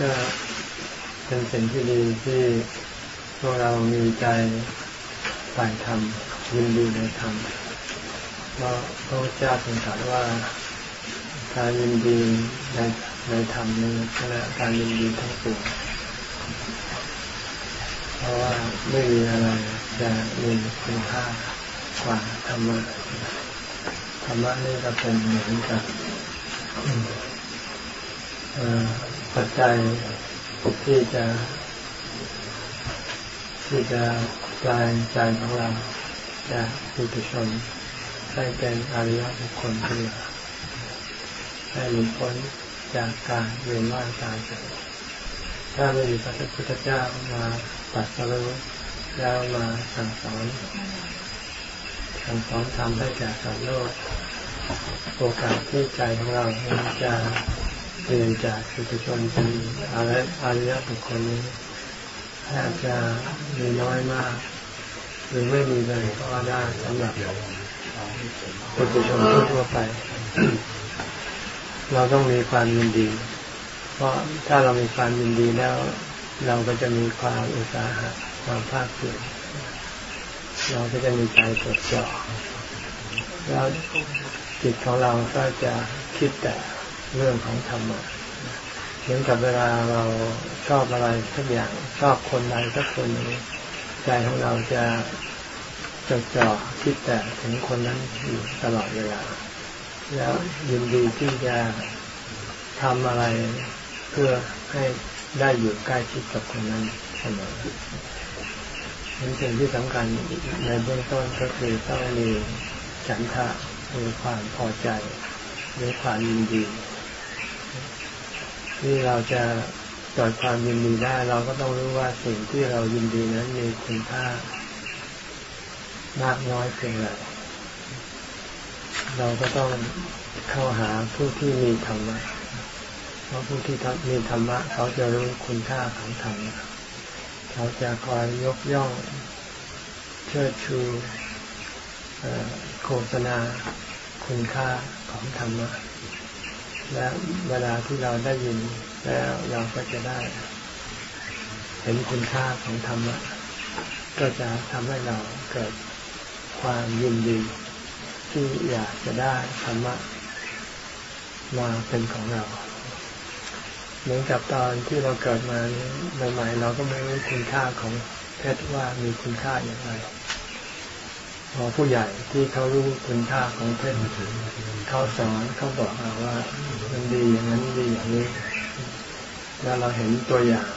ก็เป็นสิ่งที่ดีที่พวกเรามีใจฝ่ายธรรมยินดีในธรรมเพราะพระเจ้าทรงตรัสว่าการยินดีในในธรรมนี้และการยินดีทั้งปวงเพราะว่าไม่มีอะไรจะมีคุณค่ากว่าธรรมะธรรมะนี่ก็เป็นเหมือนกับ ปัจจัยที่จะที่จะกลายใจของเราจากปุถุชนให้เป็นอริยบุคคลขึ้นมาให้หลุดพ้นจากการเวียนว่ายตายเกิดถ้าไม่มีพระพุทธเจ้ามาตัดสรุปแล้วมาสั่งสอนสั่งสอนทำให้แก่สัตว์โลกโอกาสที่ใจของเราจะ ปลี่ยนจากสุตุชนเป็นอริยบุคคลนี้แทบจะมีน้อยมาก หรือไม่มีเลยก็ได้สำหรับปุถุชนทั่วไป เราต้องมีความยินดี เพราะถ้าเรามีความยินดีแล้ว เราก็จะมีความอุตสาหะความภาคเพียรเราก็จะมีใจจดจ่อแล้วจิตของเราก็จะคิดแต่ เรื่องของธรรมะเหมือนกับเวลาเราชอบอะไรสักอย่างชอบคนใดสักคนหนึ่งใจของเราจะจดจ่อคิดแต่ถึงคนนั้นอยู่ตลอดเวลา แล้วยินดีที่จะทำอะไรเพื่อให้ได้อยู่ใกล้ชิดกับคนนั้นเสมอเป็นสิ่งที่สำคัญในเบื้องต้นก็คือต้องมีฉันทะมีความพอใจมีความยินดี ที่เราจะเกิดความยินดีได้ เราก็ต้องรู้ว่าสิ่งที่เรายินดีนั้นมีคุณค่ามากน้อยเพียงไรเราก็ต้องเข้าหาผู้ที่มีธรรมะเพราะผู้ที่มีธรรมะ เขาจะรู้คุณค่าของธรรมะเขาจะคอยยกย่องเชิดชูโฆษณาคุณค่าของธรรมะ และเวลาที่เราได้ยินแล้วเราก็จะได้ เห็นคุณค่าของธรรมะก็จะทำให้เราเกิดความยินดี ที่อยากจะได้ธรรมะมาเป็นของเรา เหมือนกับตอนที่เราเกิดมาใหม่ๆเราก็ไม่รู้คุณค่าของเพชรว่ามีคุณค่าอย่างไรพอผู้ใหญ่ที่เขารู้คุณค่าของเพชรเขาสอนเขาบอกเราว่า มันดีอย่างนั้นดีอย่างนี้ แล้วเราเห็นตัวอย่าง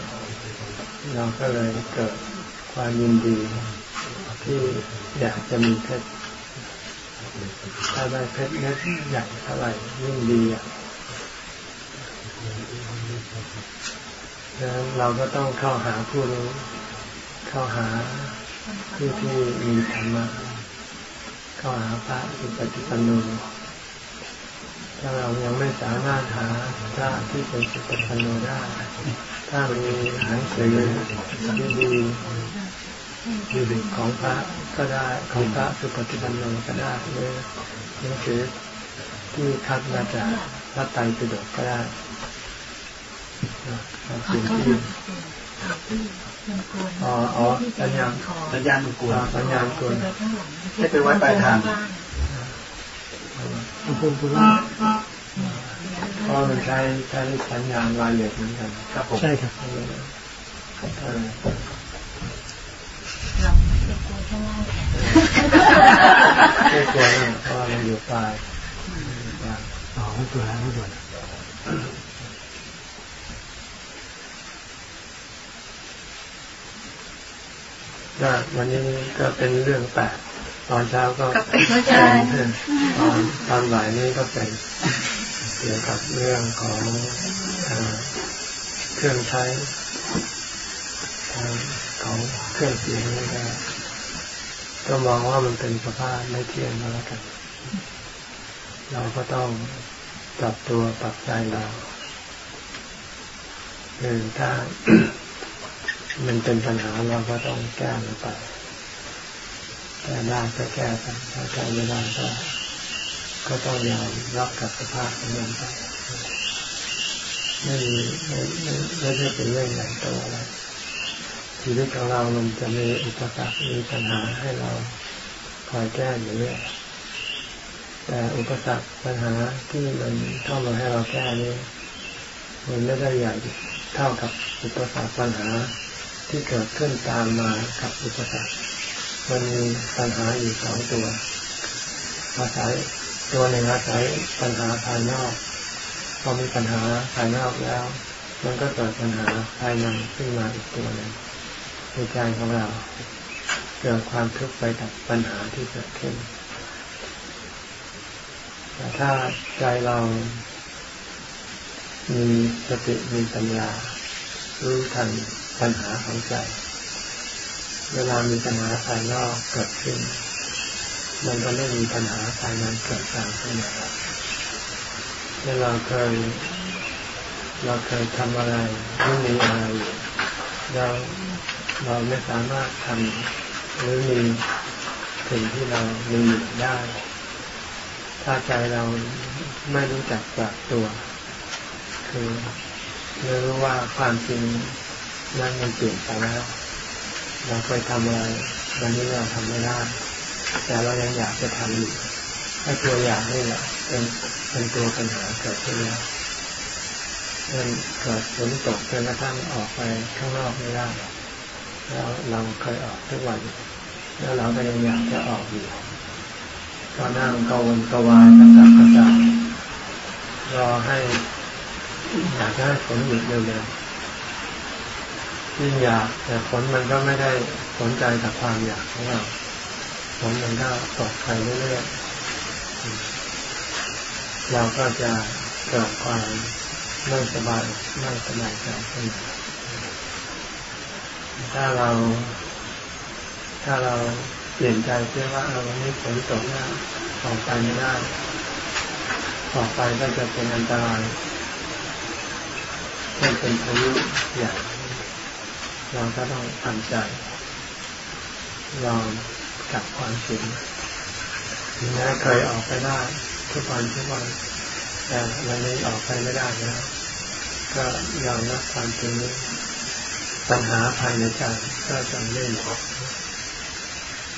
เราก็เลยเกิดความยินดีที่อยากจะมีเพชรถ้าได้เพชรเม็ดใหญ่เท่าไหร่ยิ่งดีอะดังนั้นเราก็ต้องเข้าหาผู้รู้ เข้าหาผู้ที่มีธรรมะเข้าหาพระอุปติปันโน ถ้าเรายังไม่สามารถหาพระที่เป็นสุปฏิปันโนได้ ถ้ามีหนังสือที่ดีดีของพระก็ได้ของพระสุปฏิปันโนก็ได้หรือหนังสือที่คัดมาจากพระไตรปิฎกก็ได้สิ่งที่อ๋ออ๋อสัญญาณสัญญาณมุกุลสัญญาณกุลให้ไปไว้ปลายทาง มุกุลกุลเพราะมันใช้ใช้สัญญาณวายเล็กเหมือนกันครับผมใช่ครับไม่กลัวเพราะว่ามันอยู่ปลายอ๋อไม่กลัวไม่กลัวก็วันนี้ก็เป็นเรื่องแปลก ตอนเช้าก็เป็นตอนตอนบ่ายนี้ก็เป็นเกี่ยวกับเรื่องของเครื่องใช้ของเครื่องเสียงนี่ก็ก็มองว่ามันเป็นสภาพไม่เที่ยงแล้วกัน เราก็ต้องปรับตัวปรับใจเราหนึ่งถ้ามันเป็นปัญหาเราก็ต้องแก้มันไป แก้ได้ก็แก้ไปถ้าแก้ไม่ได้ก็ก็ต้องยอมรับกับสภาพของมันไปไม่มีไม่ไม่ไม่ได้เป็นเรื่องใหญ่โตอะไรชีวิตของเรามันจะมีอุปสรรคมีปัญหาให้เราคอยแก้อยู่เรื่อยแต่อุปสรรคปัญหาที่มันเข้ามาให้เราแก้นี้มันไม่ได้ใหญ่เท่ากับอุปสรรคปัญหาที่เกิดขึ้นตามมากับอุปสรรค มันมีปัญหาอยู่สองตัวอาศัยตัวหนึ่งอาศัยปัญหาภายนอก พอมีปัญหาภายนอกแล้ว มันก็เกิดปัญหาภายในขึ้นมาอีกตัวหนึ่งในใจของเราเกิดความทุกข์ไปกับปัญหาที่เกิดขึ้น แต่ถ้าใจเรามีสติมีปัญญารู้ทันปัญหาของใจ เวลามีปัญหาภายนอกเกิดขึ้น มันก็ไม่มีปัญหาภายในเกิดตามขึ้นมาเมื่อเราเคยเราเคยทำอะไรไม่มีอะไรเราเราไม่สามารถทำหรือมีสิ่งที่เรามีอยู่ได้ ถ้าใจเราไม่รู้จักปรับตัว คือไม่รู้ว่าความจริงนั่นมันเปลี่ยนไปแล้ว เราเคยทำอะไรวันนี้เราทำไม่ได้ แต่เรายังอยากจะทำอยู่ให้ตัวอยากนี่แหละเป็นเป็นตัวปัญหาเกิดขึ้นแล้วมันเกิดฝนตกจนกระทั่งออกไปข้างนอกไม่ได้แล้วเราเคยออกทุกวัน แล้วเราก็ยังอยากจะออกอยู่ก็นั่งกังวลกวายกระสับกระส่ายรอให้อยากให้ฝนหยุดเร็วๆ ยิ่งอยาก แต่ฝนมันก็ไม่ได้สนใจกับความอยากของเราฝนมันก็ตกไปเรื่อยๆเราก็จะเกิดความไม่สบายไม่สบายใจขึ้นถ้าเรา ถ้าเราเปลี่ยนใจเชื่อว่าวันนี้ฝนตกแล้วออกไปไม่ได้ออกไปก็จะเป็นอันตรายจะเป็นพายุใหญ่ เราก็ต้องทำใจลองกับความจริงถึงแม้เคยออกไปได้ทุกวันทุกวันแต่วันนี้ออกไปไม่ได้แล้วก็ยอมรับความจริงปัญหาภายในใจก็จะเล่นออก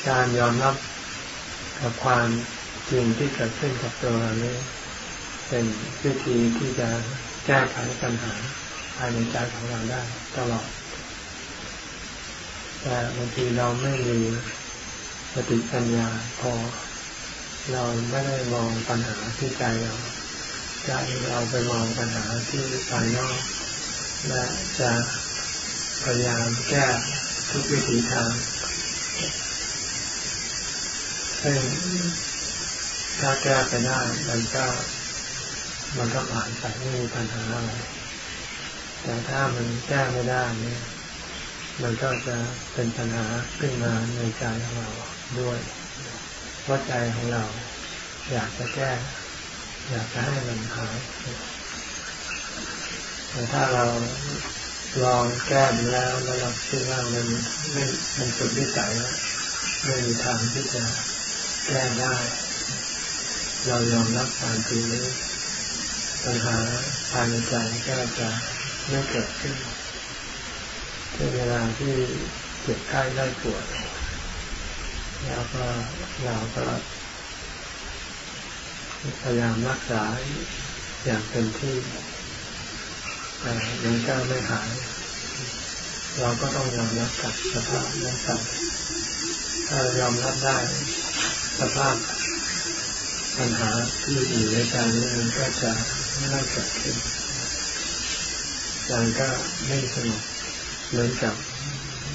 การยอมรับกับความจริงที่เกิดขึ้นกับตัวเรานี้เป็นวิธีที่จะแก้ไขปัญหาภายในใจของเราได้ตลอด แต่บางทีเราไม่มีสติปัญญาพอ เราไม่ได้มองปัญหาที่ใจเราใจเราไปมองปัญหาที่ภายนอกและจะพยายามแก้ทุกวิธีทางซึ่งถ้าแก้ไปได้มันก็มันก็ผ่านไปไม่มีปัญหาอะไรแต่ถ้ามันแก้ไม่ได้เนี่ย มันก็จะเป็นปัญหาขึ้นมาในใจของเราด้วยเพราะใจของเราอยากจะแก้ อยากจะให้มันหายแต่ถ้าเราลองแก้ดูแล้วแล้วเราคิดว่ามันไม่มันสุดวิสัยแล้วไม่มีทางที่จะแก้ได้ เรายอมรับความจริงนี้ปัญหาภายในใจก็จะไม่เกิดขึ้น ในเวลาที่เจ็บไข้ได้ปวดแล้วก็เราก็พยายามรักษาอย่างเต็มที่แต่ยังก็ไม่หาย เราก็ต้องยอมรับกับสภาพนั้นไปถ้ายอมรับได้สภาพปัญหาที่อยู่ในใจนี้มันก็จะไม่เกิดขึ้นใจก็ไม่สงบ เหมือนกับ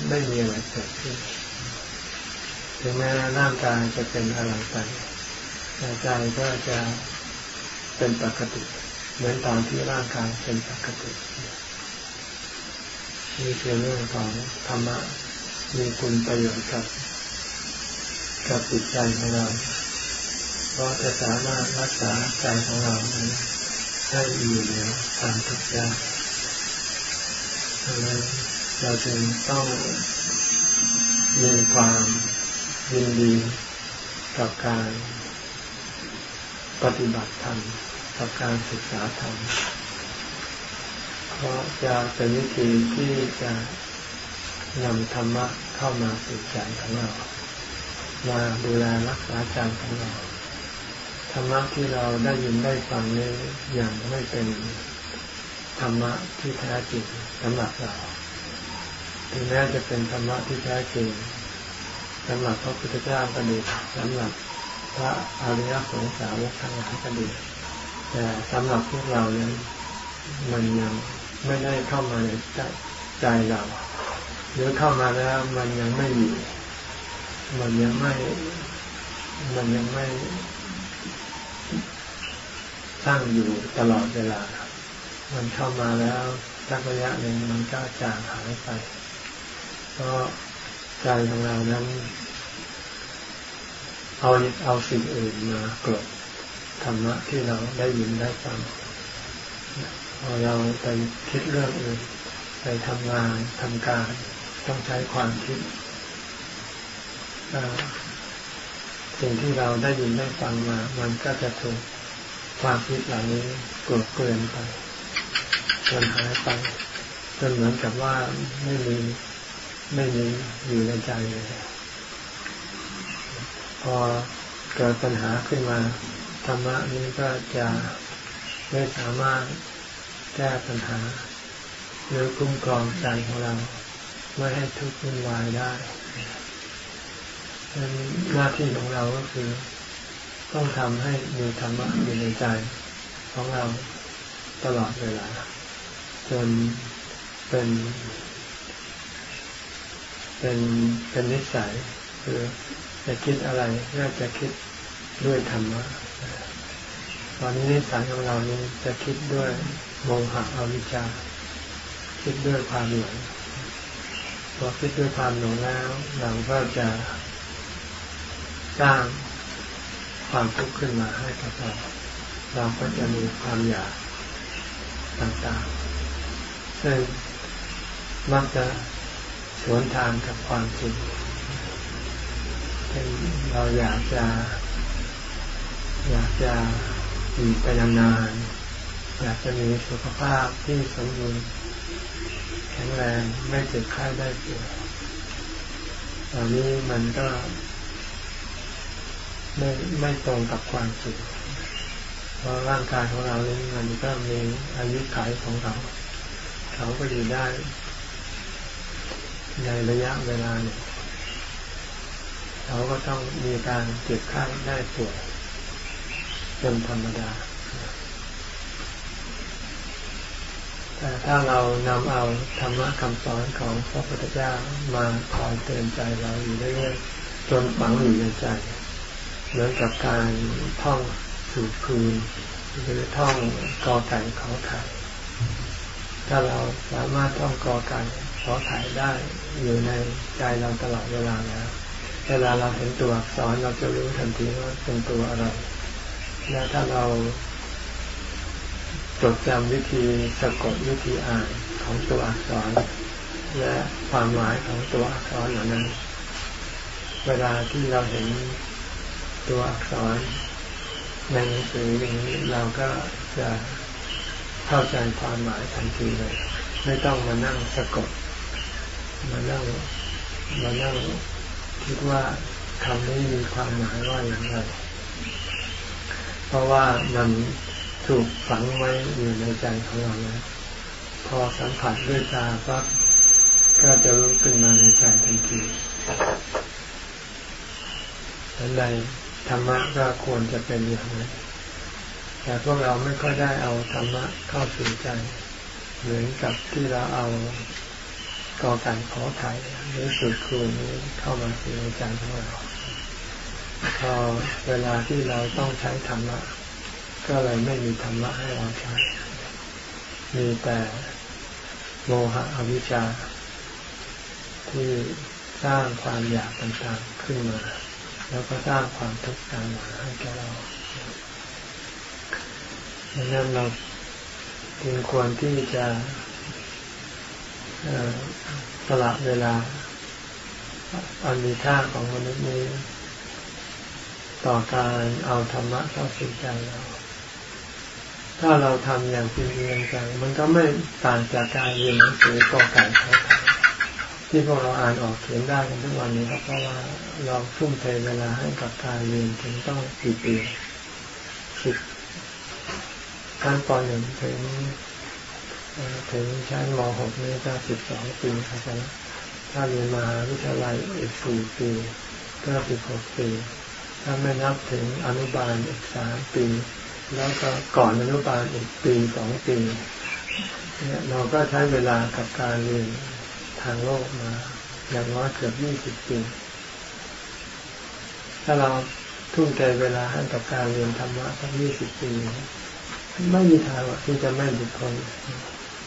ไม่มีอะไรเกิดขึ้น ถึงแม้ร่างกายจะเป็นอะไรไปแต่ใจก็จะเป็นปกติ เหมือนตอนที่ร่างกายเป็นปกตินี่คือเรื่องของธรรมะมีคุณประโยชน์กับ กับจิตใจของเรา เพราะจะสามารถรักษาใจของเราให้อยู่เหนือความทุกข์ได้ เราจึงต้องมีความยินดีกับการปฏิบัติธรรมกับการศึกษาธรรม เพราะจะเป็นวิธีที่จะนำธรรมะเข้ามาสู่ใจของเรา มาดูแลรักษาใจของเรา ธรรมะที่เราได้ยินได้ฟังนี้อย่างไม่เป็นธรรมะที่แท้จริงสำหรับเรา ถึงแม้จะเป็นธรรมะที่แท้จริงสำหรับพระพุทธเจ้าก็ดีสำหรับพระอริยสงสาวกทั้งหลายก็ดีแต่สำหรับพวกเราเนี่ยมันยังไม่ได้เข้ามาในใจใจเราหรือเข้ามาแล้วมันยังไม่อยู่มันยังไม่ มันยังไม่ตั้งอยู่ตลอดเวลา มันเข้ามาแล้วสักระยะหนึ่งมันก็จางหายไป เพราะใจของเรานั้น เอาเอาสิ่งอื่นมากลบธรรมะที่เราได้ยินได้ฟังพอเราไปคิดเรื่องอื่น ไปทำงานทำการต้องใช้ความคิดสิ่งที่เราได้ยินได้ฟังมา มันก็จะถูกความคิดเหล่านี้กลบเกลื่อนไปจนหายไปจนเหมือนกับว่าไม่มี ไม่มีอยู่ในใจเลยพอเกิดปัญหาขึ้นมาธรรมะนี้ก็จะไม่สามารถแก้ปัญหา หรือคุ้มครองใจของเรา ไม่ให้ทุกข์วุ่นวายได้หน้าที่ของเราก็คือ ต้องทำให้มีธรรมะอยู่ในใจของเราตลอดเวลา จนเป็น เป็นเป็นนิสัย คือจะคิดอะไรก็จะคิดด้วยธรรมะตอนนี้นิสัยของเรานี้จะคิดด้วยโมหะอวิชชา คิดด้วยความหลงพอคิดด้วยความหลงแล้วเราก็จะสร้างความทุกข์ขึ้นมาให้กับเราเราก็จะมีความอยากต่างๆ ซึ่งมักจะ สวนทางกับความจริงเราอยากจะ อยากจะอยู่ไปนานๆอยากจะมีสุขภาพที่สมบูรณ์แข็งแรงไม่เจ็บไข้ได้ป่วยตอนนี้มันก็ไม่ไม่ตรงกับความจริงเพราะร่างกายของเรานี้มันก็มีอายุขัยของเขา เขาก็อยู่ได้ ในระยะเวลาหนึ่งเขาก็ต้องมีการเจ็บไข้ได้ป่วยเป็นธรรมดา แต่ถ้าเรานำเอาธรรมะคำสอนของพระพุทธเจ้ามาคอยเตือนใจเราอยู่เรื่อยๆจนฝังอยู่ในใจ เหมือนกับการท่องสูตรคืนหรือท่องกอไก่ขอไข่ถ้าเราสามารถท่องกอไก่ขอไข่ได้ อยู่ในใจเราตลอดเวลาแล้วเวลาเราเห็นตัวอักษรเราจะรู้ทันทีว่าเป็นตัวอะไร และถ้าเราจดจำวิธีสะกดวิธีอ่านของตัวอักษร และความหมายของตัวอักษรเหล่านั้น เวลาที่เราเห็นตัวอักษรในหนังสืออย่างนี้เราก็จะเข้าใจความหมายทันทีเลย ไม่ต้องมานั่งสะกด มานั่งมานั่งคิดว่าคำนี้มีความหมายว่าอย่างไร เพราะว่ามันถูกฝังไว้อยู่ในใจของเราแล้วพอสัมผัสด้วยตาปั๊บก็จะรู้ขึ้นมาในใจทันทีดังนั้นธรรมะก็ควรจะเป็นอย่างนั้นแต่พวกเราไม่ค่อยได้เอาธรรมะเข้าสู่ใจ เหมือนกับที่เราเอา กอกันขอไข่หรือสุดคูนี้เข้ามาสู่ใจของเราพอเวลาที่เราต้องใช้ธรรมะก็เลยไม่มีธรรมะให้เราใช้ มีแต่โมหะอวิชชา ที่สร้างความอยากต่างๆขึ้นมา แล้วก็สร้างความทุกข์ตามมาให้แก่เราดังนั้นเราจึงควรที่จะ สละเวลา อันมีค่าของมนุษย์นี้ ต่อการเอาธรรมะเข้าสู่ใจเรา ถ้าเราทำอย่างจริงจังมันก็ไม่ต่างจากการเรียนหนังสือกอไก่ขอไข่ที่พวกเราอ่านออกเขียนได้กันทุกวันนี้ก็เพราะว่าเราทุ่มเทเวลาให้กับการเรียนถึงต้องกี่ปีสิบขั้นตอนหนึ่งถึง ถึงชั้นม .6 นี่ก็สิบสองปีครับถ้าเรียนมาวิทยาลัยอีกสี่ปีก็สิบหกปี ถ้าไม่นับถึงอนุบาลอีกสามปี แล้วก็ก่อนอนุบาลอีกปีสองปีเนี่ยเราก็ใช้เวลากับการเรียนทางโลกมา อย่างน้อยเกือบยี่สิบปี ถ้าเราทุ่มเทเวลาให้กับการเรียนธรรมะสักยี่สิบปี ไม่มีทางที่จะไม่บุคคล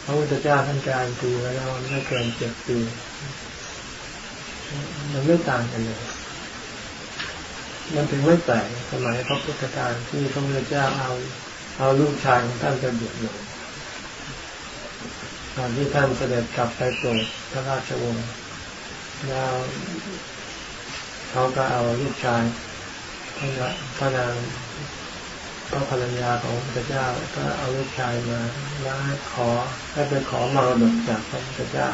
พระพุทธเจ้าท่านการตีไว้แล้วไม่เกินเจ็ดปี มันไม่ต่างกันเลยมันถึงไม่แปลกสมัยพระพุทธการที่พระพุทธเจ้าเอา เอาลูกชายของท่านไปบวชอยู่ตอนที่ท่านเสด็จกลับไปโปรดพระราชวงศ์แล้วเขาก็เอาลูกชายพระพระนาง พระภรรยาของพระเจ้าก็เอาลูกชายมาแล้วขอให้ไปขอมรดกจากพระพุทธเจ้า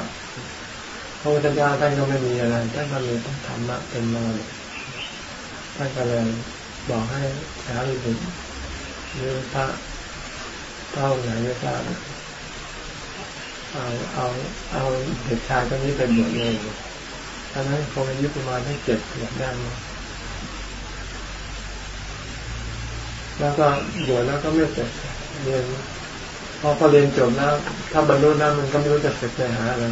พระพุทธเจ้าท่านก็ไม่มีอะไรท่านก็มีต้องธรรมะเป็นมรดกท่านก็เลยบอกให้สารีบุตรหรือพระเต้าไหนไม่ทราบเอาเอาเอาเด็กชายคนนี้เป็นบวชเลยตอนนั้นคงอายุประมาณทั้เจ็ดขวบได้มั้ง แล้วก็บวชแล้วก็ไม่เสร็จเรียนพอพอเรียนจบแล้วถ้าบรรลุแล้วมันก็ไม่รู้จะเสร็จไปหาอะไร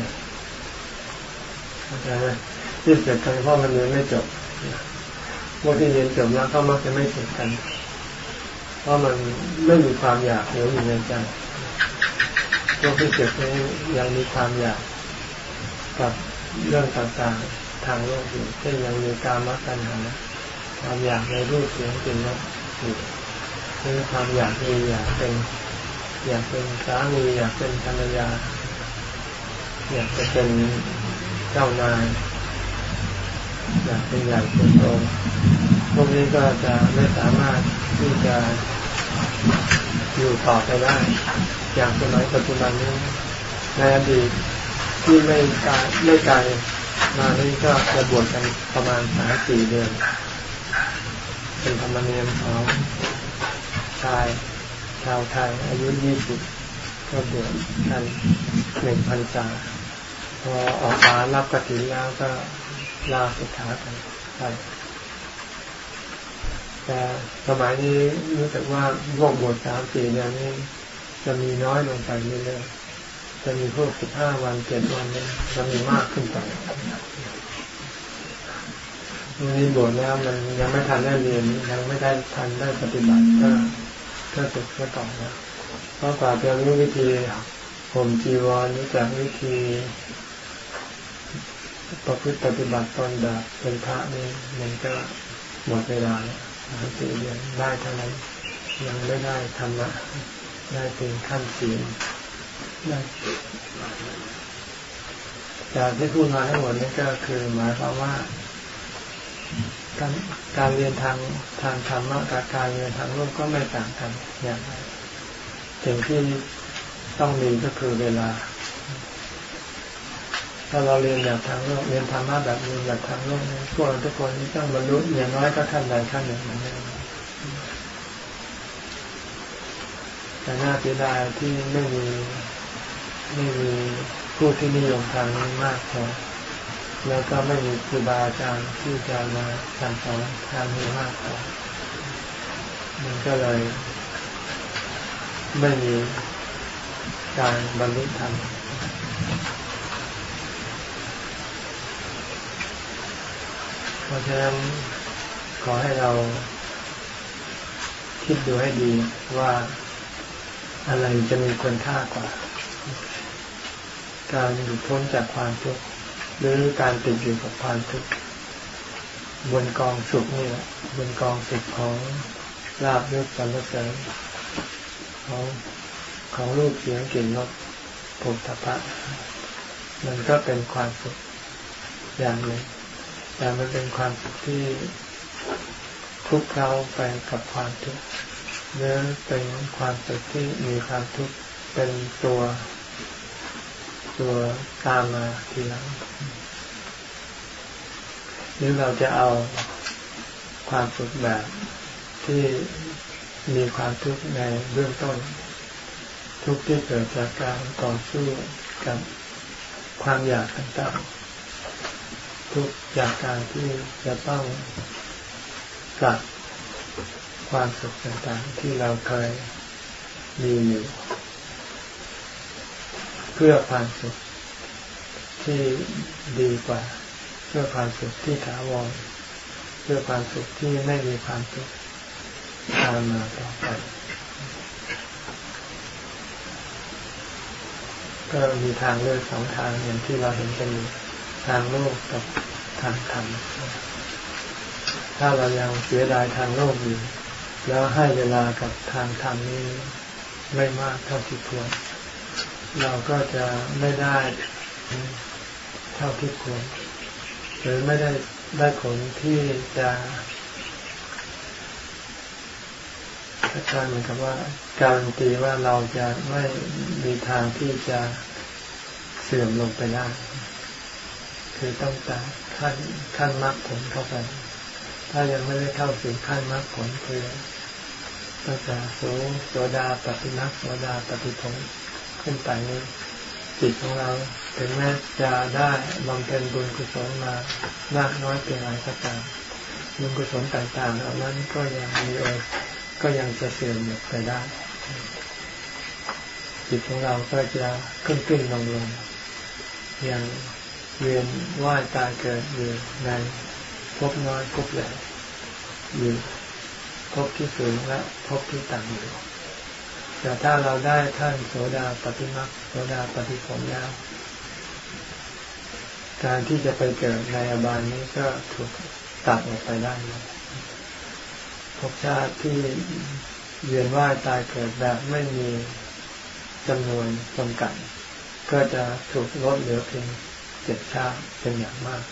เข้าใจไหมที่เสร็จกันเพราะมันเรียนไม่จบพวกที่เรียนจบแล้วก็มักจะไม่เสร็จกันเพราะมันไม่มีความอยากเหลืออยู่ในใจพวกที่เจ็บนี้ยังมีความอยากกับเรื่องต่างๆทางโลกอยู่เช่นยังมีการมักกันหาความอยากในรูปเสียงกลิ่นรสอยู่ มีความอยากมีอยากเป็น อยากเป็นสามีอยากเป็นภรรยา อยากจะเป็นเจ้านายอยากเป็นใหญ่เป็นโตพวกนี้ก็จะไม่สามารถที่จะอยู่ต่อไปได้ อย่างสมัยปัจจุบันนี้ในอดีตที่ไม่กายไม่ไกลมานี้ก็จะบวชกันประมาณสามสี่เดือน เป็นธรรมเนียมของ ชาย ชาวไทย อายุยี่สิบก็บวชกันหนึ่งพันษาพอออกมารับกระถิ่นแล้วก็ลาสุขากันไปแต่สมัยนี้รู้สึกว่าพวกบวชสามสี่เดือนนี้ จะมีน้อยลงไปเรื่อยๆจะมีพวกสิบห้าวันเจ็ดวันนี้จะมีมากขึ้นไปวันนี้บวชแล้วมันยังไม่ทันได้เรียนยังไม่ได้ทันได้ปฏิบัติก็ ก็ตกก็ต่อแล้วเพราะกว่าจะรู้วิธีผมจีวรรู้จักวิธีประพฤติปฏิบัติตนแบบเป็นพระนี่มันก็หมดเวลาแล้วสี่เดือนได้เท่านั้นยังไม่ได้ธรรมะได้เป็นขั้นศีลได้จากที่พูดมาทั้งหมดนี้ก็คือหมายความว่า การการเรียนทางทางธรรมะกับการเรียนทางโลกก็ไม่ต่างกันอย่างไรสิ่งที่ต้องมีก็คือเวลา ถ้าเราเรียนแบบทางโลกเรียนธรรมะแบบเรียนแบบทางโลกพวกเราทุกคนนี้ต้องบรรลุอย่างน้อยก็ขั้นใดขั้นหนึ่งเหมือนกันแต่น่าเสียดายที่ไม่มีไม่มีผู้ที่นิยมทางนี้มากพอ แล้วก็ไม่มีครูบาอาจารย์ที่จะมาสั่งสอนทางนี้มากพอมันก็เลย ไม่มีการบรรลุธรรมเพราะฉะนั้นขอให้เราคิดดูให้ดีว่าอะไรจะมีคุณค่ากว่า การหลุดพ้นจากความทุกข์ หรือการติดอยู่กับความทุกข์บนกองสุขนี่แหละบนกองสุขของลาบยศสรรเสริญของของรูปเสียงกลิ่นรสผลทพะมันก็เป็นความสุขอย่างหนึ่งแต่มันเป็นความสุขที่ทุกข์เราไปกับความทุกข์หรือเป็นความสุขที่มีความทุกข์เป็นตัว ตัวตามมาทีหลังหรือเราจะเอาความสุขแบบที่มีความทุกข์ในเบื้องต้น ทุกข์ที่เกิดจากการต่อสู้กับความอยากต่างๆ ทุกจากการที่จะต้องกัดความสุขต่างๆ ที่เราเคยมีอยู่ เพื่อความสุขที่ดีกว่า เพื่อความสุขที่ถาวรเพื่อความสุขที่ไม่มีความทุกข์ตามมาต่อไปก็มีทางเลือกสองทางอย่างที่เราเห็นกันอยู่ทางโลกกับทางธรรม ถ้าเรายังเสียดายทางโลกอยู่ แล้วให้เวลากับทางธรรมนี้ไม่มากเท่าที่ควร เราก็จะไม่ได้เท่าที่ควรหรือไม่ได้ได้ผลที่จะอาจารย์เหมือนกับว่า การันตีว่าเราจะไม่มีทางที่จะเสื่อมลงไปได้คือต้องแต่ขั้นขั้นมรรคผลเข้าไปถ้ายังไม่ได้เข้าถึงขั้นมรรคผลคือตั้งแต่โสโสดาปฏิมักโสดาปฏิผล ขึ้นไปนี้จิตของเราถึงแม้จะได้บำเพ็ญบุญกุศลมามากน้อยเพียงไรก็ตามบุญกุศลต่างๆเหล่านั้นก็ยังมีโอกก็ยังจะเสื่อมไปได้ จิตของเราก็จะขึ้นขึ้นลงลงยังเวียนว่ายตายเกิดอยู่ในภพน้อยภพใหญ่อยู่ภพที่สูงและภพที่ต่ำอยู่ แต่ถ้าเราได้ท่านโสดาปฏิมาโสดาปฏิผลแล้ว การที่จะไปเกิดในอบายนี้ก็ถูกตัดออกไปได้แล้วภพชาติที่เวียนว่ายตายเกิดแบบไม่มีจำนวนจำกัด ก็จะถูกลดเหลือเพียงเจ็ดชาติเป็นอย่างมาก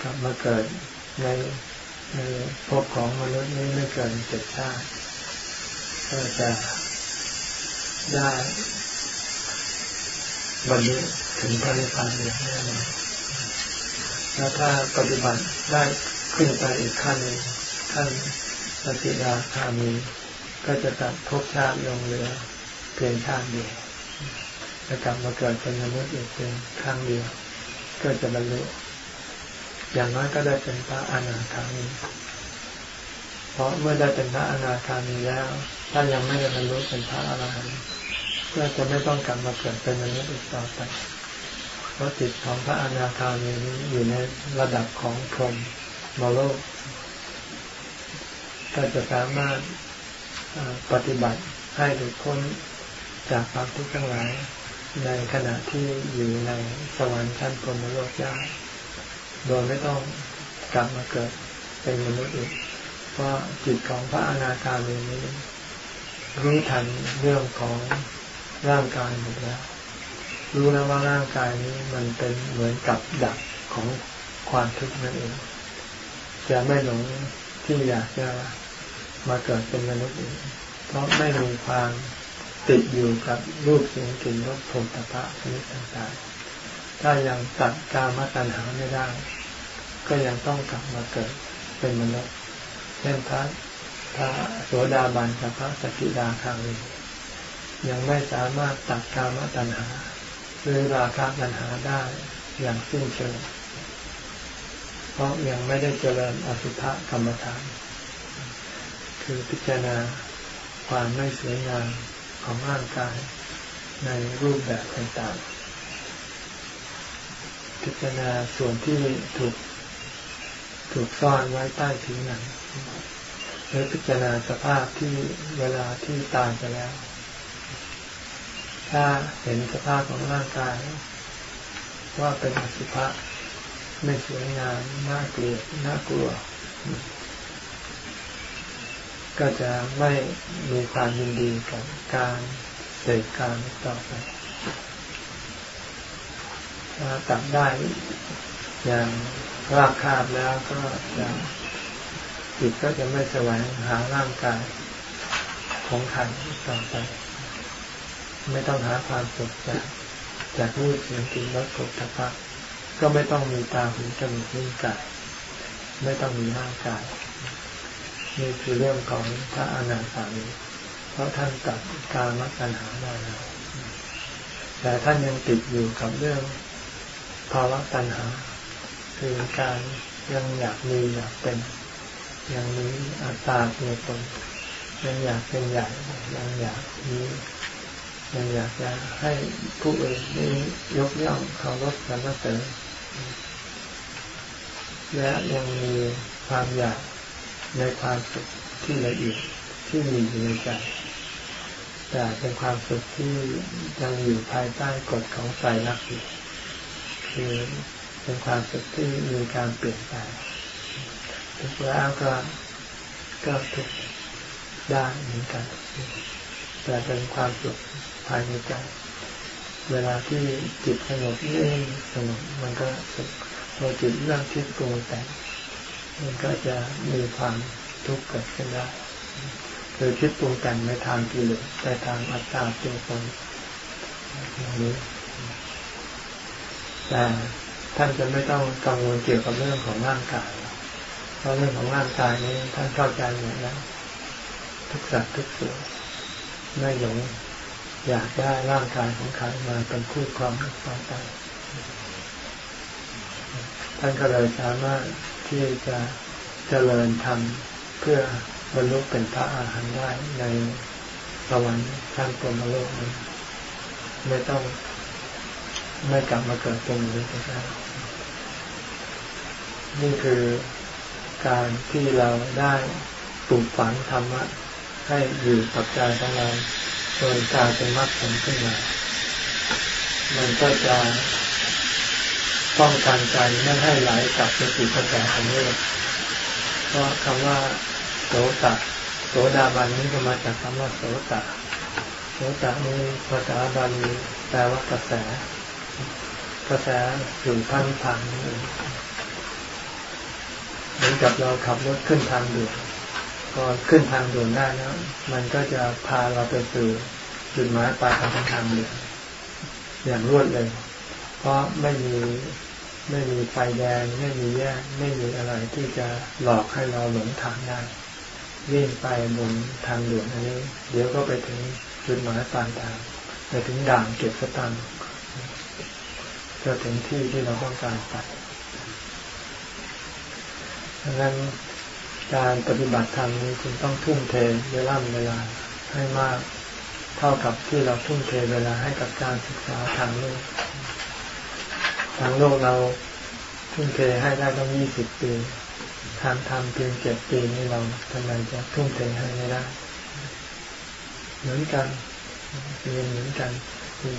กลับมาเกิดในในภพของมนุษย์นี้ไม่เกินเจ็ดชาติ ก็จะได้บรรลุถึงพระนิพพานอย่างแน่นอนแล้วถ้าปฏิบัติได้ขึ้นไปอีกขั้นหนึ่งขั้นสติดาคามีก็จะตัดภพชาติลงเหลือเพียงชาติเดียวจะกลับมาเกิดเป็นมนุษย์อีกเพียงครั้งเดียว ก็จะบรรลุอย่างน้อยก็ได้เป็นพระอนาคามี เพราะเมื่อได้เป็นพระอนาคามีแล้วถ้ายังไม่ได้บรรลุเป็นพระอรหันต์ก็จะไม่ต้องกลับมาเกิดเป็นมนุษย์อีกต่อไป เพราะจิตของพระอนาคามีนี้อยู่ในระดับของพรหมมโลก ก็จะสามารถปฏิบัติให้หลุดพ้นจากความทุกข์ทั้งหลายในขณะที่อยู่ในสวรรค์ชั้นพรหมโลกได้โดยไม่ต้องกลับมาเกิดเป็นมนุษย์อีก เพราะจิตของพระอนาคามีนี้รู้ทันเรื่องของร่างกายหมดแล้ว รู้แล้วว่าร่างกายนี้มันเป็นเหมือนกับดักของความทุกข์นั่นเองจะไม่หลงที่อยากจะมาเกิดเป็นมนุษย์อีกเพราะไม่มีความติดอยู่กับรูปเสียงกลิ่นรสผลตภะชนิดต่างๆ ถ้ายังตัดกามตัณหาไม่ได้ ก็ยังต้องกลับมาเกิดเป็นมนุษย์ ช่นพระพระโสดาบันกับพระสกิดาคามียังไม่สามารถตัดกามตัณหา หรือราคะตัณหาได้อย่างสิ้นเชิงเพราะยังไม่ได้เจริญอสุภกรรมฐาน คือพิจารณาความไม่สวยงามของร่างกายในรูปแบบต่างๆพิจารณาส่วนที่ถูกถูกซ่อนไว้ใต้ผิวหนัง รือพิจารณาสภาพที่เวลาที่ตายไปแล้ว ถ้าเห็นสภาพของร่างกาย ว่าเป็นอสุภะไม่สวยงามน่าเกลียดน่ากลัว ก็จะไม่มีความยินดีกับการเสกการต่อไปถ้าตัดได้อย่างราบคาบแล้วก็จะ จิตก็จะไม่แสวงหาร่างกายของขันต่อไป ไม่ต้องหาความสุขจากจากรูปเสียงกลิ่นรสผลิภัณฑ์ก็ไม่ต้องมีตาหูจมูกลิ้นกายไม่ต้องมีร่างกายนี่คือเรื่องของพระอนาคามีเพราะท่านตัดการมัตัญหาได้แล้วแต่ท่านยังติดอยู่กับเรื่องภาวะตัณหา คือการยังอยากมีอยากเป็น ยังมีอัตตาตัวตนยังอยากเป็นใหญ่ยังอยากมียังอยากจะให้ผู้อื่นนี้ยกย่องเคารพสรรเสริญและยังมีความอยากในความสุขที่ละเอียดที่มีอยู่ในใจแต่เป็นความสุขที่ยังอยู่ภายใต้กฎของใจรักอยู่คือเป็นความสุขที่มีการเปลี่ยนแปลง ทุกแล้วก็ก็ทุกได้เหมือนกัน แต่เป็นความสุขภายในใจ เวลาที่จิตสงบนิ่งสงบมันก็สุขพอจิตเริ่มคิดปรุงแต่งมันก็จะมีความทุกข์เกิดขึ้นได้คือคิดปรุงแต่งในทางกิเลสในทางอัตตาตัวตนอย่างนี้แต่ท่านจะไม่ต้องกังวลเกี่ยวกับเรื่องของร่างกาย เพราะเรื่องของร่างกายนี้ท่านเข้าใจหมดแล้วทุกสัตว์ทุกส่วนไม่หลงอยากได้ร่างกายของใครมาเป็นคู่ครองต่อไปท่านก็เลยสามารถที่จะเจริญธรรมเพื่อบรรลุเป็นพระอาหารได้ในสวรรค์ชั้นปรมโลกนี้ไม่ต้องไม่กลับมาเกิดเป็นมนุษย์ได้นี่คือ การที่เราได้ปลูกฝังธรรมะให้อยู่กับใจของเราโดยกลายเป็นมรรคผลขึ้นมา มันก็จะป้องกันใจไม่ให้ไหลกลับไปสู่กระแสของโลกเพราะคำว่าโสตโสดาบันนี้ก็มาจากคำว่าโสตโสตนี้ภาษาบาลีแปลว่ากระแส กระแสสู่พันทางนี้ เหมือนกับเราขับรถขึ้นทางด่วนพอขึ้นทางด่วนได้แล้ว มันก็จะพาเราไปสู่จุดหมายปลายทางทางเด่นอย่างรวดเร็วเพราะไม่มีไม่มีไฟแดง ไม่มีแยกไม่มีอะไรที่จะหลอกให้เราหลงทางได้วิ่งไปบนทางด่วนอันนี้ เดี๋ยวก็ไปถึงจุดหมายปลายทางไปถึงด่านเก็บสตางค์จะถึงที่ที่เราต้องการไป ดังนั้นการปฏิบัติธรรมนี้คุณต้องทุ่มเทเวลาเวลาให้มากเท่ากับที่เราทุ่มเทเวลาให้กับการศึกษาทางโลกทางโลกเราทุ่มเทให้ได้ต้องยี่สิบปี ทางธรรมเพียงเจ็ดปีนี้เราทำไมจะทุ่มเทให้ไม่ได้ เหมือนกันเรียนเหมือนกัน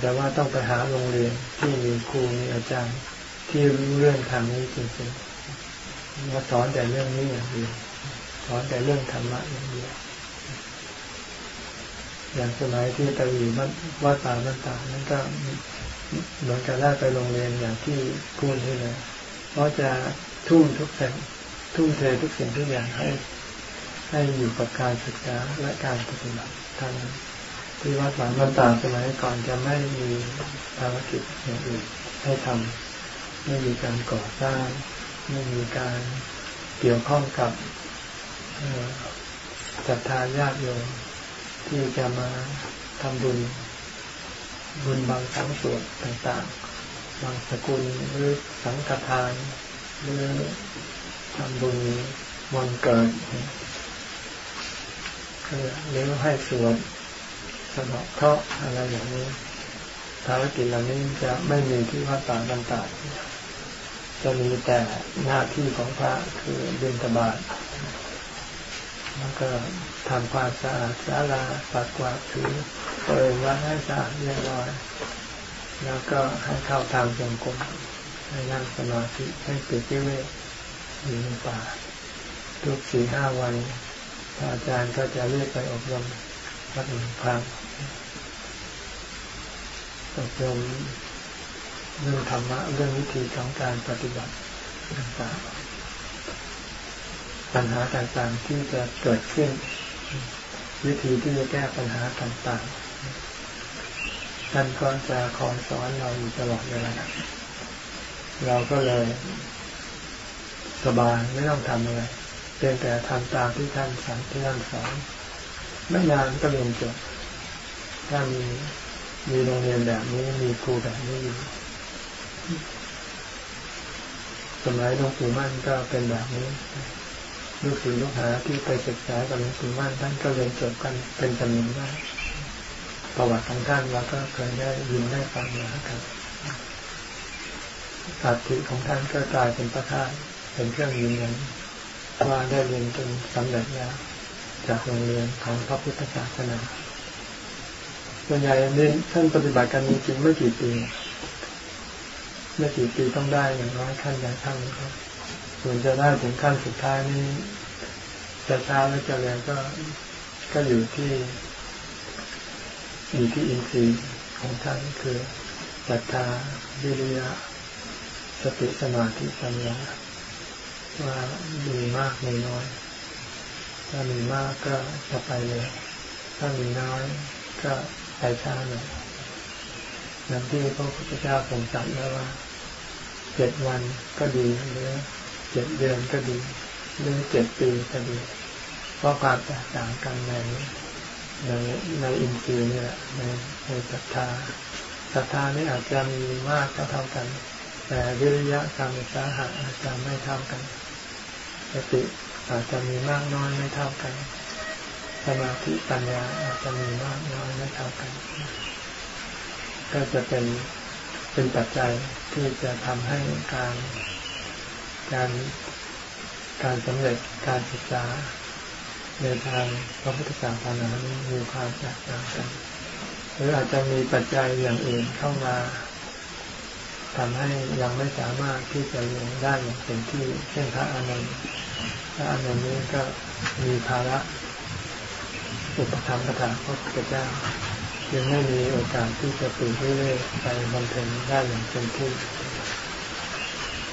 แต่ว่าต้องไปหาโรงเรียนที่มีครูมีอาจารย์ที่รู้เรื่องทางนี้จริงๆ มาสอนแต่เรื่องนี้อย่างเดียวสอนแต่เรื่องธรรมะอย่างเดียวอย่างสมัยที่ไปอยู่วัดป่าบ้านตานั้นก็เหมือนกับได้ไปโรงเรียนอย่างที่พูดที่เลยเพราะจะทุ่มทุกสิ่งทุ่มเททุกสิ่งทุกอย่างให้ ให้อยู่กับการศึกษาและการปฏิบัติทางที่วัดหลานบ้านตาสมัยก่อนจะไม่มีภารกิจอย่างอื่นให้ทำไม่มีการก่อสร้าง ไม่มีการเกี่ยวข้องกับศรัทธาญาติโยมที่จะมาทำบุญบุญบางสังส่วนต่างๆ บางสกุลหรือสังฆทานหรือทำบุญวันเกิดหรือให้สวดสนอกเคราะห์อะไรอย่างนี้ภารกิจเหล่านี้จะไม่มีที่วัดต่างต่าง จะมีแต่หน้าที่ของพระคือบิณฑบาตแล้วก็ทำความสะอาดศาลาปัดกวาดถือเปิดวัดให้สะอาดเรียบร้อย แล้วก็ให้เข้าทางจงกรมให้นั่งสมาธิให้ปิดที่เวทอยู่ในป่า ทุกสี่ห้าวันอาจารย์ก็จะเรียกไปอบรมวัดหนึ่งครั้งอบรม เรื่องธรรมะเรื่องวิธีของการปฏิบัติต่างๆปัญหาต่างๆที่จะเกิดขึ้น วิธีที่จะแก้ปัญหาต่างๆท่านก็จะคอยสอนเราอยู่ตลอดเวลาเราก็เลยสบายไม่ต้องทำอะไรเพียงแต่ทำตามที่ท่านสั่งที่ท่านสอนไม่นานก็เรียนจบถ้ามีมีโรงเรียนแบบนี้มีครูแบบนี้อยู่ สมัยหลวงปู่มั่นก็เป็นแบบนี้ ลูกศิษย์ลูกหาที่ไปศึกษากับหลวงปู่มั่นท่านก็เรียนจบกันเป็นจำนวนมากประวัติของท่านเราก็เคยได้ยินได้ฟังมาครับอัฐิของท่านก็กลายเป็นพระธาตุเป็นเครื่องยืนยันว่าได้เรียนจนสำเร็จแล้ว จากโรงเรียนของพระพุทธศาสนาส่วนใหญ่เน้นท่านปฏิบัติกันจริงไม่กี่ปี ไม่กี่ปีต้องได้อย่างน้อยขั้นใหญ่ขั้นครับ ส่วนจะได้ถึงขั้นสุดท้ายนี้จะช้าและจะเร็วก็ก็อยู่ที่อยู่ที่อินทรีย์ของท่านคือศรัทธาวิริยะสติสมาธิปัญญาว่ามีมากมีน้อย ถ้ามีมากก็จะไปเลยถ้ามีน้อยก็ไปช้าหน่อยนั่นที่พระพุทธเจ้าทรงตรัสแล้วว่า เจ็ดวันก็ดีหรือเจ็ดเดือนก็ดีหรือเจ็ดปีก็ดี เพราะความแตกต่างกันในในในอินทรีย์นี่แหละในในศรัทธาศรัทธานี่อาจจะมีมากเท่ากัน แต่วิริยะการศึกษาหอาจจะไม่เท่ากันสติอาจจะมีมากน้อยไม่เท่ากันสมาธิปัญญาอาจจะมีมากน้อยไม่เท่ากัน ก็จะเป็นเป็นปัจจัย ที่จะทำให้การการการสำเร็จการศึกษาในทางพระพุทธศาสนามีความแตกต่างกัน หรืออาจจะมีปัจจัยอย่างอื่นเข้ามาทำให้ยังไม่สามารถที่จะเรียนได้อย่างเต็มที่เช่นพระอานนท์พระอานนท์นี้ก็มีภาระอุปธรรมประทานพระพุทธเจ้า ยังไม่มีโอกาสที่จะตื่นเรื่อยๆไปบำเพ็ญได้อย่างเต็มที่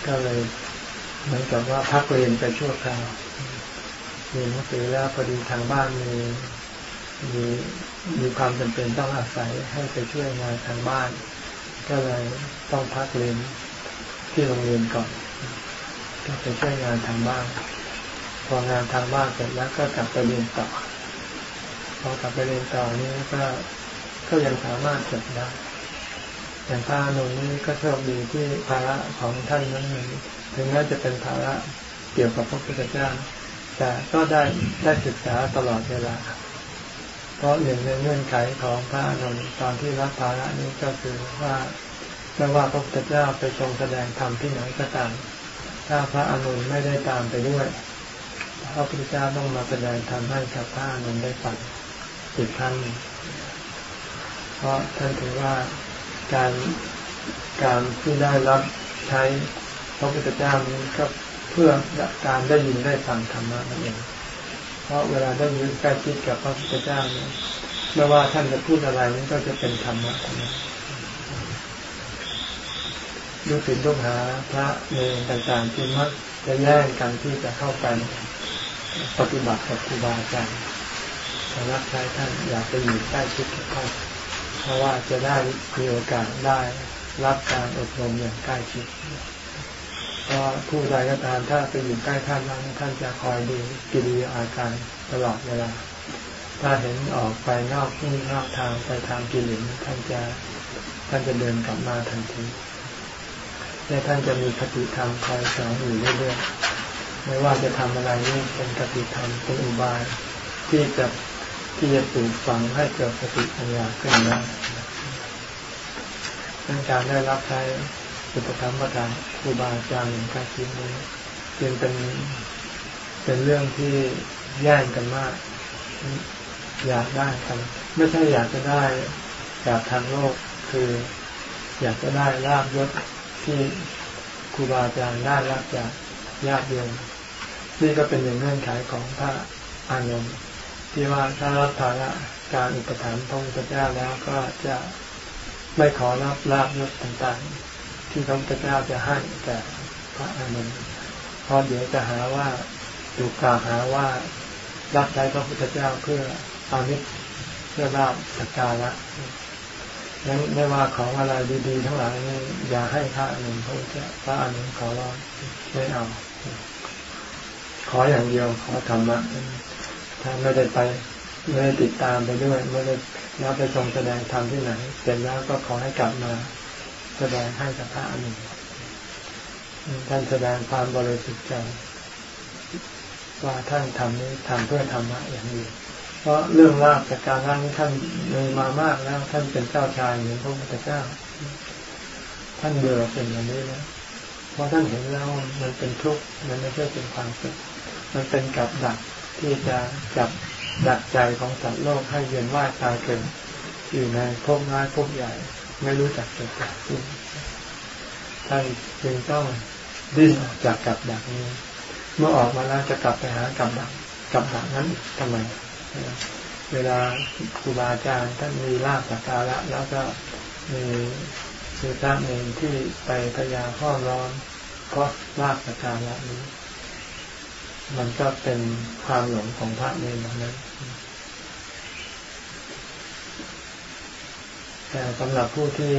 ก็เลยเหมือนกับว่าพักเรียนไปชั่วคราวเรียนหนังสือแล้วพอดีทางบ้านมีมีมีความจำเป็นต้องอาศัยให้ไปช่วยงานทางบ้าน ก็เลยต้องพักเรียนที่โรงเรียนก่อนก็ไปช่วยงานทางบ้านพองานทางบ้านเสร็จแล้วก็กลับไปเรียนต่อพอกลับไปเรียนต่อนี้ก็ ก็ยังสามารถจบได้อย่างพระอนุนี้ก็โชคดีที่ภาระของท่านนั้นถึงแม้จะเป็นภาระเกี่ยวกับพระพุทธเจ้า แต่ก็ได้ได้ศึกษาตลอดเวลา เพราะหนึ่งในเงื่อนไขของพระอนุตอนที่รับภาระนี้ก็คือว่าไม่ว่าพระพุทธเจ้าไปทรงแสดงธรรมที่ไหนก็ตาม ถ้าพระอนุไม่ได้ตามไปด้วยพระพุทธเจ้าต้องมาแสดงธรรมให้กับพระอนุได้ฟังอีกครั้งหนึ่ง เพราะท่านถือว่าการการที่ได้รับใช้พระพุทธเจ้านี้ก็เพื่อการได้ยินได้ฟังธรรมะนั่นเอง เพราะเวลาได้ยินใกล้ชิดกับพระพุทธเจ้าเนี้ไม่ว่าท่านจะพูดอะไรนี้ก็จะเป็นธรรมะนั้นลูกศิษย์ลูกหาพระเนรต่างๆที่มักจะแย่งกันที่จะเข้าไปปฏิบัติกับครูบาอาจารย์รับใช้ท่านอยากจะอยู่ใกล้ชิดกับท่าน เพราะว่าจะได้มีโอกาสได้รับการอบรมอย่างใกล้ชิดเพราะผู้ใดก็ตามถ้าไปอยู่ใกล้ท่านนั้นท่านจะคอยดูกิริยาอาการตลอดเวลา ถ้าเห็นออกไปนอกที่นอกทางไปทางกิเลสท่านจะท่านจะเดินกลับมาทันทีและท่านจะมีคติธรรมคอยสอนอยู่เรื่อยๆไม่ว่าจะทำอะไรนี่เป็นคติธรรมเป็นอุบายที่จะ ที่จะปลูกฝังให้เกิดสติปัญญาขึ้นมาดังการได้รับใช้อุปถัมประทานครูบาอาจารย์อย่างใกล้ชิดนี้จึงเป็นเป็นเรื่องที่แย่งกันมาก อยากได้กันไม่ใช่อยากจะได้จากทางโลกคืออยากจะได้ลาบยศที่ครูบาอาจารย์ได้รับจากญาติโยมนี่ก็เป็นอย่างเงื่อนไขของพระอานนท์ ที่ว่าถ้ารับภาระการอุปถัมภ์พระพุทธเจ้าแล้วก็จะไม่ขอรับลาบยศต่างๆ ที่พระพุทธเจ้าจะให้แต่พระอานนท์เพราะเดี๋ยวจะหาว่าถูกกล่าวหาว่ารับใช้พระพุทธเจ้าเพื่ออามิตรเพื่อลาบสักการะนั้นไม่ว่าของอะไรดีๆทั้งหลายนี่อย่าให้พระหนึ่งพระเจ้าพระอนุขอร้องไม่เอา ขออย่างเดียวขอธรรมะ ถ้าไม่ได้ไปไม่ได้ติดตามไปด้วยไม่ได้แล้วไปทรงแสดงธรรมที่ไหน เสร็จแล้วก็ขอให้กลับมาแสดงให้กับพระอนุท่านแสดงความบริสุทธิ์ใจว่าท่านทำนี้ทำเพื่อธรรมะอย่างนี้เพราะเรื่องลาบจากการร่างนี้ท่านมีมามากแล้ว ท่านเป็นเจ้าชายเหมือนพระพุทธเจ้า ท่านเบื่อเป็นอย่างนี้แล้วเพราะท่านเห็นแล้วมันเป็นทุกข์มันไม่ใช่เป็นความสุขมันเป็นกับดัก ที่จะจับดักใจของสัตว์โลกให้เวียนว่ายตายเกิดอยู่ในภพน้อยภพใหญ่ ไม่รู้จักเกิดจากสิ้นท่านจึงต้องดิ้นออกจากกับดักนี้ เมื่อออกมาแล้วจะกลับไปหากับดักกับดักนั้นทำไม เวลาครูบาอาจารย์ท่านมีลาบสักการะแล้วก็มีมีพระเนรที่ไปพยายามห้อมร้อนเพราะลาบสักการะนี้ มันก็เป็นความหลงของพระเนรนั้นแต่สำหรับผู้ที่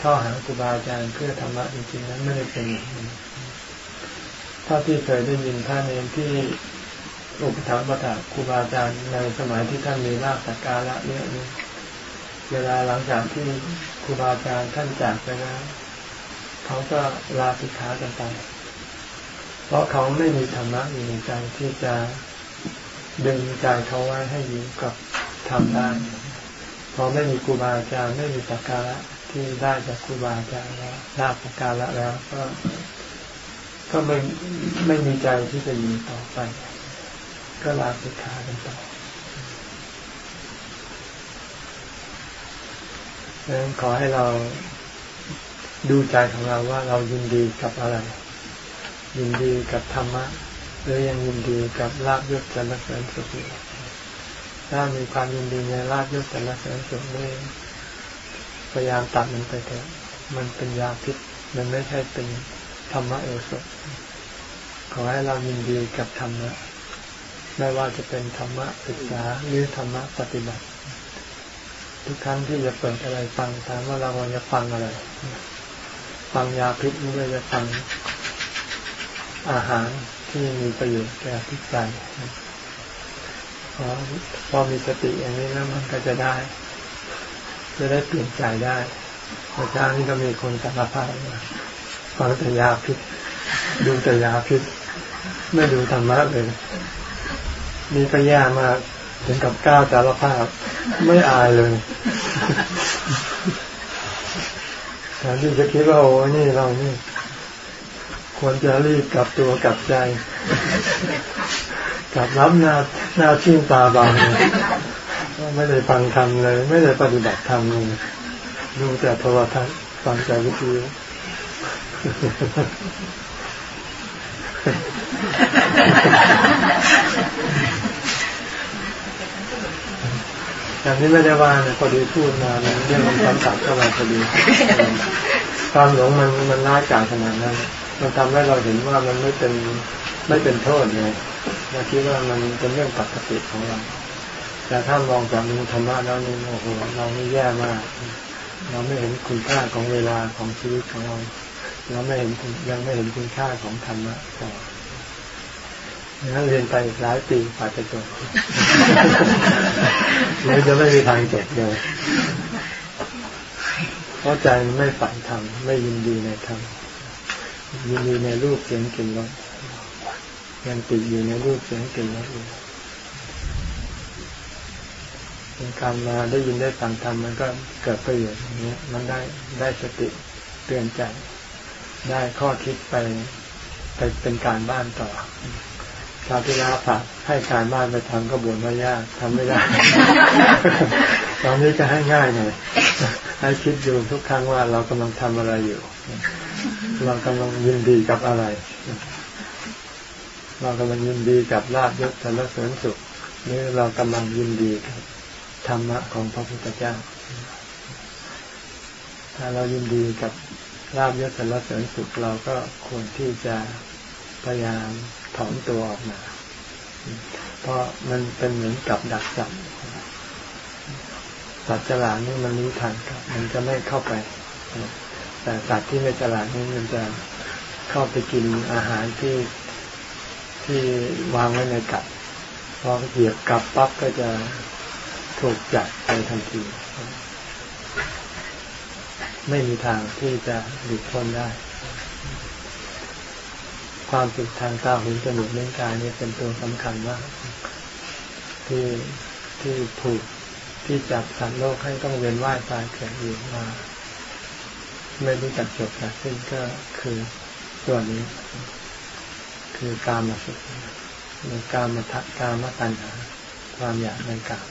เข้าหาครูบาอาจารย์เพื่อธรรมะจริงๆนั้นไม่ได้เป็นอย่างนี้ถ้าที่เคยได้ยินพระเนรที่อุปถัมภ์ประทาครูบาอาจารย์ในสมัยที่ท่านมีลาภสักการะเยอะนี้เวลาหลังจากที่ครูบาอาจารย์ท่านจากไปแล้วเขาก็ลาสิกขากันไป เพราะเขาไม่มีธรรมะอยู่ในใจที่จะดึงใจเขาไว้ให้อยู่กับทำได้พอไม่มีครูบาอาจารย์ไม่มีสักการะที่ได้จากครูบาอาจารย์แล้วลาภสักการะแล้วก็ก็ไม่ไม่มีใจที่จะอยู่ต่อไป ก็ลาสิกขากันต่อดังนั้นขอให้เราดูใจของเราว่าเรายินดีกับอะไร ยินดีกับธรรมะหรือยังยินดีกับลาบยศจันทร์เสริญสุขถ้ามีความยินดีในลาบยศจันทร์เสริญสุขนี่พยายามตัดมันไปเถอะมันเป็นยาพิษ มันไม่ใช่เป็นธรรมะเอสุขอให้เรายินดีกับธรรมะไม่ว่าจะเป็นธรรมะศึกษาหรือธรรมะปฏิบัติ ทุกครั้งที่จะเปิดอะไรฟังถามว่าเราจะฟังอะไร ฟังยาพิษหรือจะฟัง อาหารที่มีประโยชน์แก่ทิศใจพอพอมีสติอย่างนี้แล้วมันก็จะได้ จะได้เปลี่ยนใจได้พระเจ้านี่ก็มีคนสารภาพฟังแต่ยาพิษ ดูแต่ยาพิษ ไม่ดูธรรมะเลย นี่ก็แย่มากถึงกับก้าวจารภาพ ไม่อายเลยแทนที่จะคิดว่าโอ้นี่เรานี่ ควรจะรีบกลับตัวกลับใจ กลับรับหน้าหน้าชื่นตาบางไม่ได้ฟังธรรมเลย ไม่ได้ปฏิบัติธรรมเลยดูแต่โทรทัศน์ฟังแต่วิทยุอย่างนี้ไม่ได้ว่านี่ยพอดีพูดมาเรื่องมันซ้ำซับเข้ามาพอดีความหลงมันมันน่ากาขนาดนั้น มันทำให้เราเห็นว่ามันไม่เป็นไม่เป็นโทษไงเราคิดว่ามันเป็นเรื่องปกติของเรา แต่ถ้ามองจากมุมธรรมะแล้วนี่โอ้โหเราไม่แย่มาก เราไม่เห็นคุณค่าของเวลาของชีวิตของเรา เราไม่เห็นยังไม่เห็นคุณค่าของธรรมะต่องั้นเรียนไปหลายปีกว่าจะจบเลยจะไม่มีทางจบเลยเพราะใจมันไม่ฝันธรรมไม่ยินดีในธรรม ยินดีในรูปเสียงกลิ่นรสยังติดอยู่ในรูปเสียงกลิ่นรสอยู่เป็นการมาได้ยินได้ฟังธรรมมันก็เกิดประโยชน์อย่างนี้มันได้ได้สติเตือนใจ ได้ข้อคิดไปไปเป็นการบ้านต่อชาวที่แล้วฝากให้การบ้านไปทำก็บ่นว่ายากทำไม่ได้ ตอนนี้จะให้ง่ายหน่อยให้คิดอยู่ทุกครั้งว่าเรากำลังทำอะไรอยู่ เรากำลังยินดีกับอะไร เรากำลังยินดีกับลาบยศสรรเสริญสุขหรือเรากำลังยินดีกับธรรมะของพระพุทธเจ้า ถ้าเรายินดีกับลาบยศสรรเสริญสุขเราก็ควรที่จะพยายามถอนตัวออกมา เพราะมันเป็นเหมือนกับดักจับสัตว์ฉลาดนี่มันรู้ทันครับ มันจะไม่เข้าไป แต่สัตว์ที่ไม่ฉลาดนี่มันจะเข้าไปกินอาหารที่ที่วางไว้ในกับพอเหยียบกับปั๊บก็จะถูกจับไปทันที ไม่มีทางที่จะหลุดพ้นได้ ความสุขทางตาหูจมูกเล่นกายนี่เป็นตัวสำคัญมากที่ที่ถูกที่จับสัตว์โลกให้ต้องเวียนว่ายตายเกิดอยู่มา ไม่รู้จักจบจากสิ้นก็คือตัวนี้ คือการมาสุขหรือการมาทักการมาตัญหาความอยากในกาม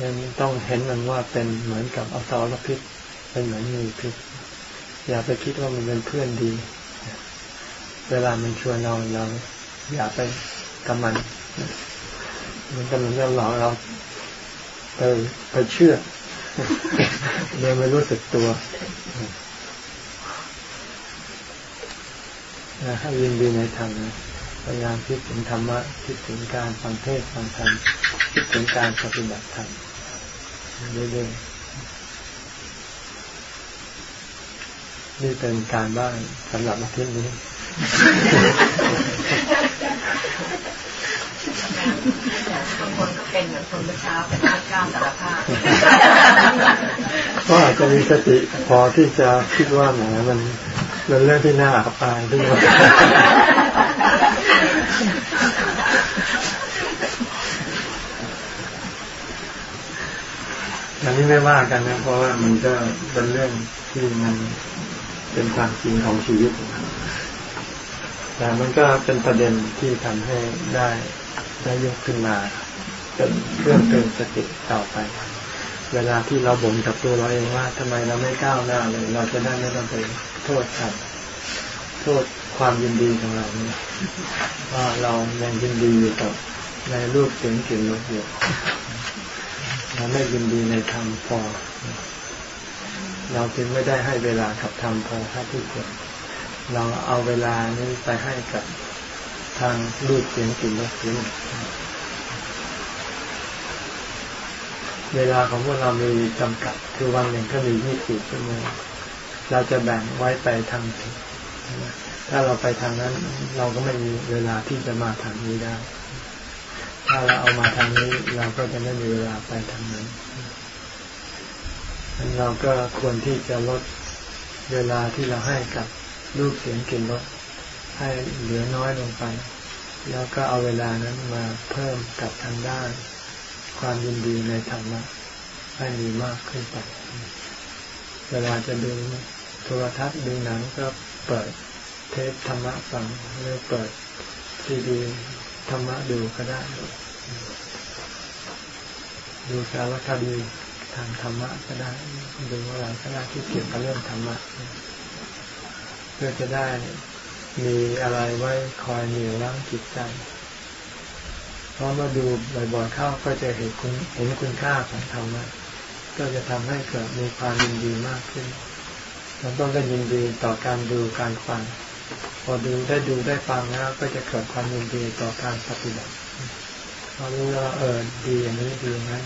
ยังต้องเห็นมันว่าเป็นเหมือนกับอสรพิษ เป็นเหมือนมีพิษ อย่าไปคิดว่ามันเป็นเพื่อนดี เวลามันชวนเราเราอย่าไปกับมันมันกำลังจะหลอกเราไปไปเชื่อ โดยไม่รู้สึกตัวให้ยินดีในธรรมนะพยายามคิดถึงธรรมะคิดถึงการฟังเทศฟังธรรมคิดถึงการปฏิบัติธรรมเรื่อยๆนี่เป็นการบ้านสำหรับอาทิตย์นี้ บางคนก็เป็นเหมือนคนเมื่อเช้าเป็นนักกล้าสารภาพก็อาจจะมีสติพอที่จะคิดว่าแหมมันเป็นเรื่องที่น่าอับอายด้วยอันนี้ไม่ว่ากันนะเพราะว่ามันก็เป็นเรื่องที่มันเป็นความจริงของชีวิตแต่มันก็เป็นประเด็นที่ทำให้ได้ ได้ยกขึ้นมาเป็นเรื่องเตือนสติต่อไป เวลาที่เราบ่นกับตัวเราเองว่าทำไมเราไม่ก้าวหน้าเลย เราจะได้ไม่ต้องไปโทษครโทษความยินดีของเราเนี่ยว่าเรายังยินดีอยู่กับในรูปเสียงกลิ่นรสอยู่เราไม่ยินดีในธรรมพอ เราจึงไม่ได้ให้เวลากับธรรมพอถ้าที่ควรเราเอาเวลานี้ไปให้กับ ทางรูปเสียงกลิ่นรสเสียงเวลาของพวกเรามีจำกัด คือวันหนึ่งก็มียี่สิบชั่วโมงเราจะแบ่งไว้ไปทางสิถ้าเราไปทางนั้น เราก็ไม่มีเวลาที่จะมาทางนี้ได้ ถ้าเราเอามาทางนี้ เราก็จะไม่มีเวลาไปทางนั้นเราก็ควรที่จะลดเวลาที่เราให้กับรูปเสียงกลิ่นรส ให้เหลือน้อยลงไป แล้วก็เอาเวลานั้นมาเพิ่มกับทางด้าน ความยินดีในธรรมะให้มีมากขึ้นไป เวลาจะดูโทรทัศน์ดูหนังก็เปิดเทปธรรมะฟังหรือเปิดซีดีธรรมะดูก็ได้ ดูสารคดีทางธรรมะก็ได้ดูอะไรก็ได้ที่เกี่ยวกับเรื่องธรรมะเพื่อจะได้ มีอะไรไว้คอยเหนี่ยวรั้งจิตใจเพราะมาดูบ่อยๆเข้าก็จะเห็นคุณเห็นคุณค่าของธรรมะก็จะทำให้เกิดมีความยินดีมากขึ้นเราต้องได้ยินดีต่อการดูการฟัง พอดูได้ดูได้ฟังแล้วก็จะเกิดความยินดีต่อการปฏิบัติพอรู้ว่าเออดีอย่างนี้ดีอย่างนั้น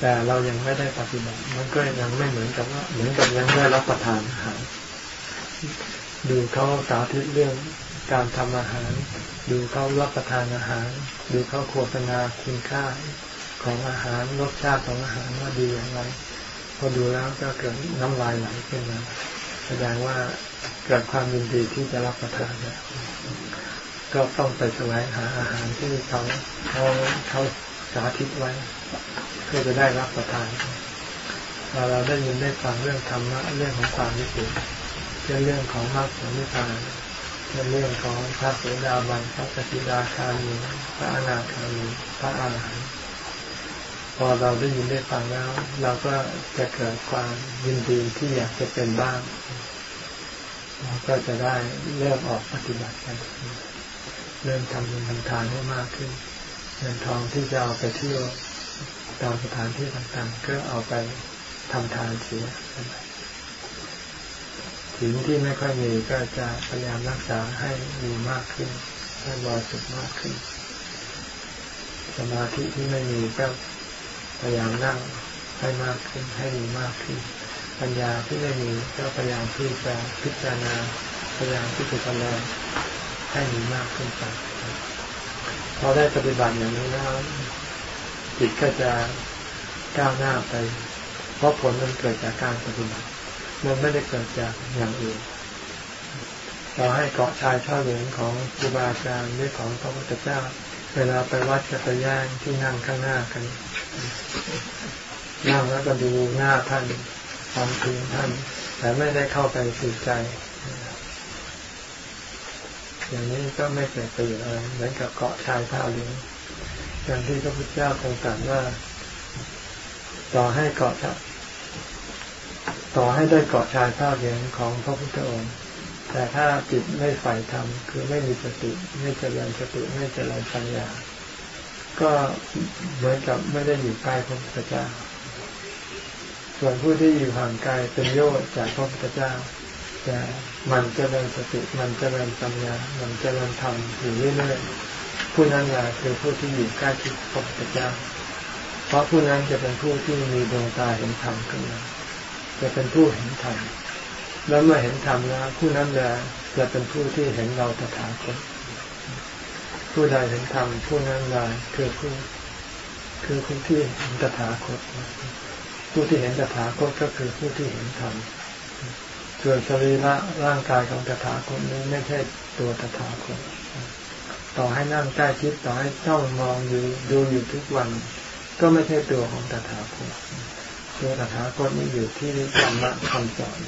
แต่เรายังไม่ได้ปฏิบัติ มันก็ยังไม่เหมือนกับว่าเหมือนกับยังไม่รับประทานอาหาร ดูเขาสาธิตเรื่องการทำอาหาร ดูเขารับประทานอาหาร ดูเขาโฆษณาคุณค่าของอาหารรสชาติของอาหารว่าดีอย่างไรพอดูแล้วก็เกิดน้ำลายไหลขึ้นมา แสดงว่าเกิดความยินดีที่จะรับประทานแล้วก็ต้องไปแสวงหาอาหารที่เขาเขาเขาสาธิตไว้ เพื่อจะได้รับประทานพอเราได้ยินได้ฟังเรื่องธรรมะเรื่องของความวิสุทธิ์ เรื่องของมรรคผลนิพพานเรื่องของพระเสดาบันพระสกิดาคามีพระอนาคามีพระอาหารหันต์พอเราได้ยินได้ฟังแล้ว เราก็จะเกิดความยินดีที่อยากจะเป็นบ้างเราก็จะได้เริ่มออกปฏิบัติกันเริ่มทำบุญทำทานให้มากขึ้นเงินทองที่จะเอาไปเที่ยวตามสถานที่ต่างๆ ก็เอาไปทำทานเสีย ศีลที่ไม่ค่อยมีก็จะพยายามรักษาให้มีมากขึ้นให้บริสุทธิ์มากขึ้น สมาธิที่ไม่มีก็พยายามนั่งให้มากขึ้นให้มีมากขึ้น ปัญญาที่ไม่มีก็พยายามที่จะพิจารณาพยายามที่จะทำงานให้มีมากขึ้นไปพอได้ปฏิบัติอย่างนี้แล้วจิตก็จะก้าวหน้าไป เพราะผลมันเกิดจากการปฏิบัติ มันไม่ได้เกิดจากอย่างอื่นเราให้เกาะชายช่อเหลืองของครูบาอาจารย์หรือของพระพุทธเจ้า เวลาไปวัดจะไปย่างที่นั่งข้างหน้ากันนั่งแล้วก็ดูหน้าท่านฟังเพลงท่าน แต่ไม่ได้เข้าไปสื่ใจ อย่างนี้ก็ไม่เกิดประโยชน์อะไรเหมือนกับเกาะชายผ้าเหลืองอย่างที่พระพุทธเจ้าทรงตรัสว่า ต่อให้เกาะ ต่อให้ได้เกาะชายผ้าเหลืองของพระพุทธองค์ แต่ถ้าจิตไม่ใฝ่ธรรมคือไม่มีสติไม่เจริญสติไม่เจริญปัญญา ก็เหมือนกับไม่ได้อยู่ใกล้พระพุทธเจ้า ส่วนผู้ที่อยู่ห่างไกลเป็นโยชน์จากพระพุทธเจ้าแต่มันเจริญสติมันเจริญปัญญามันเจริญธรรมอยู่เรื่อยๆผู้นั้นแหละคือผู้ที่อยู่ใกล้ชิดพระพุทธเจ้า เพราะผู้นั้นจะเป็นผู้ที่มีดวงตาเห็นธรรมขึ้นมา จะเป็นผู้เห็นธรรมแล้วเมื่อเห็นธรรมแล้วผู้นั้นจะจะเป็นผู้ที่เห็นเราตถาคตผู้ใดเห็นธรรมผู้นั้นแหละคือผู้คือผู้ที่เห็นตถาคตผู้ที่เห็นตถาคตก็คือผู้ที่เห็นธรรมส่วนสรีระร่างกายของตถาคตนี้ไม่ใช่ตัวตถาคต ต่อให้นั่งใกล้ชิดต่อให้จ้องมองอยู่ดูอยู่ทุกวัน ก็ไม่ใช่ตัวของตถาคต ตัวตถาคตนี่อยู่ที่ธรรมะคำสอน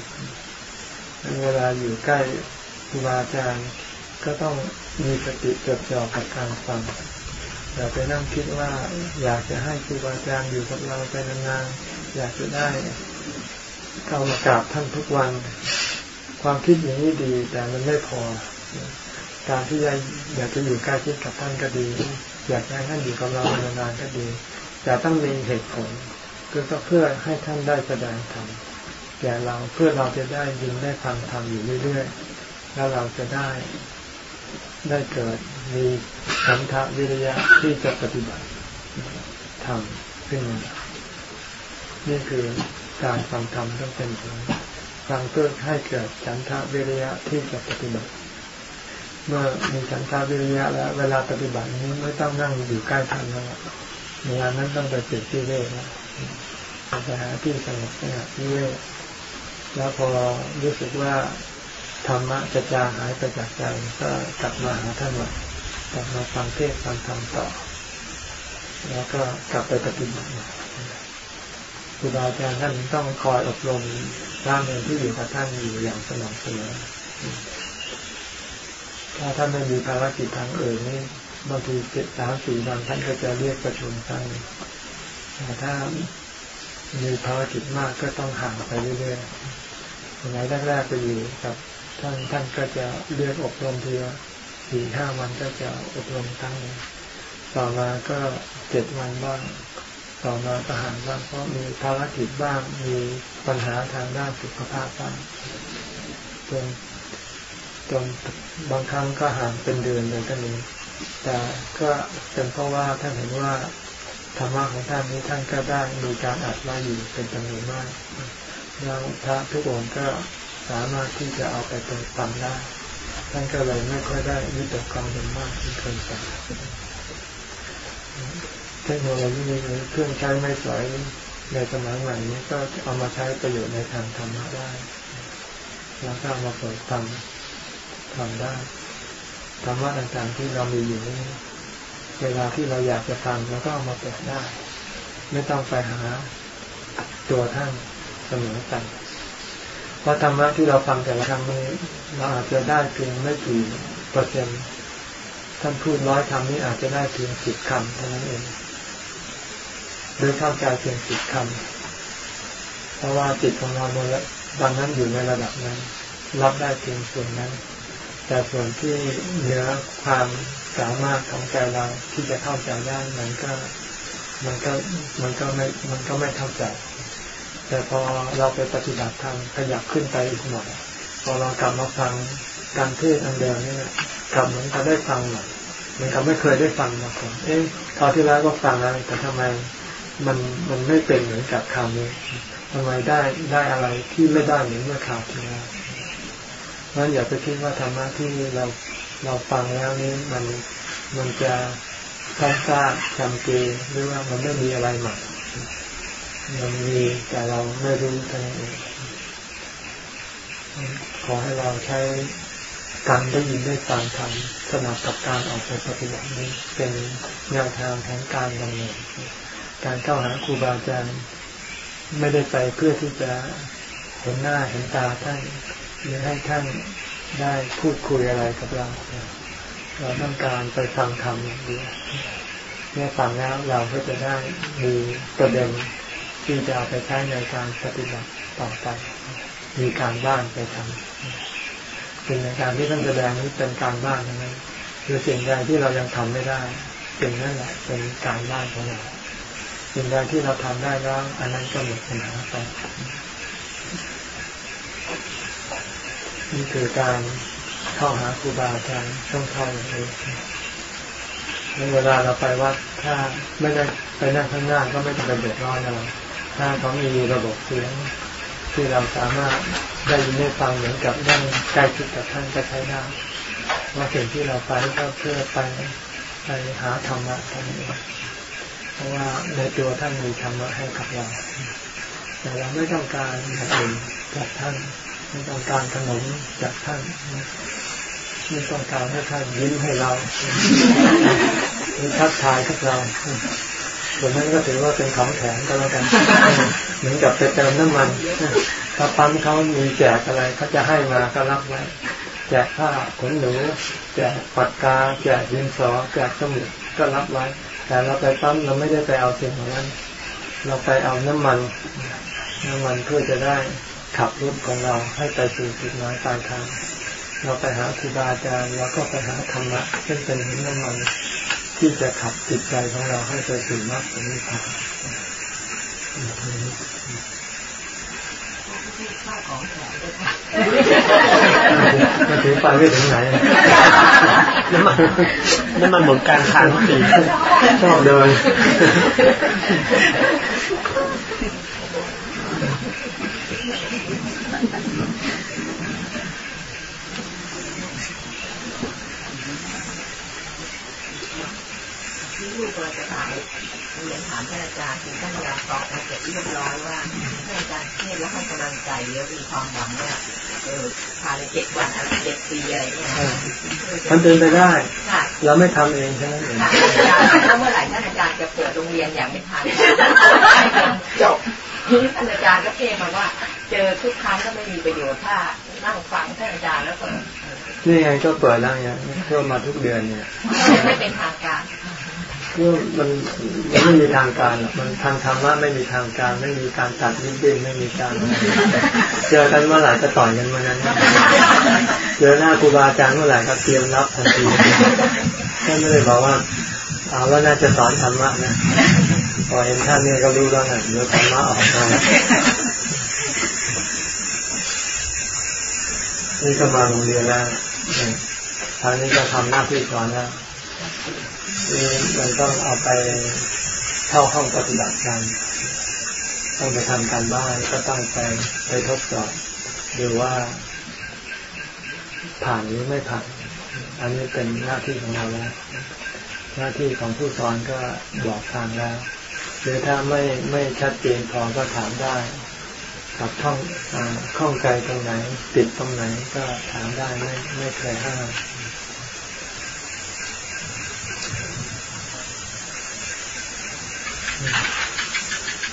เวลาอยู่ใกล้ครูบาอาจารย์ก็ต้องมีสติจดจ่อกับการฟังอย่าไปนั่งคิดว่า อยากจะให้ครูบาอาจารย์อยู่กับเราไปนานๆอยากจะได้เข้ามากราบท่านทุกวัน ความคิดอย่างนี้ดี แต่มันไม่พอ การที่อยากจะอยู่ใกล้ชิดกับท่านก็ดี อยากให้ท่านอยู่กับเรานานๆก็ดีแต่ต้องมีเหตุผล คือก็เพื่อให้ท่านได้แสดงธรรมแก่เราเพื่อเราจะได้ยินได้ฟังธรรมอยู่เรื่อยๆ แล้วเราจะได้ได้เกิดมีฉันทะวิริยะที่จะปฏิบัติธรรมขึ้นมานี่คือการฟังธรรมต้องเป็นอย่างฟังเพื่อให้เกิดฉันทะวิริยะที่จะปฏิบัติ เมื่อมีฉันทะวิริยะแล้ว เวลาปฏิบัตินี้ไม่ต้องนั่งอยู่ใกล้ท่านแล้วเวลานั้นต้องไปเปลี่ยนที่เล่แล้ วไปหาที่สงบสงัดที่เล่แล้วพอรู้สึกว่าธรรมะจะจางหายไปจากใจก็กลับมาหาท่านใหม่กลับมาฟังเทศฟังธรรมต่อ แล้วก็กลับไปปฏิบัติครูบาอาจารย์ท่านต้องคอยอบรมร่างเองที่อยู่กับท่านอยู่อย่างสม่ำเสมอถ้าท่านไม่มีภารกิจทางอื่นนี่บางทีเจ็ดสามสี่วันท่านก็จะเรียกประชุมท่านแต่ถ้า มีภารกิจมากก็ต้องห่างไปเรื่อยๆสมัยแรกๆไปอยู่กับท่านท่านก็จะเรียกอบรมทีละสี่ห้าวันก็จะอบรมทั้งต่อมาก็เจ็ดวันบ้าง ต่อมาก็ห่างบ้างเพราะมีภารกิจบ้าง มีปัญหาทางด้านสุขภาพบ้างจนจนบางครั้งก็ห่างเป็นเดือนเลยก็มีแต่ก็เป็นเพราะว่าท่านเห็นว่า ธรรมะของท่านนี้ท่านก็ได้มีการอัดไว้อยู่เป็นจำนวนมากแล้วพระทุกองค์ก็สามารถที่จะเอาไปเป็นฟังได้ ท่านก็เลยไม่ค่อยได้วิตกกังวลมากที่เคยเป็นเทคโนโลยีนี้เครื่องใช้ไม่สวยในสมัยใหม่นี้ก็เอามาใช้ประโยชน์ในทางธรรมะได้แล้วก็มาเปิดทำทำได้ธรรมะต่างๆที่เรามีอยู่นี้ เวลาที่เราอยากจะฟังเราก็เอามาเปิดได้ ไม่ต้องไปหาตัวท่านเสมอกันเพราะธรรมะที่เราฟังแต่ละครั้งนี้เราอาจจะได้เพียงไม่กี่เปอร์เซ็นต์ท่านพูดร้อยคำนี้อาจจะได้เพียงสิบคำเท่านั้นเองหรือเข้าใจเพียงสิบคำเพราะว่าจิตของเราในตอนนั้นอยู่ในระดับนั้น รับได้เพียงส่วนนั้น แต่ส่วนที่เหนือความ สามารถของใจเราที่จะเข้าใจได้มันก็มันก็มันก็ไม่มันก็ไม่เข้าใจ แต่พอเราไปปฏิบัติธรรมขยับขึ้นไปอีกหน่อยพอเรากลับมาฟังการเทศอันเดิมนี่กลับเหมือนกับได้ฟังใหม่เหมือนกับไม่เคยได้ฟังมาก่อนเอ๊ะคราวที่แล้วก็ฟังแล้วแต่ทำไมมันมันไม่เป็นเหมือนกับคราวนี้ทำไมได้ได้อะไรที่ไม่ได้เหมือนเมื่อคราวที่แล้วนั้นอย่าไปคิดว่าธรรมะที่เรา เราฟังแล้วนี้มันมันจะซ้ำซากจำเจหรือว่ามันไม่มีอะไรใหม่มันมีแต่เราไม่รู้เท่านั้นเองขอให้เราใช้การได้ยินได้ฟังทำสนับกับการออกไปปฏิบัตินี้เป็นแนวทางของการดำเนินการเข้าหาครูบาอาจารย์ไม่ได้ไปเพื่อที่จะเห็นหน้าเห็นตาท่านหรือให้ท่าน ได้พูดคุยอะไรกับเรา เราต้องการไปฟังธรรมอย่างเดียวเมื่อฟังแล้วเราก็จะได้มีประเด็นที่จะเอาไปใช้ในการปฏิบัติต่อไป มีการบ้านไปทำสิ่งในการที่ท่านแสดงนี้เป็นการบ้านทั้งนั้นคือสิ่งใดที่เรายังทำไม่ได้สิ่งนั้นแหละเป็นการบ้านของเราสิ่งใดที่เราทำได้แล้วอันนั้นก็หมดปัญหาไป นี่คือการเข้าหาครูบาอาจารย์ต้องเข้าอย่างนี้ในเวลาเราไปวัดถ้าไม่ได้ไปนั่งข้างหน้าก็ไม่ต้องไปเดือดร้อนอะไรถ้าเขามีระบบเสียงที่เราสามารถได้ยินได้ฟังเหมือนกับนั่งใกล้ชิดกับท่านก็ใช้ได้ว่าสิ่งที่เราไปก็เพื่อไปไปหาธรรมะท่านเองเพราะว่าในตัวท่านมีธรรมะให้กับเรา แต่เราไม่ต้องการอย่างอื่นจากท่าน ไม่ต้องการขนมจากท่านไม่ต้องการให้ท่านยิ้มให้เราหรือทักทายกับเราส่วนนั้นก็ถือว่าเป็นของแถมก็แล้วกัน เหมือนกับไปเติมน้ำมัน ถ้าปั๊มเขามีแจกอะไรเขาจะให้มาก็รับไว้ แจกผ้าขนหนู แจกปากกา แจกดินสอ แจกสมุดก็รับไว้ แต่เราไปปั๊มเราไม่ได้ไปเอาสิ่งเหล่านั้น เราไปเอาน้ำมัน น้ำมันเพื่อจะได้ ขับรถของเราให้ไปสู่จุดหมายปลายทางเราไปหาครูบาอาจารย์เราก็ไปหาธรรมะซึ่งเป็นน้ำมันที่จะขับจิตใจของเราให้ไปสู่มรรคผลนิพพานมาถึงไปไม่ถึงไหนน้ำมันน้ำมันหมดกางทางทุกทีชอบเดิน ลูกเราจะถามเรียนถามท่านอาจารย์คือท่านอยากตอบมาเสร็จเรียบร้อยว่าท่านอาจารย์เทศแล้วให้กำลังใจแล้วมีความหวังเนี่ยเออภายในเจ็ดวันอะไรเจ็ดปีอะไรเนี่ยมันเป็นไปได้ค่ะเราไม่ทำเองใช่ไหมเองค่ะอาจารย์แล้วเมื่อไหร่ท่านอาจารย์จะเปิดโรงเรียนอย่างไม่ทันจบทีนี้ท่านอาจารย์ก็เทศมาว่า เจอทุกครั้งก็ไม่มีประโยชน์ถ้านั่งฟังท่านอาจารย์แล้วก็นี่ไงก็เปิดแล้วเนี่ยเพิ่มมาทุกเดือนเนี่ยไม่เป็นทางการก็ มันมันไม่มีทางการหรอกมันทางธรรมะไม่มีทางการ ไม่มีการตัดนิ้วดิ้นไม่มีการเจอกันเมื่อไหร่ก็ต่อยกันเมื่อนั้นเจอหน้าครูบาอาจารย์เมื่อไหร่ก็เตรียมรับทันทีท่านไม่ได้บอกว่าเอาแล้วน่าจะสอนธรรมะนะพอเห็นท่านเนี่ยก็รู้แล้วนะเดี๋ยวธรรมะออกมานี่ก็มาโรงเรียนแล้วทางนี้ก็ทำหน้าที่สอนแล้ว นี่มันต้องเอาไปเข้าห้องปฏิบัติกันต้องไปทำการบ้านก็ต้องไปไปทดสอบดูว่าผ่านหรือไม่ผ่าน อันนี้เป็นหน้าที่ของเราแล้ว หน้าที่ของผู้สอนก็บอกทางแล้ว หรือถ้าไม่ไม่ชัดเจนพอก็ถามได้กับข้องอข้องใจตรงไหน ติดตรงไหนก็ถามได้ไม่ไม่เคยห้าม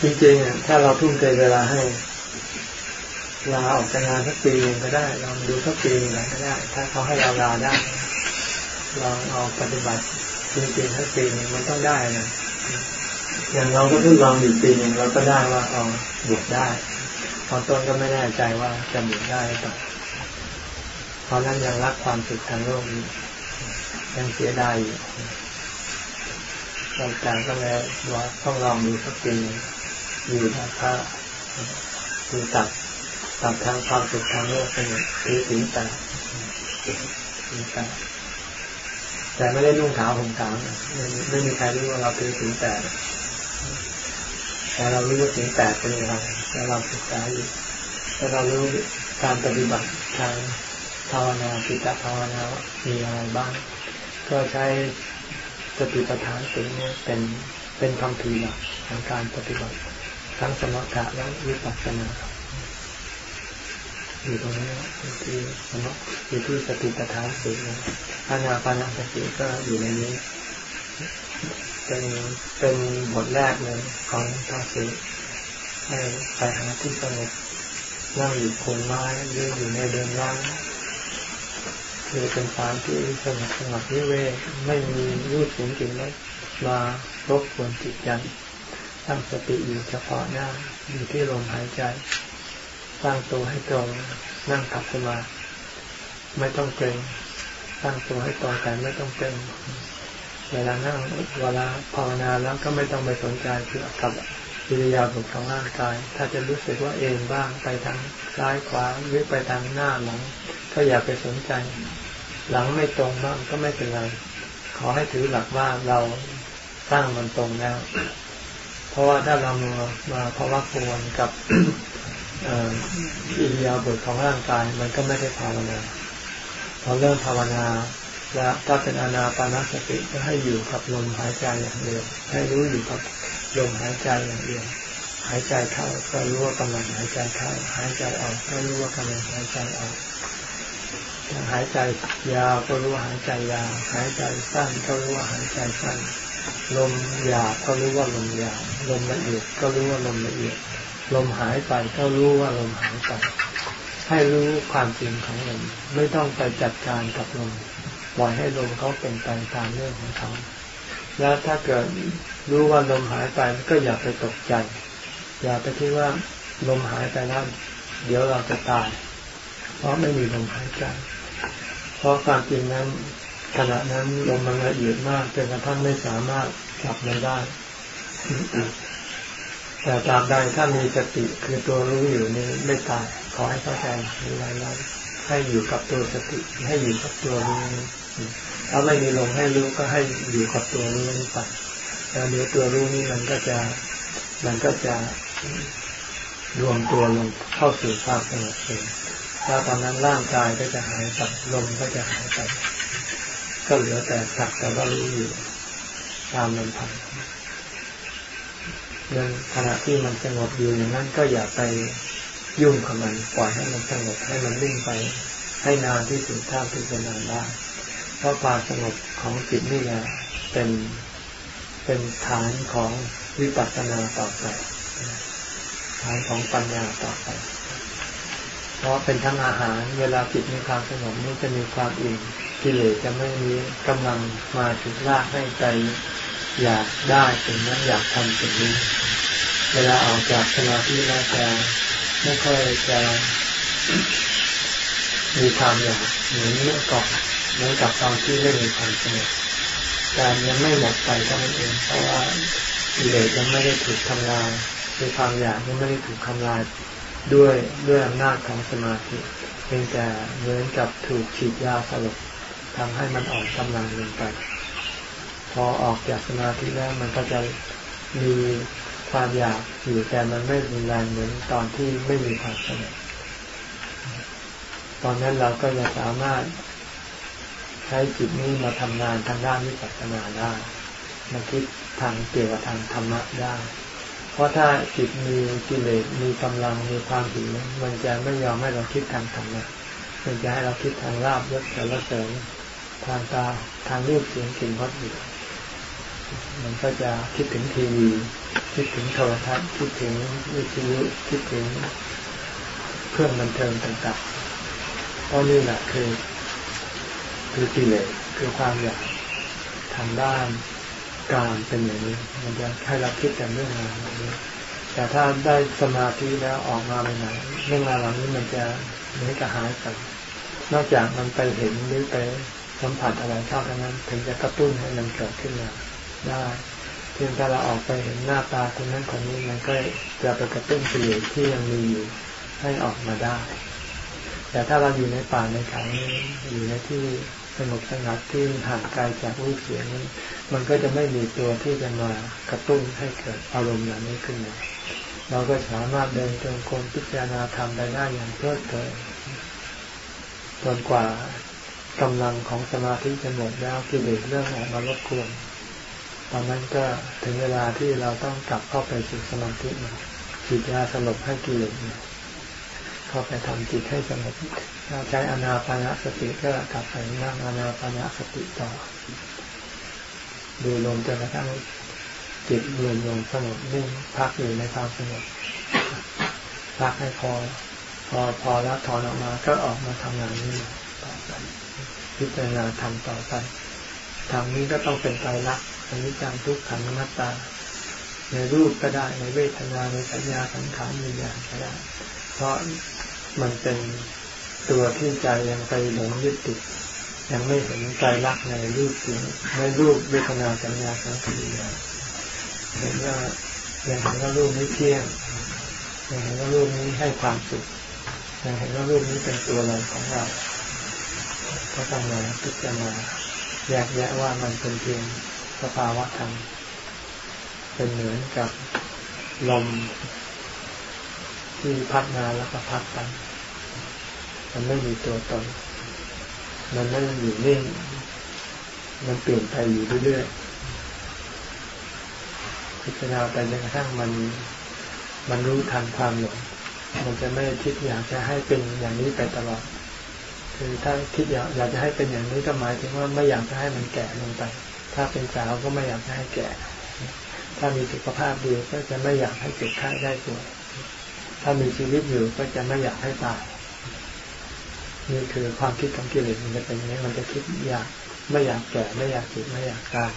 จริงๆอะถ้าเราทุ่มเทเวลาให้ลาออกจากงานสักปีหนึงก็ได้ลองดูสักปีหนึงก็ได้ ถ้าเขาให้เราลาได้ลองเอาปฏิบัติจริงๆสักปีหนึงมันต้องได้นะอย่างเราก็ทดลองอยู่ปีหนึงเราก็ได้ว่าเอาบวชได้ตอนต้นก็ไม่แน่ใจว่าจะบวชได้หรือเปล่าเพราะนั้นยังรักความสุขทางโลกอยู่ยังเสียดายอยู่ อาจารย์ก็เลยว่าต้องลองดูสักปีหนึ่งอยู่นะพระคือตัดตัดทางความสุขทางโลกไปเลยถือศีลแปดศีลแปดแต่ไม่ได้นุ่งขาวห่มขาวไม่ไม่มีใครรู้ว่าเราถือถึงแปดแต่เรารู้ว่าถึงแปดเป็นอะไรแล้วเราศึกษาอยู่แล้วเรารู้การปฏิบัติทางภาวนาจิตภาวนามีอะไรบ้าง ก็ใช้ สติปัฏฐานสิ่งนี้เป็นเป็นคำพีหลักทางการปฏิบัติทั้งสมถะและวิปัสสนาอยู่ตรงนี้อยู่ที่สมอยู่ที่สติปัฏฐานสิ่งนี้อานาปานาสติก็อยู่ในนี้เป็นเป็นบทแรกเลยของทาสิให้ไปหาที่สงบนั่งอยู่โคนไม้หรืออยู่ในเดินร่าง คือเป็นสารที่สงบสงบนิเวศไม่มีรูปสียงกลิ่นรสมารบกวนจิตใจตั้งสติอยู่เฉพาะหน้าอยู่ที่ลมหายใจสร้างตัวให้ตรงนั่งขับสมาไม่ต้องเกรงสร้างตัวให้ตรงแต่ไม่ต้องเกรงเวลานั่งเวลาภาวนาแล้วก็ไม่ต้องไปสนใจเกี่ยวกับกิริยาบทของร่างกาย ถ้าจะรู้สึกว่าเองบ้างไปทางซ้ายขวาหรือไปทางหน้าหลังก็อย่าไปสนใจ หลังไม่ตรงบ้างก็ไม่เป็นไร ขอให้ถือหลักว่าเราสร้างมันตรงแล้ว เพราะว่าถ้าเรามามาภาวะปวนกับอิริยาบถของร่างกายมันก็ไม่ได้ภาวนาพอเริ่มภาวนาแล้วถ้าเป็นอนาปานสติก็ให้อยู่กับลมหายใจอย่างเดียว ให้รู้อยู่กับลมหายใจอย่างเดียว หายใจเข้าก็รู้ว่ากำลังหายใจเข้า หายใจออกก็รู้ว่ากำลังหายใจออก หายใจยาวก็รู้ว่าหายใจยาว หายใจสั้นก็รู้ว่าหายใจสั้น ลมหยาบก็รู้ว่าลมหยาบ ลมละเอียดก็รู้ว่าลมละเอียด ลมหายไปก็รู้ว่าลมหายไป ให้รู้ความจริงของลม ไม่ต้องไปจัดการกับลม ปล่อยให้ลมเขาเป็นไปตามเรื่องของเขา แล้วถ้าเกิดรู้ว่าลมหายไปก็อย่าไปตกใจ อย่าไปคิดว่าลมหายไปแล้วเดี๋ยวเราจะตาย เพราะไม่มีลมหายใจ เพราะความจริงนั้นขณะนั้นลมมันละเอียดมากจนกระทั่งไม่สามารถจับมันได้ แต่ตามใดถ้ามีสติคือตัวรู้อยู่นี้ไม่ตายขอให้เข้าใจในรายละให้อยู่กับตัวสติ ให้อยู่กับตัวรู้ถ้าไม่มีลมให้รู้ก็ให้อยู่กับตัวรู้นี้ไปแล้วเดี๋ยวตัวรู้นี้มันก็จะมันก็จะรวมตัวลงเข้าสู่ความสงบเอง ถ้าตอนนั้นร่างกายก็จะหายไปลมก็จะหายไปก็เหลือแต่สักแต่ว่ารู้อยู่ตามลำพังเรื่องขณะที่มันสงบอยู่อย่างนั้นก็อย่าไปยุ่งกับมันปล่อยให้มันสงบให้มันวิ่งไป ให้นานที่สุดเท่าที่จะนานได้เพราะความสงบของจิตนี่แหละเป็นเป็นฐานของวิปัสสนาต่อไปฐานของปัญญาต่อไป เพราะเป็นทั้งอาหาร เวลาจิตมีความสงบนี่จะมีความอิ่มกิเลสจะไม่มีกำลังมาถึงลากให้ใจอยากได้สิ่งนั้นอยากทำสิ่งนี้ เวลาออกจากสมาธิแล้วจะไม่ค่อยจะมีความอยากเหมือนเมื่อก่อนเหมือนกับตอนที่ไม่มีความสงบการยังไม่หมดไปเท่านั้นเองเพราะว่ากิเลสยังไม่ได้ถูกทำลายคือความอยากยังไม่ได้ถูกทำลาย ด้วยด้วยอำนาจของสมาธิเพียงแต่เหมือนกับถูกฉีดยาสลบทำให้มันอ่อนกำลังลงไป พอออกจากสมาธิแล้วมันก็จะมีความอยากอยู่แต่มันไม่รุนแรงเหมือนตอนที่ไม่มีความสงบตอนนั้นเราก็จะสามารถใช้จิตนี้มาทำงานทางด้านวิปัสสนาได้มาคิดทางเกี่ยวกับทางธรรมะได้ ราะถ้าจิตมีกิเลสมีกำลังมีความหิวมันจะไม่ยอมให้เราคิดทางธรรมะมันจะให้เราคิดทางลาบยศสรรเสริญทางตาทางรูปเสียงกลิ่นรสอยู่มันก็จะคิดถึงทีวีคิดถึงโทรทัศน์คิดถึงวิทยุคิดถึงเครื่องบันเทิงต่างๆเพราะนี่แหละคือ คือกิเลสคือความอยากทางด้าน การเป็นอย่างนี้มันจะให้เราคิดแต่เรื่องงานแบบนี้แต่ถ้าได้สมาธิแล้วออกมาไปไหนเรื่องราวเหล่านี้มันจะเหมือนกับหายไปนอกจากมันไปเห็นหรือไปสัมผัสอะไรเข้าทั้งนั้น ถึงจะกระตุ้นให้มันเกิดขึ้นมาได้เพียงแต่เราออกไปเห็นหน้าตาคนนั้นคนนี้มันก็จะไปกระตุ้นกิเลสที่ยังมีอยู่ให้ออกมาได้ แต่ถ้าเราอยู่ในป่าในเขาอยู่ในที่ สงบสงัดที่ห่างไกลจากรูปเสียงนั้นมันก็จะไม่มีตัวที่จะมากระตุ้นให้เกิดอารมณ์อย่างนี้ขึ้นมาเราก็สามารถเดินจงกรมพิจารณาธรรมไปได้อย่างเพลิดเพลินจนกว่ากำลังของสมาธิจะหมดแล้วกิเลสเรื่องออกมารบกวนตอนนั้นก็ถึงเวลาที่เราต้องกลับเข้าไปสู่สมาธิฉีดยาสลบให้กิเลสเข้าไปทำจิตให้สงบถ้าใช้อนาปานสติก็กลับไปนั่งอนาปานสติต่อ ดูลมจนกระทั่งจิตรวมลงสงบนิ่งพักอยู่ในความสงบพักให้พอ พอพอแล้วถอนออกมาก็ออกมาทำงานนี้ต่อไปพิจารณาทำต่อไปทำนี้ก็ต้องเป็นไตรลักษณ์อนิจจังทุกขังนัตตา ในรูปก็ได้ในเวทนาในสัญญาสังขารมีอย่างก็ได้ เพราะมันเป็นตัวที่ใจยังไปหลงยึดติด ยังไม่เห็นใจรักในรูปเสียงในรูปเวทนาสัญญาสังขารเห็นว่ายังเห็นว่ารูปนี้เที่ยงยังเห็นว่ารูปนี้ให้ความสุขยังเห็นว่ารูปนี้เป็นตัวเราของเราก็ต้องมาพิจารณาแยกแยะว่ามันเป็นเพียงสภาวะธรรมเป็นเหมือนกับลม ที่พัดมาแล้วก็พัดไปมันไม่มีตัวตน มันไม่อยู่นิ่ง มันเปลี่ยนไปอยู่เรื่อยๆ พิจารณาไปจนกระทั่งมัน มันรู้ทันความหลง มันจะไม่คิดอยากจะให้เป็นอย่างนี้ไปตลอด คือถ้าคิดอยากอยากจะให้เป็นอย่างนี้ก็หมายถึงว่าไม่อยากจะให้มันแก่ลงไป ถ้าเป็นสาวก็ไม่อยากจะให้แก่ ถ้ามีสุขภาพดีก็จะไม่อยากให้เจ็บไข้ได้ป่วย ถ้ามีชีวิตอยู่ก็จะไม่อยากให้ตาย นี่คือความคิดของกิเลสมันจะเป็นอย่างนี้มันจะคิดอยากไม่อยากแก่ไม่อยากเจ็บไม่อยากตาย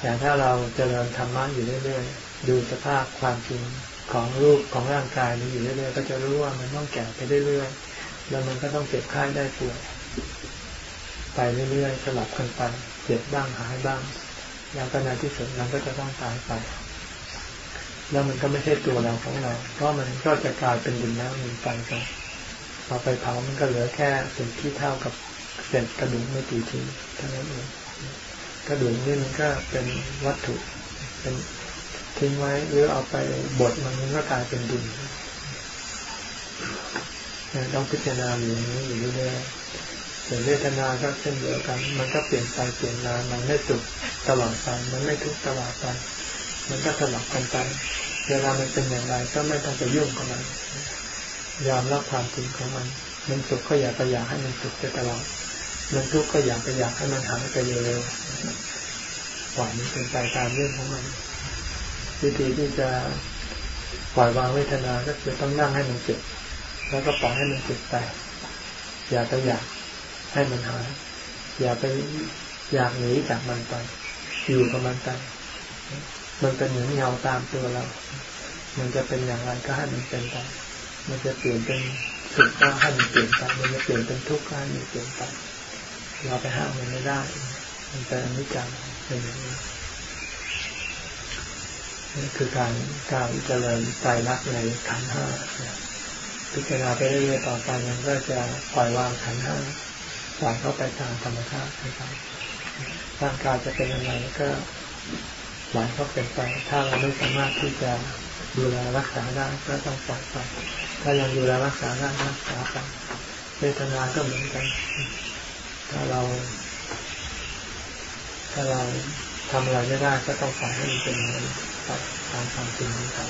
แต่ถ้าเราจเจริญธรรมะอยู่เรื่อยๆดูสภาพความจริงของรูปของร่างกายนี้อยู่เรื่อยๆก็จะรู้ว่ามันต้องแก่ไปเรื่อยๆแล้วมันก็ต้องเจ็บไข้ได้ป่วยไปเรื่อยๆสลับกันไปเจ็บบ้างหายบ้าง แล้วก็ในที่สุดมันก็จะต้องตายไป แล้วมันก็ไม่ใช่ตัวเราของเรา เพราะมันก็จะกลายเป็นดินน้ำมีไฟไปพอไปเผามันก็เหลือแค่สิ่งที่เท่ากับเศษกระดูกไม่กี่ชิ้นเท่านั้นเองกระดูกนี่มันก็เป็นวัตถุ เป็นทิ้งไว้หรือเอาไปบดมันมันก็กลายเป็นดินต้องพิจารณาอยู่างนี้อยู่เรื่อยๆแต่เวทนาก็เช่นเดียวกัน มันก็เปลี่ยนไปเปลี่ยนมามันไม่สุขตลอดไปมันไม่ทุกตลอดไป มันก็สลับกันไป เวลามันเป็นอย่างไรก็ไม่ต้องไปยุ่งกับมัน ยอมรับความจริงของมัน มันสุขก็อยากไปอยากให้มันสุขไปตลอด มันทุกข์ก็อยากไปอยากให้มันหายไปเร็วๆปล่อยมันเป็นไปตามเรื่องของมันวิธีที่จะปล่อยวางเวทนา ก็คือต้องนั่งให้มันเจ็บ แล้วก็ปล่อยให้มันเจ็บไป อย่าไปอยากให้มันหาย อย่าไปอยากหนีจากมันไป อยู่กับมันไป มันเป็นเหมือนเงาตามตัวเรา มันจะเป็นอย่างไรก็ให้มันเป็นไป มันจะเปลี่ยนเป็นสุขก็ให้มันเปลี่ยนไป มันจะเปลี่ยนเป็นทุกข์ก็ให้มันเปลี่ยนไป เราไปห้ามมันไม่ได้ มันเป็นอนิจจังเป็นอย่างนี้นี่คือการการเจริญใจรักในขันห้าพิจารณาไปเรื่อยๆต่อไปมันก็จะปล่อยวางขันห้าปล่อยเข้าไปตามธรรมชาติไปร่างกายจะเป็นยังไงก็ ปล่อยเขาเป็นไป ถ้าเราไม่สามารถที่จะดูแลรักษาได้ก็ต้องปล่อยไป ถ้ายังดูแลรักษาได้รักษาไปเวทนาก็เหมือนกัน ถ้าเรา ถ้าเราทำอะไรไม่ได้ก็ต้องปล่อยให้มันเป็นอย่างนั้นตามความจริงของเขา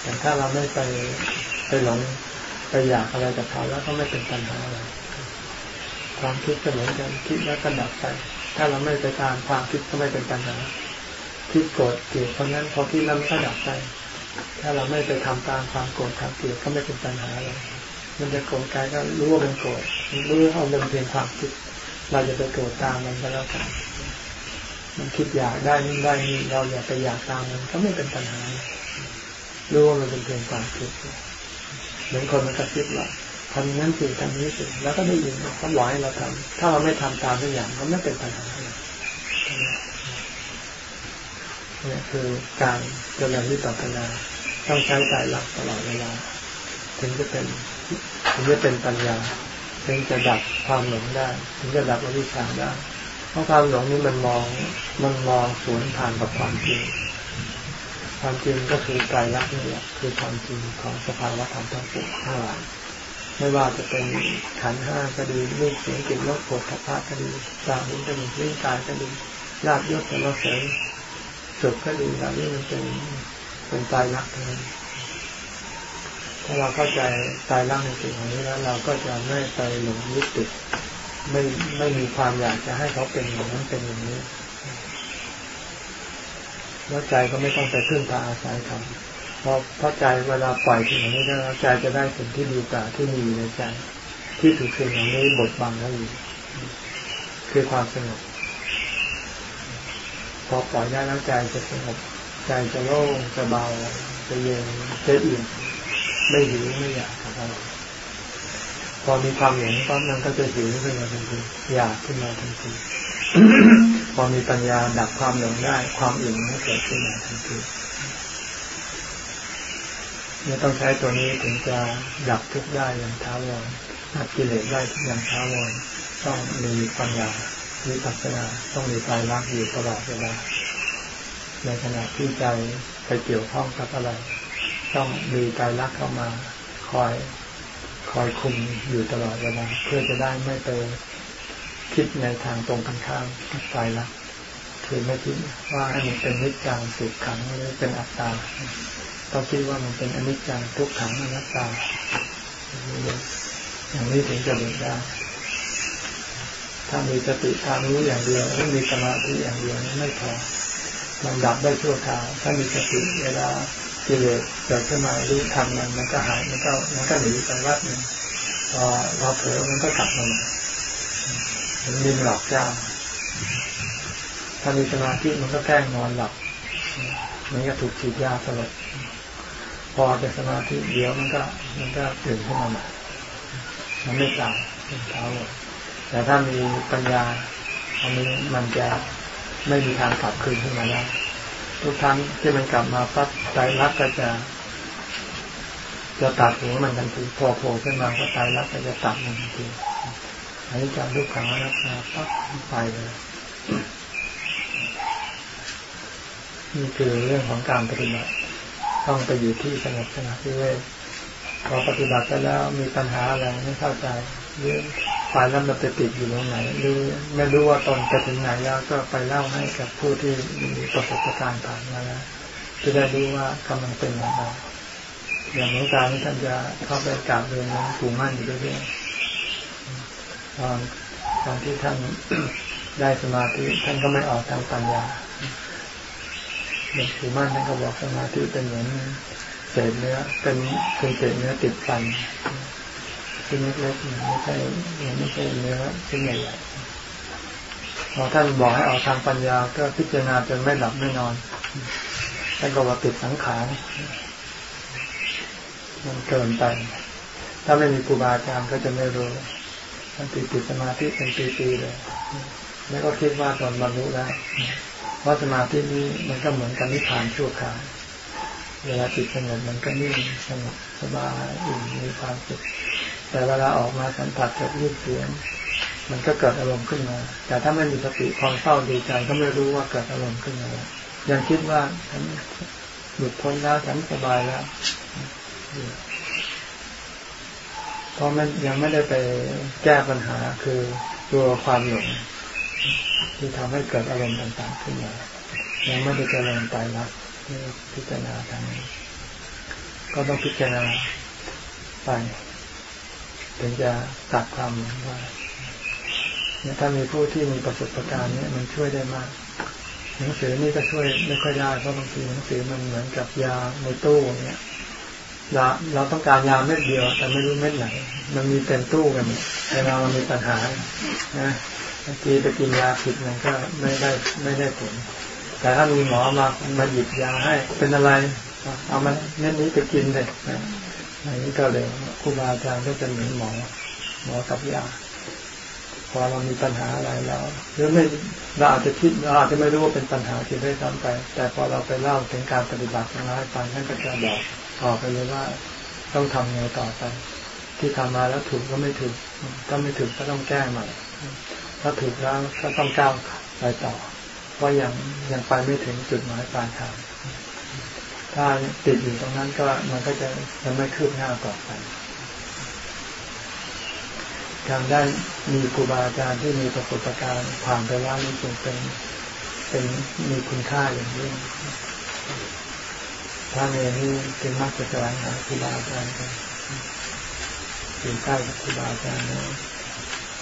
แต่ถ้าเราไม่ไปไปหลงไปอยากอะไรกับเขาแล้วก็ไม่เป็นปัญหาอะไร ความคิดก็เหมือนกันคิดแล้วก็ดับไป ถ้าเราไม่ไปตามความคิดก็ไม่เป็นปัญหาคิดโกรธเกลียดเพราะนั้นพอคิดแล้วมันก็ดับไป ถ้าเราไม่ไปทำตามความโกรธความเกลียดก็ไม่เป็นปัญหาเลยมันจะโกรธกายก็รู้ว่ามันโกรธรู้ว่ามันเป็นความคิด เราจะไปโกรธตามมันก็แล้วกันมันคิดอยากได้นี่ได้นี่เราอยากไปอยากตามมันก็ไม่เป็นปัญหารู้ว่ามันเป็นเพียงความคิดเหมือนคนมันกระซิบว่า ทำนั้นสิทำนี้สิแล้วก็ได้ยินเขาบอกให้เราทำถ้าเราไม่ทำตามทุกอย่างก็ไม่เป็นปัญหาเนี่ยคือการเจริญวิปัสสนาต้องใช้ใจหลักตลอดเวลาถึงจะเป็นถึงจะเป็นปัญญาถึงจะดับความหลงได้ ถึงจะดับอวิชชาได้เพราะความหลงนี้มันมองมันมองสวนทางกับความจริงความจริงก็คือไตรลักนี่แหละคือความจริงของสภาวะธรรมทั้งปวงทั้งหลาย ไม่ว่าจะเป็นขันห้าก็ดีรูปเสียงกลิ่นรสผฏฐัพพะก็ดีตาหูจมูกลิ้นกายก็ดีลาบยศสรรเสริญสุขก็ดีเหล่านี้มันเป็นเป็นตายรักทั้งนั้นถ้าเราเข้าใจตายรักในสิ่งเหล่านี้แล้ว เราก็จะไม่ไปหลงยึดติดไม่ไม่มีความอยากจะให้เขาเป็นอย่างนั้นเป็นอย่างนี้แล้วใจก็ไม่ต้องไปพึ่งพาอาศัยเขา เพราะเพราะใจเวลาปล่อยสิ่งเหล่านี้แล้วใจจะได้สิ่งที่ดีกว่าที่มีอยู่ในใจ ที่ถูกสิ่งเหล่านี้บดบังแล้วอยู่คือความสงบพอปล่อยได้แล้วใจจะสงบใจจะโล่งจะเบาจะเย็นจะอิ่มไม่หิวไม่อยากอะไรพอมีความเหลงปั๊บมันก็จะหิวขึ้นมาทันทีอยากขึ้นมาทันทีพอมีปัญญาดับความหลงได้ ความอิ่มก็เกิดขึ้นมาทันที เนี่ยต้องใช้ตัวนี้ถึงจะดับทุกข์ได้อย่างท้าวรดับกิเลสได้อย่างท้าวรต้องมีปัญญามีปัสนาต้องมีใจรักอยู่ตลอดเวลาในขณะที่ใจไปเกี่ยวข้องกับอะไร ต้องมีใจรักเข้ามา คอยคอยคุมอยู่ตลอดเวลาเพื่อจะได้ไม่ไปคิดในทางตรงกันข้ามกับใจรักคือไม่คิดว่าให้มันเป็นนิจจังสุขขังหรือเป็นอัตตา ต้องคิดว่ามันเป็นอนิจจังทุกขังอนัตตา อย่างนี้ถึงจะเบิกได้ถ้ามีสติทางรู้อย่างเดียวไม่มีสมาธิอย่างเดียวไม่พอมันดับได้ชั่วคราวถ้ามีสติเวลากิเลสเกิดขึ้นมารู้ทันมันมันก็หายมันก็มันก็หนีไปวัดหนึ่งพอพอเผลอมันก็กลับมาใหม่มันมีหลอกเจ้าถ้ามีสมาธิมันก็แกล้งนอนหลับมันก็ถูกฉีดยาสลบ พอเป็นสมาธิเดียวมันก็ มันก็ตื่นขึ้นมาใหม่มันไม่ตายเป็นเท้าแต่ถ้ามีปัญญาอันนี้มันจะไม่มีทางกลับคืนขึ้นมาได้ทุกครั้งที่มันกลับมาปั๊บใจรักก็จะ จะตัดหัวมันทันทีพอโผล่ขึ้นมาก็ใจรักก็จะตัดมันทันทีอันนี้จะลูกขังรักษาปั๊บไปเลยนี่คือเรื่องของการปฏิบัติ ต้องไปอยู่ที่สงบสงัดที่เวทพอปฏิบัติไปแล้วมีปัญหาอะไรไม่เข้าใจหรือฝ่ายนั้นมันไปติดอยู่ตรงไหนหรือไม่รู้ว่าตนจะถึงไหนแล้วก็ไปเล่าให้กับผู้ที่มีประสบการณ์ผ่านมาแล้วจะได้รู้ว่ากำลังเป็นอย่างไรอย่างหลวงตาที่ท่านจะเข้าไปกราบเรียนนะปู่มั่นอยู่เรื่อยๆตอนตอนที่ท่านได้สมาธิท่านก็ไม่ออกทางปัญญา หลวงปู่มั่นท่านก็บอกสมาธิเป็นเหมือนเศษเนื้อเป็นคือเศษเนื้อติดฟันชิ้นเล็กๆไม่ใช่ไม่ใช่เนื้อชิ้นใหญ่ๆพอท่านบอกให้ออกทางปัญญาก็พิจารณาจนไม่หลับไม่นอนท่านก็ว่าติดสังขารมันเกินไป ถ้าไม่มีครูบาอาจารย์ก็จะไม่รู้ท่านติดติดสมาธิเป็นปีๆเลยแล้วก็คิดว่าตอนบรรลุได้ เพราะสมาธินี้มันก็เหมือนกันนิพพานชั่วคราวเวลาจิตสงบมันก็นิ่งสงบสบายอิ่มมีความสุขแต่เวลาออกมาสัมผัสกับรูปเสียง มันก็เกิดอารมณ์ขึ้นมา แต่ถ้าไม่มีสติคอยเฝ้าดูใจก็ไม่รู้ว่าเกิดอารมณ์ขึ้นมายังคิดว่าฉันหลุดพ้นแล้วฉันสบายแล้วเพราะมันยังไม่ได้ไปแก้ปัญหาคือตัวความหลง ที่ทำให้เกิดอารมณ์ต่างๆขึ้นมายังไม่ได้เจริญใจรักพิจารณาทางนี้ก็ต้องพิจารณาไปถึงจะตัดความหลงได้เนี่ยถ้ามีผู้ที่มีประสบการณ์เนี่ยมันช่วยได้มาก หนังสือนี่ก็ช่วยไม่ค่อยได้เพราะบางทีหนังสือมันเหมือนกับยาในตู้เนี่ยยาเราต้องการยาเม็ดเดียว แต่ไม่รู้เม็ดไหน มันมีเต็มตู้กันเวลาเรามีปัญหานะ บางทีไปกินยาผิดมันก็ไม่ได้ไม่ได้ผล แต่ถ้ามีหมอมามาหยิบยาให้เป็นอะไร เอามาเม็ดนี้ไปกินเลยอย่างนี้ก็เลยครูบาอาจารย์ก็จะเหมือนหมอ หมอกับยาพอเรามีปัญหาอะไรแล้วหรือไม่เราอาจจะคิดเราอาจจะไม่รู้ว่าเป็นปัญหาที่ได้ซ้ำไป แต่พอเราไปเล่าถึงการปฏิบัติของเราให้ฟังท่านก็จะบอกต่อไปเลยว่าต้องทำไงต่อไป ที่ทำมาแล้วถูกก็ไม่ถูกถ้าไม่ถูกก็ต้องแก้ใหม่ ถ้าถูกแล้วก็ต้องก้าวไปต่อ เพราะยังยังไปไม่ถึงจุดหมายปลายทางถ้าติดอยู่ตรงนั้นก็มันก็จะยังไม่คืบหน้าต่อไปการได้มีครูบาอาจารย์ที่มีประสบการณ์ผ่านไปแล้วนี่จึงเป็นเป็นมีคุณค่าอย่างยิ่งถ้าเนนี่จึงมักจะแสวงหาครูบาอาจารย์กันอยู่ใกล้กับครูบาอาจารย์แล้ว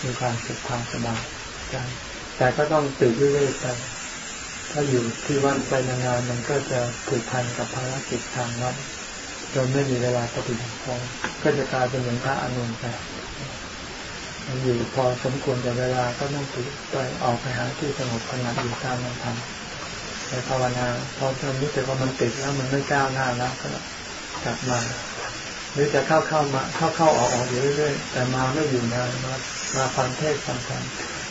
มีความสุขความสบายใจแต่ก็ต้องตื่นเรื่อยๆไปถ้าอยู่ที่วัดไปนานๆมันก็จะผูกพันกับภารกิจทางวัดจนไม่มีเวลาปฏิบัติธรรมก็จะกลายเป็นเหมือนพระอนุนไปมันอยู่พอสมควรกับเวลาก็ต้องตื่นไปออกไปหาที่สงบสงัดอยู่ตามลำพังไปภาวนาพอตอนนี้แต่ว่ามันติดแล้วมันไม่ก้าวหน้าแล้วก็กลับมา หรือจะเข้าเข้ามาเข้าเข้าออกออกอยู่เรื่อยๆแต่มาไม่อยู่นานมามาฟังเทศฟังธรรม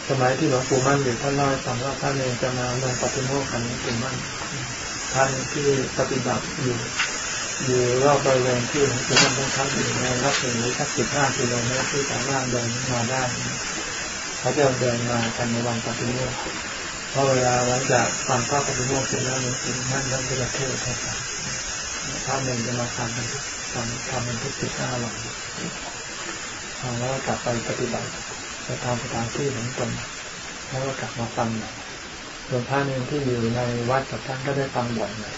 สมัยที่หลวงปู่มั่นอยู่ท่านเล่าให้ฟังว่าท่านเองจะมาลงปฏิโมกข์กันหลวงปู่มั่นท่านที่ปฏิบัติอยู่อยู่รอบบริเวณที่หลวงปู่มั่นต้องทักอยู่ในรัศมีสักสิบห้ากิโลเมตรที่สามารถเดินมาได้เขาจะเดินมากันในวันปฏิโมกข์เพราะเวลาหลังจากฟังพระปฏิโมกข์เสร็จแล้วหลวงปู่มั่นท่านก็จะเทศให้ฟังท่านเองจะมาทำกัน ทำทำเป็นทุกสิบห้าวันทำแล้วกลับไปปฏิบัติไปตามสถานที่ของตนแล้วก็กลับมาฟังหม่หลวงพ่อเองที่อยู่ในวัดกับท่านก็ได้ฟังบ่อยหน่อย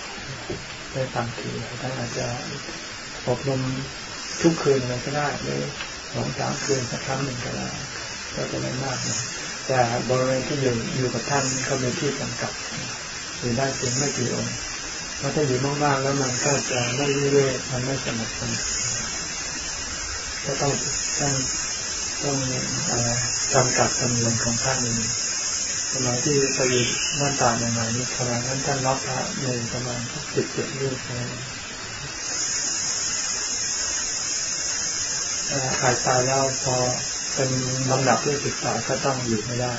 ได้ฟังทีท่านอาจจะอบรมทุกคืนเลยก็ได้หรือสองสามคืนสักครั้งหนึ่งก็ได้ก็จะไม่มากนะแต่บริเวณที่อยู่อยู่กับท่านก็มีที่จำกัดอยู่ได้เพียงไม่กี่องค์ เพราะถ้าอยู่มากๆแล้วมันก็จะไม่เรื่อยๆมันไม่สนุกสนานก็ต้องต้องต้องอะไรจำกัดจำนวนของท่านเองสมัยที่ไปอยู่บ้านตาใหม่ๆนี่ขณะนั้นท่านรับพระในประมาณสิบเจ็ดรูปนะขายตายแล้วพอเป็นลำดับที่ศึกษาก็ต้องอยู่ไม่ได้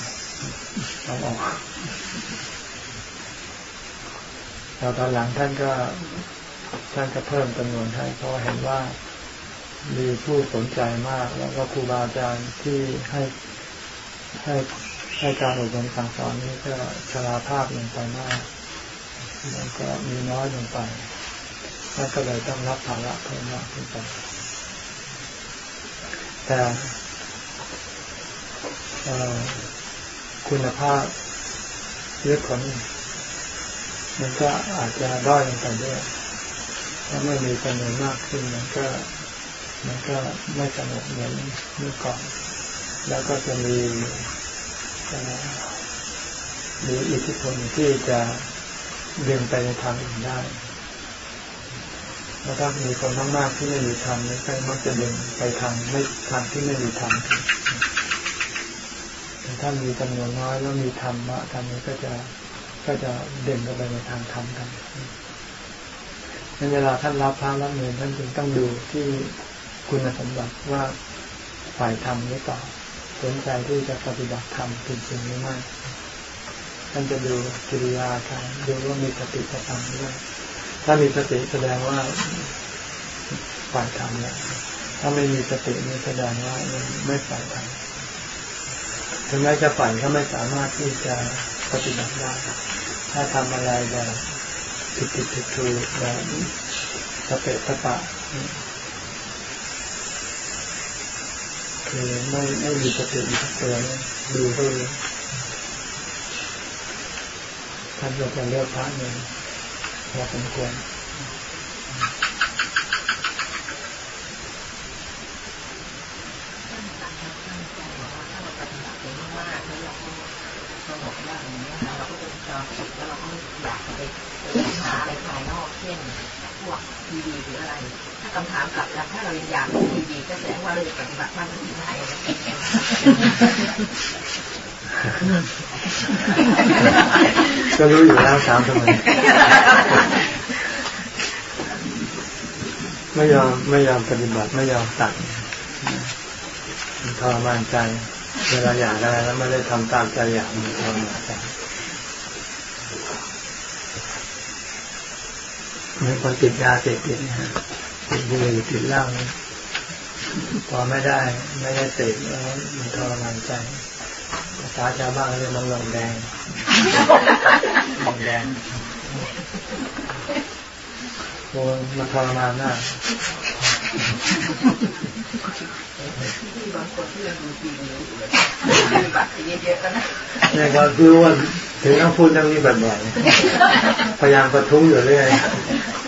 ต้องออก แล้วตอนหลังท่านก็ท่านก็เพิ่มจำนวนให้เพราะเห็นว่ามีผู้สนใจมาก แล้วก็ครูบาอาจารย์ที่ให้ให้ให้การอบรมสั่งสอนนี้ก็ชราภาพลงไปมากแล้วก็มีน้อยลงไปท่านก็เลยต้องรับภาระเพิ่มมากขึ้นไป แต่คุณภาพเรื่อผล มันก็อาจจะด้อยลงไปด้วยถ้าไม่มีจำนวนมากขึ้นมันก็มันก็ไม่สงบเหมือนเมื่อก่อน แล้วก็จะมีมีอิทธิพลที่จะดึงไปในทางอื่นได้แล้วถ้ามีคนมากๆที่ไม่มีธรรมนี่ก็มักจะดึงไปทางไม่ทางที่ไม่มีธรรมแต่ถ้ามีจำนวนน้อยแล้วมีธรรมะธรรมนี้ก็จะ ก็จะเด่นไปในทางธรรมกันในเวลาท่านรับพระรับเงินท่านจึงต้องดูที่คุณสมบัติว่าฝ่ายธรรมหรือเปล่าสนใจที่จะปฏิบัติธรรมจริงๆหรือไม่ท่านจะดูกิริยาการดูว่ามีสติสตังด้วยถ้ามีสติแสดงว่าฝ่ายธรรมเนี่ยถ้าไม่มีสตินี่แสดงว่าไม่ฝ่ายธรรมถึงแม้จะฝ่ายก็ไม่สามารถที่จะ ปฏิบัติได้ ถ้าทำอะไรแบบผิดผิดถูกถูกแบบสเปะสปะคือไม่ไม่มีสติทุกตัวดูก็รู้ท่านจะเลือกพระหนึ่งพอสมควรคำถามกลับแล้วถ้าเรายังอยากดีๆก็แสดงว่า เราจะปฏิบัติธรรมที่ไหนก็รู้อยู่แล้วถามทำไมไม่ยอมไม่ยอมปฏิบัติไม่ยอมตัดทรมานใจ เวลาอยากได้แล้วไม่ได้ทำตามใจอยากมันทรมานใจเหมือนคนติดยาเสพติดนะฮะติดบุหรี่ติดเหล้า พอไม่ได้ไม่ได้ติดแล้วมันทรมานใจภาษาชาวบ้านเรียกมันลงแดงลงแดงโอ้มันทรมานมากที่บางคนที่ยังดูทีวีอยู่เลยมีบัตรเยอะๆแล้วนะเนี่ยก็คือว่าถึงต้องพูดเรื่องนี้บ่อยๆพยายามประทุ้งอยู่เรื่อย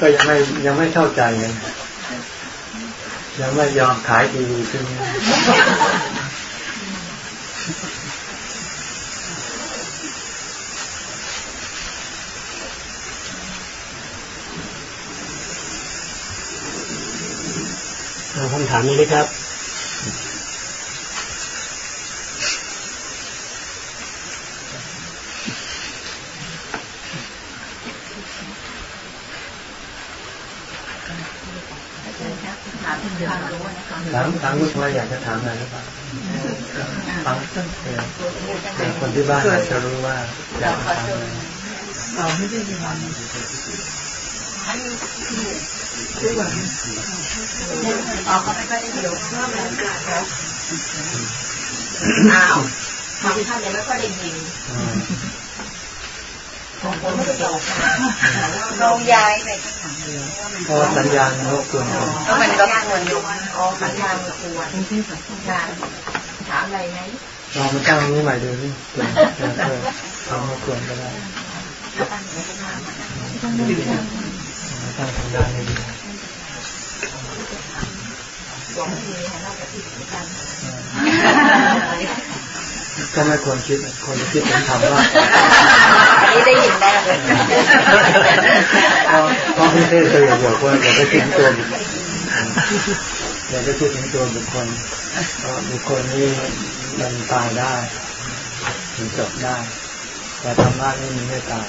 ก็ยังไม่ยังไม่เข้าใจกันยั งไม่ยอมขายทีวีขึ้นเอาคำถามนี้เลยครับ ถามถึงความรู้นะคะ ถามถามคุณพ่ออยากจะถามอะไรหรือเปล่าฟังเออเออคนที่บ้านอาจจะรู้ว่าอยากจะถามอะไรเราไม่ได้ยินอ๋อเขาไม่ค่อยได้ยินอ้าวบางท่านยังไม่ค่อยได้ยิน อืมบางคนไม่ได้บอกลงยายไปเพราะว่าสัญญาณมันรบกวนคนก็มันก็ควรอยู่อ๋อสัญญาณมันควรถามอะไรไหมลองมาตั้งนี้ใหม่ดูนี่เผื่อเผื่อเผื่อทำรบกวนก็ได้ตั้งไหนก็ถามตั้งทางด้านให้ดีหลวงพี่ให้เราจะติดกัน ก็ไม่ควรคิดควรจะคิดถึงธรรมว่าอันนี้ได้ยินแน่เลยเพราะพี่เทศเคยบอกว่าอย่าไปคิดถึงตัวบุคคลอย่าไปคิดถึงตัวบุคคลเพราะบุคคลนี้มันตายได้มันจบได้ แต่ธรรมะนี่มันไม่ตาย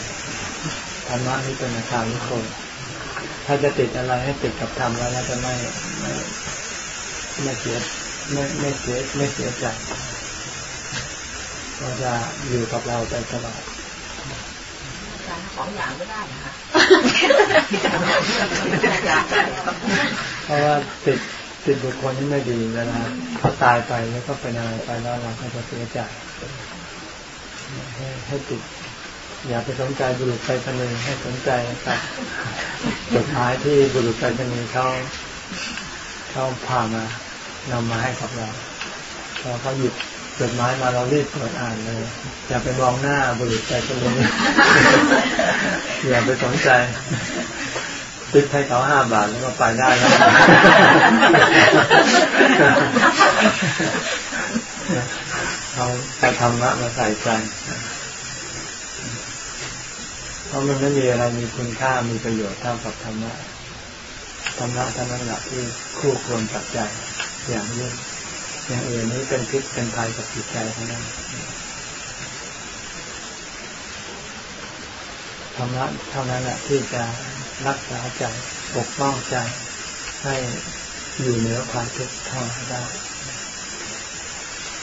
ธรรมะนี่เป็นอาการทุกคนถ้าจะติดอะไรให้ติดกับธรรมแล้วเราจะไม่ไม่ไม่เสียไม่ไม่เสียไม่เสียใจ ก็จะอยู่กับเราไปตลอดสองอย่างก็ได้นะคะเพราะว่าติดติดบุคคลที่ไม่ดีเวลาเขาตายไปแล้วก็เป็นอะไรไปแล้วเราก็จะเสียใจให้ให้ติดอย่าไปสนใจบุรุษไปรษณีย์ให้สนใจกับจดหมายที่บุรุษไปรษณีย์เขาเขาพามานำมาให้กับเราพอเขาหยิบ จดหมายมาเรารีบเปิดอ่านเลยอย่าไปมองหน้าบุรุษไปรษณีย์อย่าไปสนใจติดให้เขาห้าบาทแล้วก็ไปได้แล้วเอาไปธรรมะมาใส่ใจเพราะมันไม่มีอะไรมีคุณค่ามีประโยชน์เท่ากับธรรมะธรรมะเท่านั้นแหละที่คู่ควรกับใจอย่างยิ่ง อย่างอื่นนี้เป็นพิษเป็นภัยกับจิตใจเท่านั้นธรรมะเท่านั้นแหละที่จะรักษาใจปกป้องใจ ให้อยู่เหนือความทุกข์ทรได้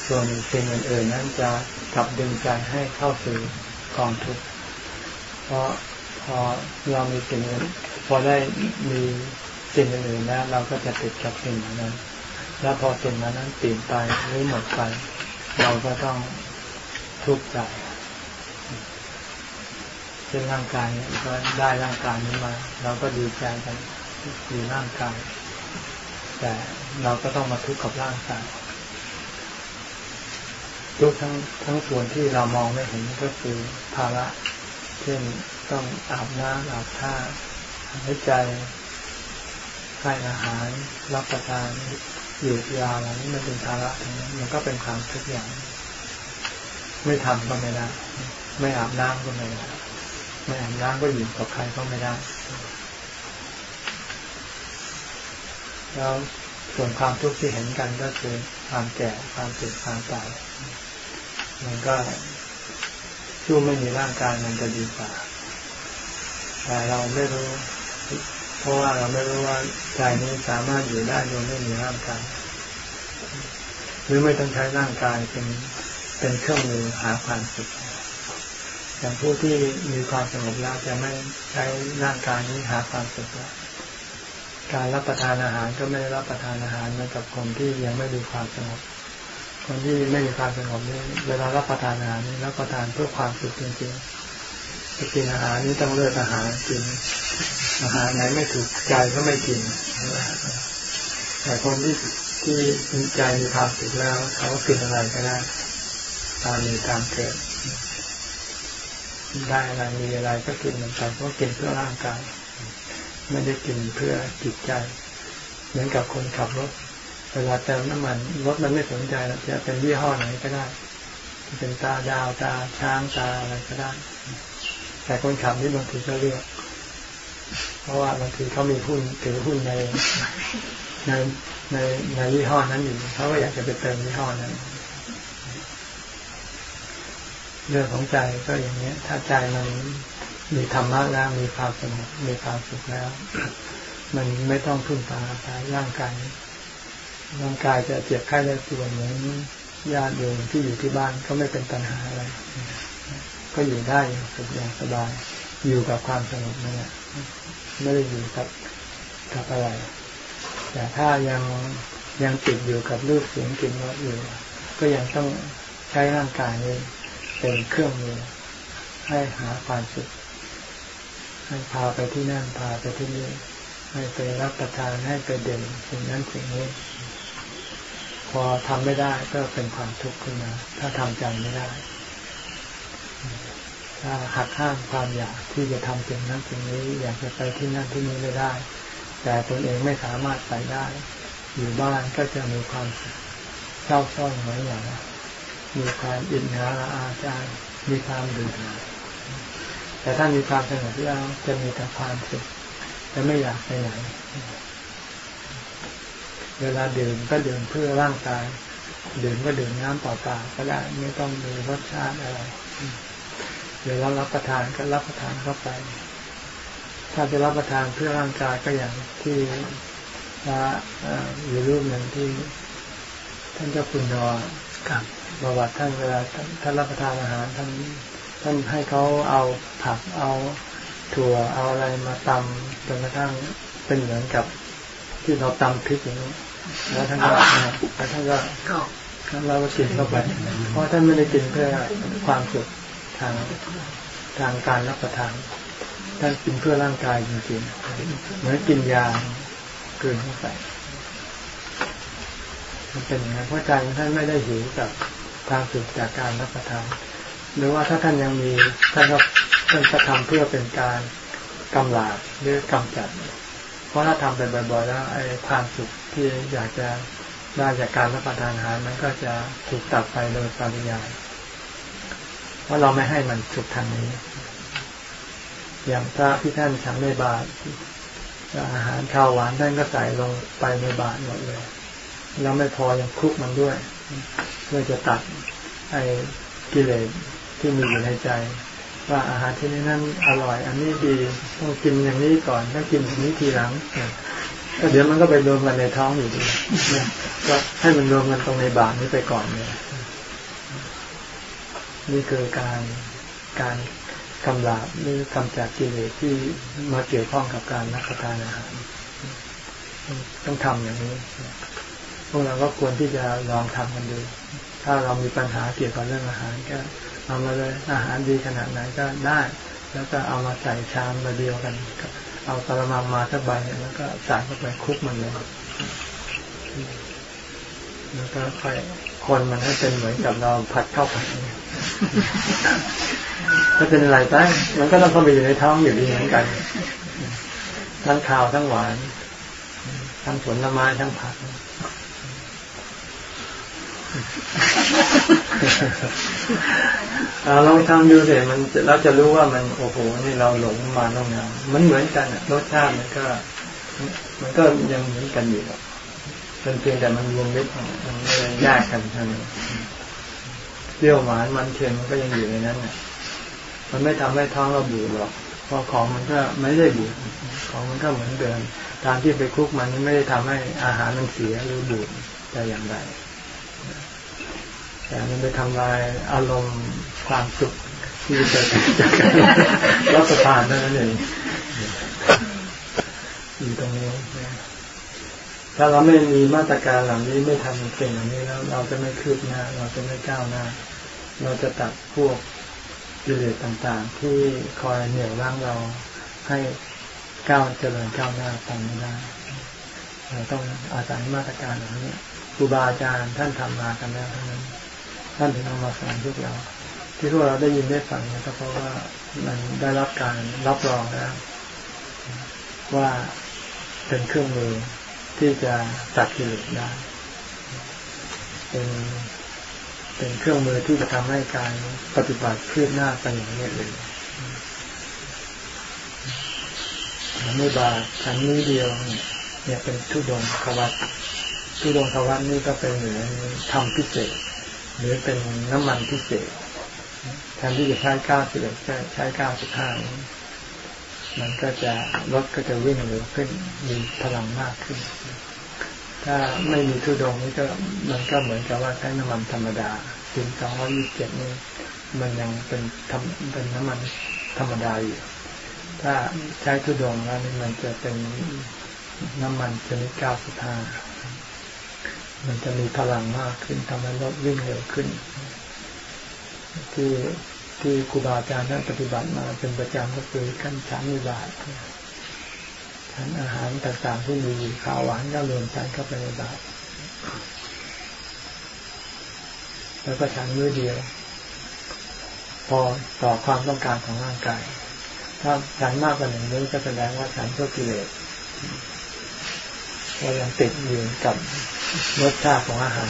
ส่วนสิ่งอื่นๆนั้นจะกลับดึงใจให้เข้าสู่กองทุกข์เพราะพอเรามีสิ่งอื่นพอได้มีสิ่งอื่นๆแล้วเราก็จะติดกับสิ่งนั้น แล้วพอสิ่งนั้นเปลี่ยนไปหรือหมดไป เราก็ต้องทุกข์ใจเช่นร่างกายเนี่ยก็ได้ร่างกายนี้มา เราก็ดีใจกันมีร่างกาย แต่เราก็ต้องมาทุกข์กับร่างกายทุกทั้งทั้งส่วนที่เรามองไม่เห็นก็คือภาระเช่นต้องอาบน้ำอาบท่าหายใจให้อาหารรับประทาน หยุดยาอะไรนี้มันเป็นภาระมันก็เป็นความทุกข์อย่าง ไม่ทำก็ไม่ได้ ไม่อาบน้ำก็ไม่ได้ ไม่อาบน้ำก็อยู่กับใครก็ไม่ได้ แล้วส่วนความทุกข์ที่เห็นกันก็คือความแก่ ความเจ็บ ความตาย มันก็ชู้ไม่มีร่างกายมันจะดีกว่า แต่เราไม่รู้ เพราะว่าเราไม่รู้ว่าใจนี้สามารถอยู่ได้โดยไม่มีร่างกายหรือไม่ต้องใช้ร่างกายเป็นเป็นเครื่องมือหาความสุขอย่างผู้ที่มีความสงบแล้วจะไม่ใช้ร่างกายนี้หาความสุขแล้วการรับประทานอาหารก็ไม่ได้รับประทานอาหารเหมือนกับคนที่ยังไม่มีความสงบ คนที่ไม่มีความสงบนี่เวลารับประทานอาหารนี่รับประทานเพื่อความสุขจริงๆ จะกินอาหารนี่ต้องเลือกอาหารกิน อาหารไหนไม่ถูกใจก็ไม่กิน แต่คนที่ที่มีใจมีความสุขแล้วเขากินอะไรก็ได้ตามมีตามเกิดได้อะไรมีอะไรก็กินมันไปเพราะกินเพื่อร่างกายไม่ได้กินเพื่อจิตใจ เหมือนกับคนขับรถเวลาเติมน้ำมันรถมันไม่สนใจแล้วจะเป็นยี่ห้อไหนก็ได้จะเป็นตาดาวตาช้างตาอะไรก็ได้ แต่คนขับนี่บางทีก็เลือก เพราะว่าบางทีเขามีหุ้นถือหุ้นในในในในยี่ห้อนั้นอยู่เขาก็อยากจะไปเติมยี่ห้อนั้นเรื่องของใจก็อย่างนี้ถ้าใจมันมีธรรมะแล้วมีความสงบมีความสุขแล้ว มันไม่ต้องพึ่งพาอาศัยร่างกายร่างกายจะเจ็บไข้ได้ป่วยเหมือนญาติโยมที่อยู่ที่บ้านก็ไม่เป็นปัญหาอะไร ก็อยู่ได้อย่างสุขอย่างสบาย อยู่กับความสงบนั่นแหละไม่ได้อยู่กับกับอะไร แต่ถ้ายังยังติดอยู่กับรูปเสียงกลิ่นรสอยู่ ก็ยังต้องใช้ร่างกายนี้เป็นเครื่องมือให้หาความสุขให้พาไปที่นั่นพาไปที่นี่ให้ไปรับประทานให้ไปเด่นสิ่งนั้นสิ่งนี้ พอทำไม่ได้ก็เป็นความทุกข์ขึ้นมา ถ้าทำใจไม่ได้ หักห้ามความอยากที่จะทำสิ่งนั้นสิ่งนี้ อยากจะไปที่นั่นที่นี้ไม่ได้ แต่ตนเองไม่สามารถไปได้ อยู่บ้านก็จะมีความเศร้าส้อยเหมือนอย่างมีความอินหาอาจารย์มีความดือแต่ถ้ามีความสงบแล้วจะมีแต่ความสุขจะไม่อยากไปไหน เวลาดื่มก็ดื่มเพื่อร่างกาย ดื่มก็ดื่มน้ำเปล่าๆก็ได้ไม่ต้องมีรสชาติอะไร เดี๋ยวเรารับประทานก็รับประทานเข้าไป ถ้าจะรับประทานเพื่อร่างกายก็อย่างที่พระอยู่รูปหนึ่งที่ ท่านเจ้าคุณนอกับประวัติท่านเวลาท่านรับประทานอาหารท่านท่านให้เขาเอาผักเอาถั่วเอาอะไรมาตำจนกระทั่งเป็นเหมือนกับที่เราตำพริกอย่างนี้แล้วท่านก็แล้วท่านก็เราก็กินเข้าไป เพราะท่านไม่ได้กินเพื่อความสุข ทางทางการรับประทานท่านกินเพื่อร่างกายจริงๆเหมือนกินยาเกินเข้าไปมันเป็นอย่างนั้นเพราะใจท่านไม่ได้หิวกับทางสุขจากการรับประทาน หรือว่าถ้าท่านยังมีท่านก็ท่านจะทำเพื่อเป็นการกำลาดหรือกำจัด เพราะถ้าทำไปบ่อยๆแล้วไอ้ความสุขที่อยากจะได้จากการรับประทานอาหารมันก็จะถูกตัดไปโดยปริยาย เพราะเราไม่ให้มันสุขทางนี้ อย่างพระที่ท่านฉันในบาตรอาหารข้าวหวานท่านก็ใส่ลงไปในบาตรหมดเลย แล้วไม่พอยังคลุกมันด้วย เพื่อจะตัดไอ้กิเลสที่มีอยู่ในใจ ว่าอาหารที่นี้นั่นอร่อย อันนี้ดีต้องกินอย่างนี้ก่อนถ้ากินอย่างนี้ทีหลังก็เดี๋ยวมันก็ไปรวมกันในท้องอยู่ดีก็ให้มันรวมกันตรงในบาตรนี้ไปก่อนเนี่ย นี่คือการการกำลาบหรือกำจัดกิเลสที่มาเกี่ยวข้องกับการรับประทานอาหาร ต้องทำอย่างนี้ พวกเราก็ควรที่จะลองทำกันดู ถ้าเรามีปัญหาเกี่ยวกับเรื่องอาหารก็เอามาเลยอาหารดีขนาดไหนก็ได้ แล้วก็เอามาใส่ชามมาเดียวกันเอากระมังมาสักใบแล้วก็ใส่เข้าไปคุกมันเลยแล้วก็ค่อยคนมันให้เป็นเหมือนกับเราผัดข้าวผัด ถ้าเป็นอะไรไปมันก็ต้องเข้าไปอยู่ในท้องอยู่ดีเหมือนกัน ทั้งข้าวทั้งหวาน ทั้งผลไม้ทั้งผักลองทำดูสิมันเราจะรู้ว่ามันโอ้โหนี่เราหลงมาต้องนานมันเหมือนกันรสชาติมันก็ มันก็ยังเหมือนกันอยู่เป็นเพียงแต่มันรวมมิตรมันไม่ได้แยกกันเท่านั้น รี้ยวหวานมันเค็มมันก็ยังอยู่ในนั้นน่ะมันไม่ทำให้ท้องเราบูดหรอกเพราะของมันก็ไม่ได้บูดของมันก็เหมือนเดิมการที่ไปคุกมันไม่ได้ทำให้อาหารมันเสียหรือบูดแต่อย่างใดแต่มันไปทำลายอารมณ์ความสุขที่จะเกิดจากการรับประทานนั่นเองอยู่ตรงนี้ถ้าเราไม่มีมาตรการเหล่านี้ไม่ทำสิ่งเหล่านี้แล้ว เราจะไม่คืบหน้า เราจะไม่ก้าวหน้า เราจะตัดพวกกิเลสต่างๆ ที่คอยเหนี่ยวรั้งเราให้ก้าวเจริญก้าวหน้าไปไม่ได้เราต้องอาศัยมาตรการเหล่านี้ครูบาอาจารย์ท่านทำมากันแล้วทั้งนั้นท่านถึงเอามาสอนพวกเรา ที่พวกเราได้ยินได้ฟังเนี่ยก็เพราะว่ามันได้รับการรับรองแล้วว่าเป็นเครื่องมือที่จะตัดกิเลสได้เป็น เป็นเครื่องมือที่จะทำให้การปฏิบัติคืบหน้าไปอย่างนี้เลยไม่บาชั้นนี้เดียว เนี่ยเป็นทุดงควัตทุดงควัตนี่ก็เป็นเหมือนทำพิเศษ หรือเป็นน้ำมันพิเศษแทนที่จะใช้เก้าสิบเอ็ดใช้เก้าสิบห้ามันก็จะรถก็จะวิ่งเร็วขึ้นมีพลังมากขึ้น ถ้าไม่มีทุดงนี่ก็มันก็เหมือนกับว่าใช้น้ำมันธรรมดาถึงสองร้อยี่สิบเจ็ดนี่มันยังเป็นทำเป็นน้ำมันธรรมดาอยู่ ถ้าใช้ทุดงแล้วนี่มันจะเป็นน้ำมันชนิดเก้าสิบห้ามันจะมีพลังมากขึ้นทำให้รถวิ่งเร็วขึ้น ที่ที่ครูบาอาจารย์ท่านปฏิบัติมาเป็นประจำก็คือขั้นฉันมิบาตฉัน อาหารต่างๆที่มีข้าวหวานก็รวมฉันเข้าไปในบาตรแล้วก็ฉันมื้อเดียว พอต่อความต้องการของร่างกาย ถ้าฉันมากกว่าหนึ่งมื้อก็แสดงว่าฉันเพื่อกิเลสก็ยังติดอยู่กับรสชาติของอาหาร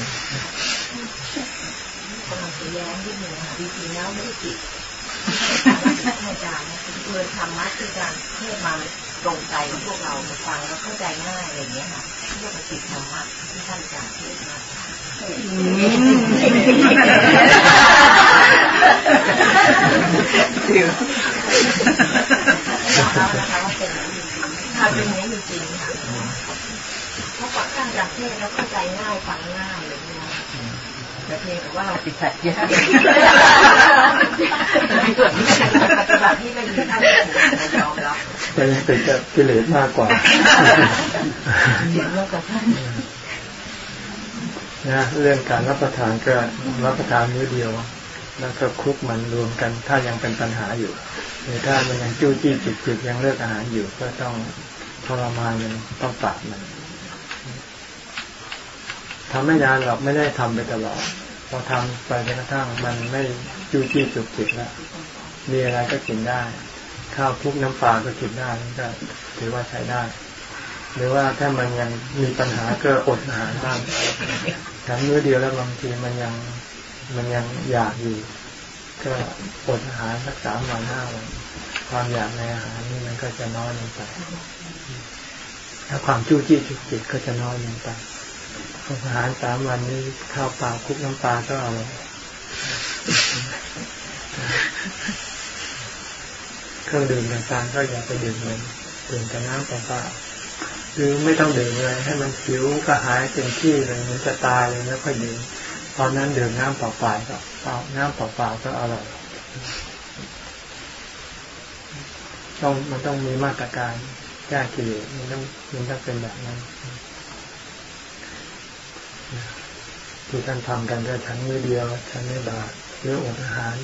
กำลังจะแย้งนิดนึงค่ะจริงๆแล้วไม่ติดอาจารย์นะคือธรรมะคือการเทศมา ตรงใจพวกเราฟังแล้วเข้าใจง่ายอะไรอย่างเงี้ยค่ะเรียกว่าติดธรรมะที่ท่านอาจารย์เทศมาถือเรานะคะว่าเป็นอย่างนี้ค่ะเป็นอย่างนี้จริงๆค่ะเพราะฟังท่านอาจารย์เทศแล้วเข้าใจง่ายฟังง่ายเลยนะ แต่เพียงแต่ว่าเราติดขัดเยอะปฏิบัติที่ไม่ดีท่านไม่ยอมรับแต่ยังติดกับกิเลสมากกว่าเสียงเรากับท่านนะเรื่องการรับประทานก็รับประทานมื้อเดียว แล้วก็คลุกมันรวมกันถ้ายังเป็นปัญหาอยู่หรือถ้ามันยังจู้จี้จิกจิกยังเลิกอาหารอยู่ ก็ต้องทรมานมันต้องปราบมัน ทำไม่นานหรอกไม่ได้ทำไปตลอดพอทำไปจนกระทั่งมันไม่จู้จี้จุกจิกแล้วมีอะไรก็กินได้ ข้าวคลุกน้ำปลาก็กินได้ก็ถือว่าใช้ได้ หรือว่าถ้ามันยังมีปัญหาก็อดอาหารบ้างฉันมื้อเดียวแล้วบางทีมันยังมันยังอยากอยู่ ก็อดอาหารสักสามวันห้าวันความอยากในอาหารนี่มันก็จะน้อยลงไป ถ้าความจู้จี้จุกจิกก็จะน้อยลงไป อาหารสามวันนี้ข้าวปลาคุกน้ำปลาก็เอาเครื่องดื่มต่างๆก็อย่าไปดื่มเลยดื่มแต่น้ำเปล่าๆคือไม่ต้องดื่มเลยให้มันผิวกระหายเต็มที่เลยมันจะตายเลยแล้วค่อยดื่มตอนนั้นดื่มน้ำเปล่าๆก็เปล่าน้ำเปล่าๆก็อร่อยต้องมันต้องมีมาตรการแก้กิเลสมันต้องมันต้องเป็นแบบนั้น ที่ท่านทำกันก็ฉันมือเดียวฉันไม่บาทหรืออดอาหาร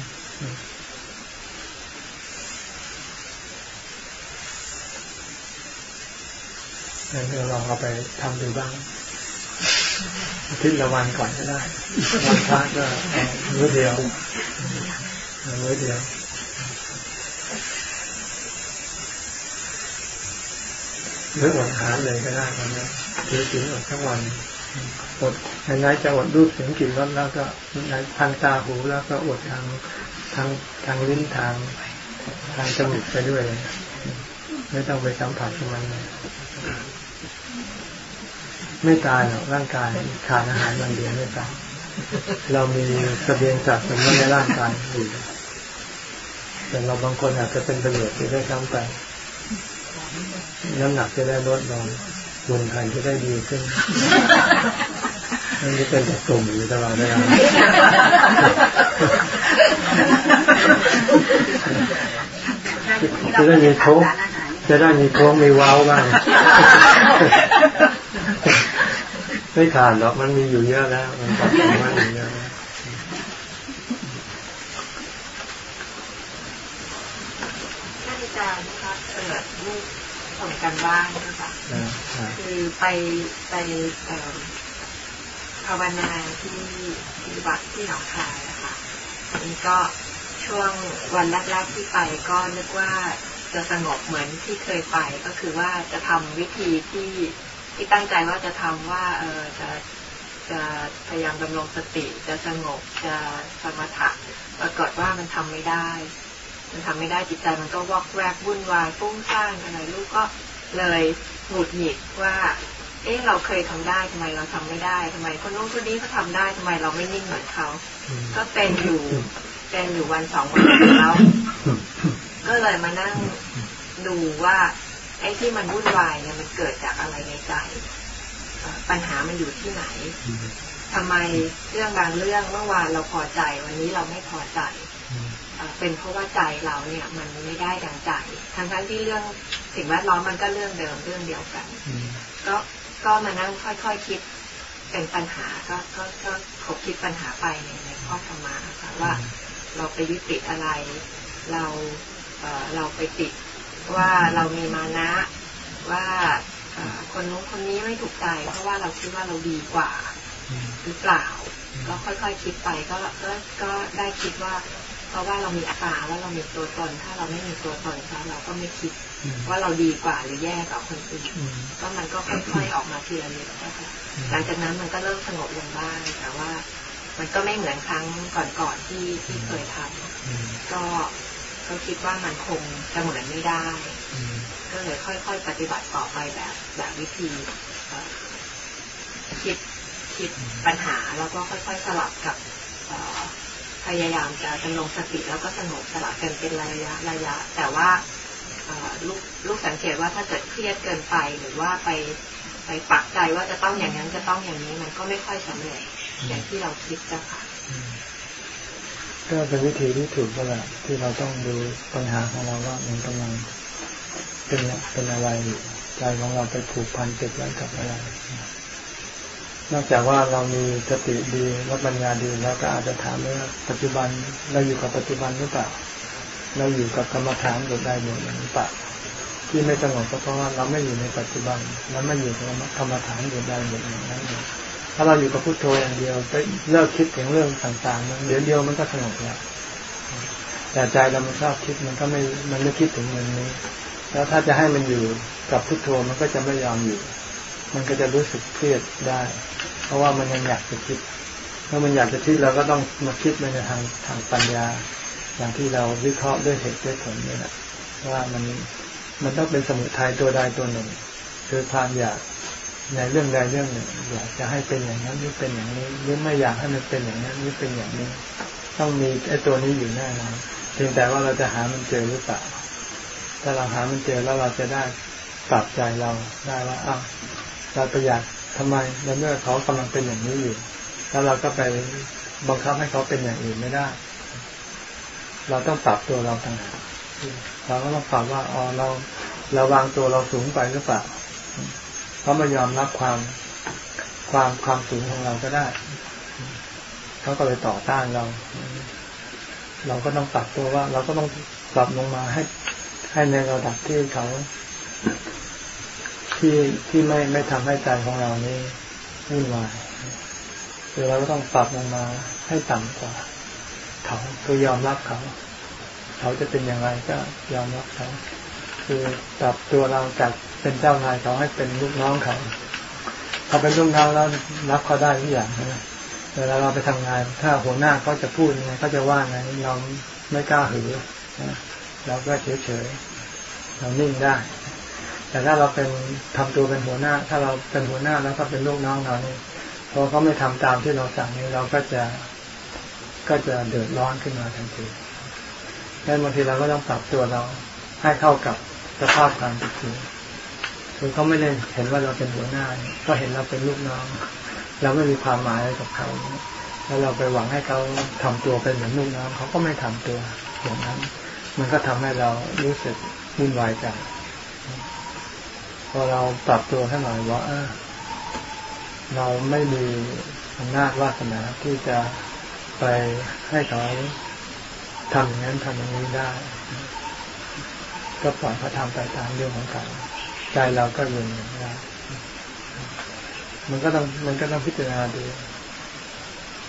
งั้นเราลองเอาไปทำดูบ้างอาทิตย์ละวันก่อนก็ได้วันพระก็มื้อเดียวมื้อเดียวหรืออดอาหารเลยก็ได้วันนี้หรือถึงอดทั้งวัน อดไหนจะอดรูปเสียงกลิ่นรสแล้วก็ทางตาหูแล้วก็อดทางทางทางลิ้นทางทางจมูกไปด้วยไม่ต้องไปสัมผัสกับมันเลยไม่ตายหรอกร่างกายขาดอาหารมันเดียวไม่ตายเรามีเสบียงสะสมไว้ในร่างกายอยู่แต่เราบางคนอาจจะเป็นประโยชน์ได้ซ้ำไปน้ำหนักจะได้ลดลง บนไทยจะได้ดีขึ้นมันจะเป็นแต่ตุ่มอยู่ตลอดเวลาจะได้มีโค้งจะได้มีโค้งมีว้าบ้างไม่ขาดหรอกมันมีอยู่เยอะแล้ว มันปรับปรุงมันอยู่เยอะแล้วท่านอาจารย์นะคะเปิดลูก ส่งกันบ้านนะคะอ่าอ่าคือไปไปเอ่อภาวนาที่ที่วัดที่หนองคายนะคะอันนี้ก็ช่วงวันแรกๆที่ไปก็นึกว่าจะสงบเหมือนที่เคยไปก็คือว่าจะทำวิธีที่ที่ตั้งใจว่าจะทำว่าเออจะจะพยายามดำรงสติจะสงบจะสมถะปรากฏว่ามันทำไม่ได้ มันทำไม่ได้จิตใจมันก็วอกแวกวุ่นวายฟุ้งซ่านอะไรลูกก็เลยหงุดหงิดว่า เอ๊ะเราเคยทำได้ทำไมเราทำไม่ได้ทำไมคนโน้นคนนี้เขาทำได้ทำไมเราไม่นิ่งเหมือนเขา ก็เป็นอยู่เป็นอยู่วันสองวันแล้ว ก็เลยมานั่งดูว่าไอ้ที่มันวุ่นวายเนี่ยมันเกิดจากอะไรในใจเอ่อปัญหามันอยู่ที่ไหนทำไมเรื่องบางเรื่องเมื่อวานเราพอใจ วันนี้เราไม่พอใจ เอ่อเป็นเพราะว่าใจเราเนี่ย มันไม่ได้ดังใจทั้งทั้งๆที่เรื่องสิ่งแวดล้อมมันก็เรื่องเดิมเรื่องเดียวกัน ก็ก็มานั่งค่อยๆคคิดเป็นปัญหาก็ก็ก็ขบคิดปัญหาไปในในข้อธรรมะค่ะว่าเราไปยึดติดอะไร เราเอ่อเราไปติดว่าเรามีมานะว่าเอ่อคนนู้นคนนี้ไม่ถูกใจ เพราะว่าเราคิดว่าเราดีกว่าหรือเปล่า ก็ค่อยๆคิดไปก็ก็ก็ได้คิดว่า เพราะว่าเรามีอัตตาว่าเรามีตัวตน ถ้าเราไม่มีตัวตนแล้วเราก็ไม่คิดว่าเราดีกว่าหรือแย่กว่าคนอื่นก็มันก็ค่อยๆออกมาทีละนิดนะคะหลังจากนั้นมันก็เริ่มสงบลงบ้างแต่ว่า มันก็ไม่เหมือนครั้งก่อนๆที่ที่เคยทำก็ก็คิดว่ามันคงจะเหมือนไม่ได้ ก็เลยค่อยๆ ปฏิบัติต่อไปแบบแบบวิธีเอ่อคิดคิดปัญหาแล้วก็ค่อยๆสลับกับเอ่อ พยายามจะดำรงสติแล้วก็สงบสลับกันเป็นระยะระยะ แต่ว่าเอ่อลูกลูกสังเกตว่าถ้าเกิดเครียดเกินไปหรือว่าไปไปปักใจว่าจะต้องอย่างนั้นจะต้องอย่างนี้มันก็ไม่ค่อยสำเร็จอย่างที่เราคิดเจ้าค่ะก็เป็นวิธีที่ถูกแล้วแหละที่เราต้องดูปัญหาของเราว่ามันกำลังเป็นเป็นอะไรอยู่ใจของเราไปผูกพันติดไว้กับอะไร นอกจากว่าเรามีสติดีและปัญญาดีแล้วก็อาจจะถามว่าปัจจุบันเราอยู่กับปัจจุบันหรือเปล่า เราอยู่กับกรรมฐานหรือได้หมดหรือเปล่าที่ไม่สงบก็เพราะว่าเราไม่อยู่ในปัจจุบันเราไม่อยู่กับกรรมฐานหรือได้หมดอย่างนั้นเองถ้าเราอยู่กับพุทโธอย่างเดียวไปเลิกคิดถึงเรื่องต่างๆมันเดี๋ยวเดียวมันก็สงบแล้วแต่ใจเรามันชอบคิดมันก็ไม่มันไม่คิดถึงเรื่องนี้ แล้วถ้าจะให้มันอยู่กับพุทโธมันก็จะไม่ยอมอยู่ มันก็จะรู้สึกเครียดได้ เพราะว่ามันยังอยากจะคิดเมื่อมันอยากจะคิดเราก็ต้องมาคิดในทางทางปัญญา อย่างที่เราวิเคราะห์ด้วยเหตุด้วยผลนี่แหละว่ามันมันต้องเป็นสมุทัยตัวใดตัวหนึ่ง คือความอยากในเรื่องใดเรื่องหนึ่ง อยากจะให้เป็นอย่างนั้นหรือเป็นอย่างนี้หรือไม่อยากให้มันเป็นอย่างนั้นหรือเป็นอย่างนี้ ต้องมีไอ้ตัวนี้อยู่แน่นอนเพียงแต่ว่าเราจะหามันเจอหรือเปล่าถ้าเราหามันเจอแล้วเราจะได้ปรับใจเราได้ว่าอ้าว เราไปอยากทำไมในเมื่อเขากำลังเป็นอย่างนี้อยู่ แล้วเราก็ไปบังคับให้เขาเป็นอย่างอื่นไม่ได้ เราต้องปรับตัวเราต่างหากเราก็ต้องปรับว่าอ๋อเราเราวางตัวเราสูงไปหรือเปล่าเขาไม่ยอมรับความความความสูงของเราก็ได้ เขาก็เลยต่อต้านเรา เราก็ต้องปรับตัวว่า เราก็ต้องปรับลงมาให้ให้ในระดับที่เขา ที่ที่ไม่ไม่ทำให้ใจของเรานี่วุ่นวายคือเราก็ต้องปรับลงมาให้ต่ำกว่า เขาคือยอมรับเขา เขาจะเป็นอย่างไรก็ยอมรับเขา คือปรับตัวเราจากเป็นเจ้านายเขาให้เป็นลูกน้องเขาเขาเป็นลูกน้องแล้วรับเขาได้ทุกอย่างนะเวลาเราไปทำงาน ถ้าหัวหน้าเขาจะพูดยังไงเขาจะว่าไงเราไม่กล้าหือเราก็เฉยเฉยๆเรานิ่งได้ แต่ถ้าเราเป็นทำตัวเป็นหัวหน้า ถ้าเราเป็นหัวหน้าแล้วก็เป็นลูกน้องเราเนี่ยพอเขาไม่ทำตามที่เราสั่งนี่เราก็จะก็จะเดือดร้อนขึ้นมาทันทีดังนั้นบางทีเราก็ต้องปรับตัวเราให้เข้ากับสภาพการเป็นจริงคือเขาไม่ได้เห็นว่าเราเป็นหัวหน้า ก็เห็นเราเป็นลูกน้อง เราไม่มีความหมายอะไรกับเขาแล้วเราไปหวังให้เขาทำตัวเป็นเหมือนลูกน้องเขาก็ไม่ทำตัวอย่างนั้น มันก็ทำให้เรารู้สึกวุ่นวายใจ อเราปรับตัวให้หน่อยว่าเราไม่มีอำนาจวาสนาที่จะไปให้เขาทำอย่างนั้นทำอย่างนี้ได้ ก็ปล่อยเขาทำไปตามเรื่องของเขาใจเราก็เย็นได้ มันก็ต้องมันก็ต้องพิจารณาดู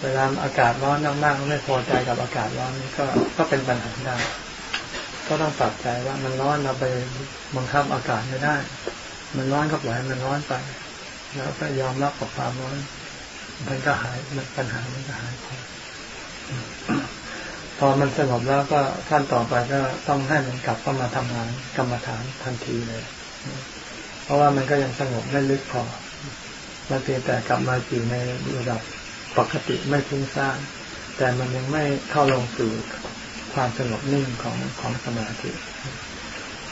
เวลาอากาศร้อนมากๆไม่พอใจกับอากาศร้อนนี่ก็ก็เป็นปัญหาได้ก็ต้องปรับใจว่ามันร้อนเราไปบังคับอากาศไม่ได้ มันร้อนก็ปล่อยมันร้อนไป แล้วก็ยอมรับกับความร้อน มันก็หายปัญหามันก็หายไปพอมันสงบแล้วก็ขั้นต่อไปก็ต้องให้มันกลับเข้ามาทำงานกรรมฐานทันทีเลย เพราะว่ามันก็ยังสงบไม่ลึกพอมันเพียงแต่กลับมาอยู่ในระดับปกติไม่ฟุ้งซ่านแต่มันยังไม่เข้าลงสู่ความสงบนิ่งของของสมาธิ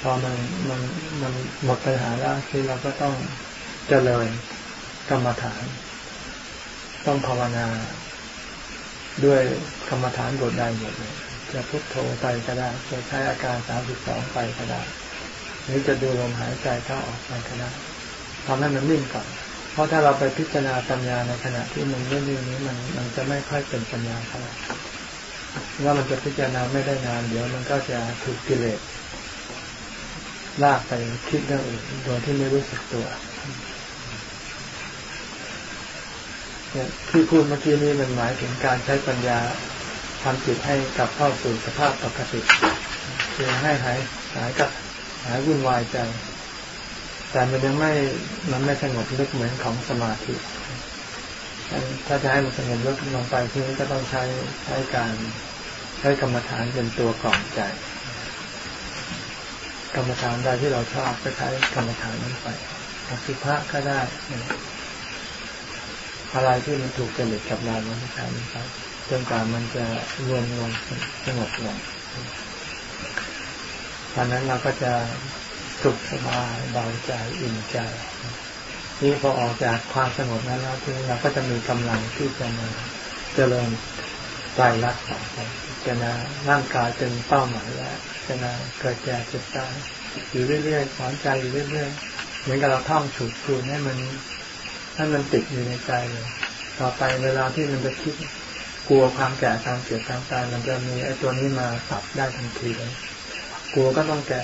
อมันมันมันหมดปัญหาแล้วที่เราก็ต้องเจริญกรรมฐาน ต้องภาวนา ด้วยกรรมฐานบทใดบทหนึ่งจะพุทโธไปก็ได้จะใช้อาการสามสิบสองไปก็ได้หรือจะดูลมหายใจเข้าออกไปก็ได้ทำให้มันนิ่งก่อนเพราะถ้าเราไปพิจารณาปัญญาในขณะที่มันไม่นิ่งนี้มันมันจะไม่ค่อยเป็นปัญญาเท่าไหร่ว่ามันจะพิจารณาไม่ได้นานเดี๋ยวมันก็จะถูกกิเลส ลากไปคิดเรื่องอื่นโดยที่ไม่รู้สึกตัวที่พูดเมื่อกี้นี้มันหมายถึงการใช้ปัญญาทำจิตให้กลับเข้าสู่สภาพปกติคือให้หายหายกับหายวุ่นวายใจ แต่มันยังไม่มันไม่สงบลึกเหมือนของสมาธิถ้าจะให้มันสงบลึกลงไปทีนี้ก็ต้องใช้ใช้การใช้กรรมฐานเป็นตัวกล่อมใจ กรรมฐานใดที่เราชอบก็ใช้กรรมฐานนั้นไปอสุภะก็ได้ อะไรที่มันถูกจริตกับเรามันใช้มันไปจนกว่ามันจะรวมลงสงบลงตอนนั้นเราก็จะสุขสบายเบาใจอิ่มใจนี่พอออกจากความสงบนั้นแล้วทีนี้เราก็จะมีกำลังที่จะมาเจริญใจรักต่อไปจะนะร่างกายเป็นเป้าหมายแล้ว จนะเกิดแก่เจ็บตายอยู่เรื่อยๆสอนใจอยู่เรื่อยๆเหมือนกับเราท่องฉุดคูณให้มันให้มันติดอยู่ในใจเลย ต่อไปเวลาที่มันจะคิดกลัวความแก่ความเจ็บความตายมันจะมีไอ้ตัวนี้มาตับได้ทันทีเลยกลัวก็ต้องแก่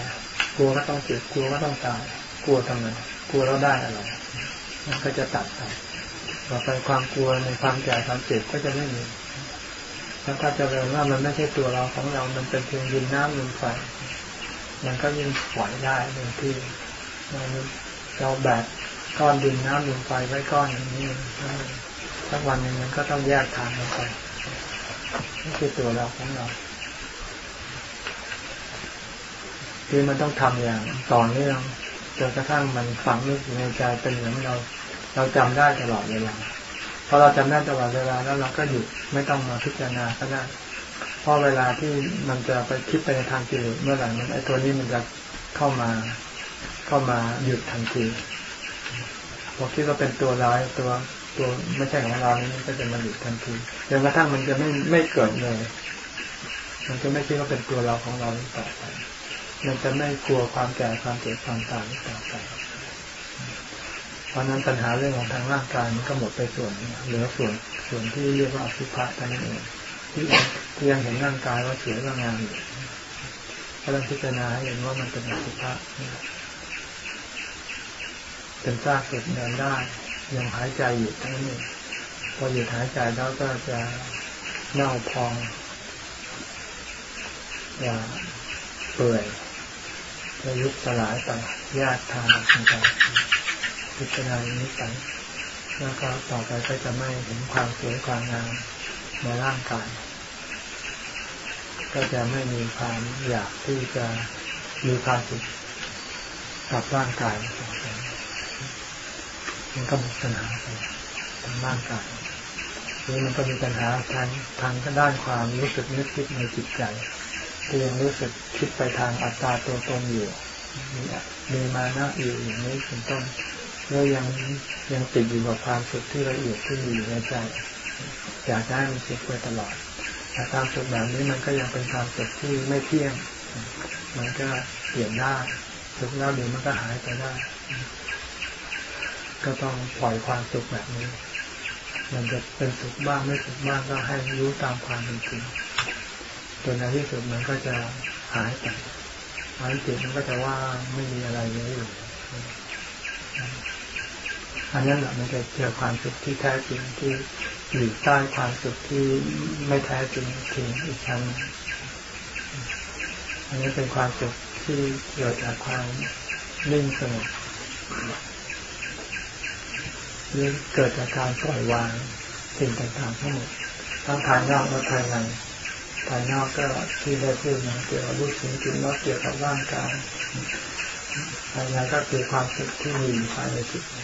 กลัวก็ต้องเจ็บกลัวก็ต้องตาย กลัวทำไมกลัวแล้วได้อะไรมันก็จะตัดไปต่อไปความกลัวในความแก่ความเจ็บก็จะไม่มี แล้วถ้าจะเรียนว่ามันไม่ใช่ตัวเราของเรา มันเป็นเพียงดินน้ำลมไฟมันก็ยิ่งปล่อยได้ในที่เราแบกก้อนดินน้ำลมไฟไว้ก้อนอย่างนี้สักวันหนึ่งมันก็ต้องแยกทางกันไปนี่คือตัวเราของเราคือมันต้องทำอย่างต่อเนื่องจนกระทั่งมันฝังลึกในใจเป็นเหมือนเรา เราจำได้ตลอดเวลา พอเราจำได้ตลอดเวลาแล้วเราก็หยุดไม่ต้องมาพิจารณาก็ได้เพราะเวลาที่มันจะไปคิดไปในทางกิเลสเมื่อไหร่มันไอ้ตัวนี้มันจะเข้ามาเข้ามาหยุดทันทีพอคิดว่าเป็นตัวร้ายตัวตัวไม่ใช่ของเรานี่ก็จะมาหยุดทันทีจนกระทั่งมันจะไม่ไม่เกิดเลย มันจะไม่คิดว่าเป็นตัวเราของเราต่อไป มันจะไม่กลัวความแก่ความเจ็บความตายต่อไป เพราะนั้นปัญหาเรื่องของทางร่างกายมันก็หมดไปส่วนเหลือส่วนส่วนที่เรียกว่าอสุภะเท่านั้นเองที่ที่ยังเห็นร่างกายว่าเสียว่างามอยู่ก็ต้องพิจารณาให้เห็นว่ามันเป็นอสุภะเป็นซากเก็บเดินได้ ยังหายใจอยู่ทั้งนี้พอหยุดหายใจแล้วก็จะเน่าพองอย่าเปื่อยจะยุบสลายไปแยกทางออกไป พิจารณาอย่างนี้ไปแล้วก็ต่อไปก็จะไม่เห็นความสวยความงามในร่างกาย ก็จะไม่มีความอยากที่จะมีความสุขกับร่างกายต่อไปมันก็มดปัญหาไปทางร่างกายนี่มันก็มีปัญหาทางทางด้านความรู้สึกนึกคิดในจิตใจที่ยังรู้สึกคิดไปทางอัตตาตัวตนอยู่มีมีมานะอยู่อย่างนี้เป็นต้น แล้วยังยังติดอยู่กับความสุขที่ละเอียดที่มีอยู่ในใจอยากได้มันสุขไปตลอดแต่ความสุขแบบนี้มันก็ยังเป็นความสุขที่ไม่เที่ยง มันก็เปลี่ยนได้สุขแล้วเดี๋ยวมันก็หายไปได้ ก็ต้องปล่อยความสุขแบบนี้ มันจะเป็นสุขบ้างไม่สุขบ้างก็ให้รู้ตามความเป็นจริงจนในที่สุดมันก็จะหายไปหายจิตมันก็จะว่าไม่มีอะไรเลยอยู่ อันนั้นแหละมันจะเจอความสุขที่แท้จริงที่อยู่ใต้ความสุขที่ไม่แท้จริงทีอีกชั้นอันนี้เป็นความสุขที่เกิดจากความนิ่งสงบหรือเกิดจากการปล่อยวางสิ่งต่างๆทั้งหมดทั้งภายนอกและภายในภายนอกก็ที่ได้พูดมาเกี่ยวกับรูปสิ่งกินรสเกี่ยวกับร่างกายภายในก็คือความสุขที่มีภายในจิตพอ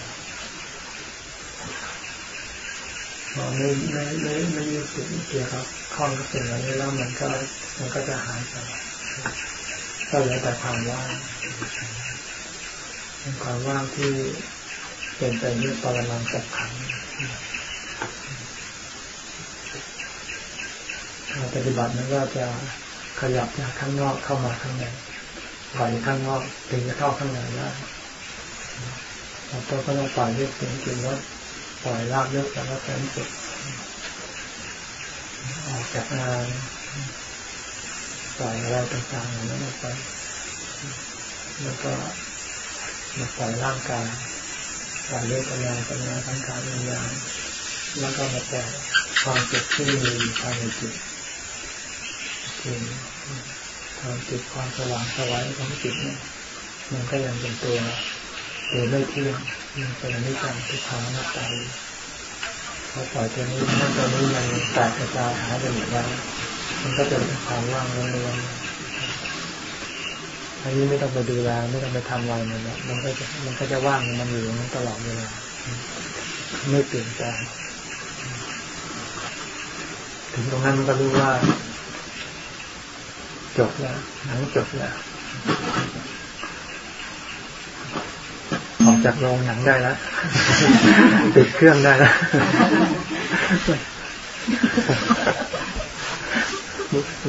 ไม่ไม่ไม่ไม่ยึดติดเกี่ยวกับข้องกับสิ่งเหล่านี้แล้วมันก็มันก็จะหายไปก็เหลือแต่ความว่างเป็นความว่างที่เป็นไปด้วยปรมังสักขังการปฏิบัติมันก็จะขยับจากข้างนอกเข้ามาข้างในปล่อยข้างนอกถึงจะเข้าข้างในได้แล้วก็ต้องปล่อยเรื่องเสียงกลิ่นรส ปล่อยรากเลือกแล้วก็แสนสุดออกจากงานปล่อยอะไรต่างๆอย่างนั้นไปแล้วก็มาปล่อยร่างกายปล่อยเรื่องปัญญาปัญญาทั้งกายวิญญาแล้วก็มาปล่อยความเจ็บที่มีภายในจิตคือความจิตความสว่างสวายของจิตเนี่ยมันก็ยังเป็นตัวตัวไม่เที่ยง มันเป็นนิจจังทุกขังนัตตาพอปล่อยตัวนี้ถ้าตัวนี้มันแตกกระจายหายไปหมดแล้วมันก็จะเป็นความว่างล้วนๆอันนี้ไม่ต้องไปดูแลไม่ต้องไปทำอะไรมันแล้วมันก็จะมันก็จะว่างมันอยู่มันตลอดเวลาไม่เปลี่ยนแปลงถึงตรงนั้นมันก็รู้ว่า จบแล้วหนังจบแล้ว จากโรงหนังได้แล้วติดเครื่องได้แล้ว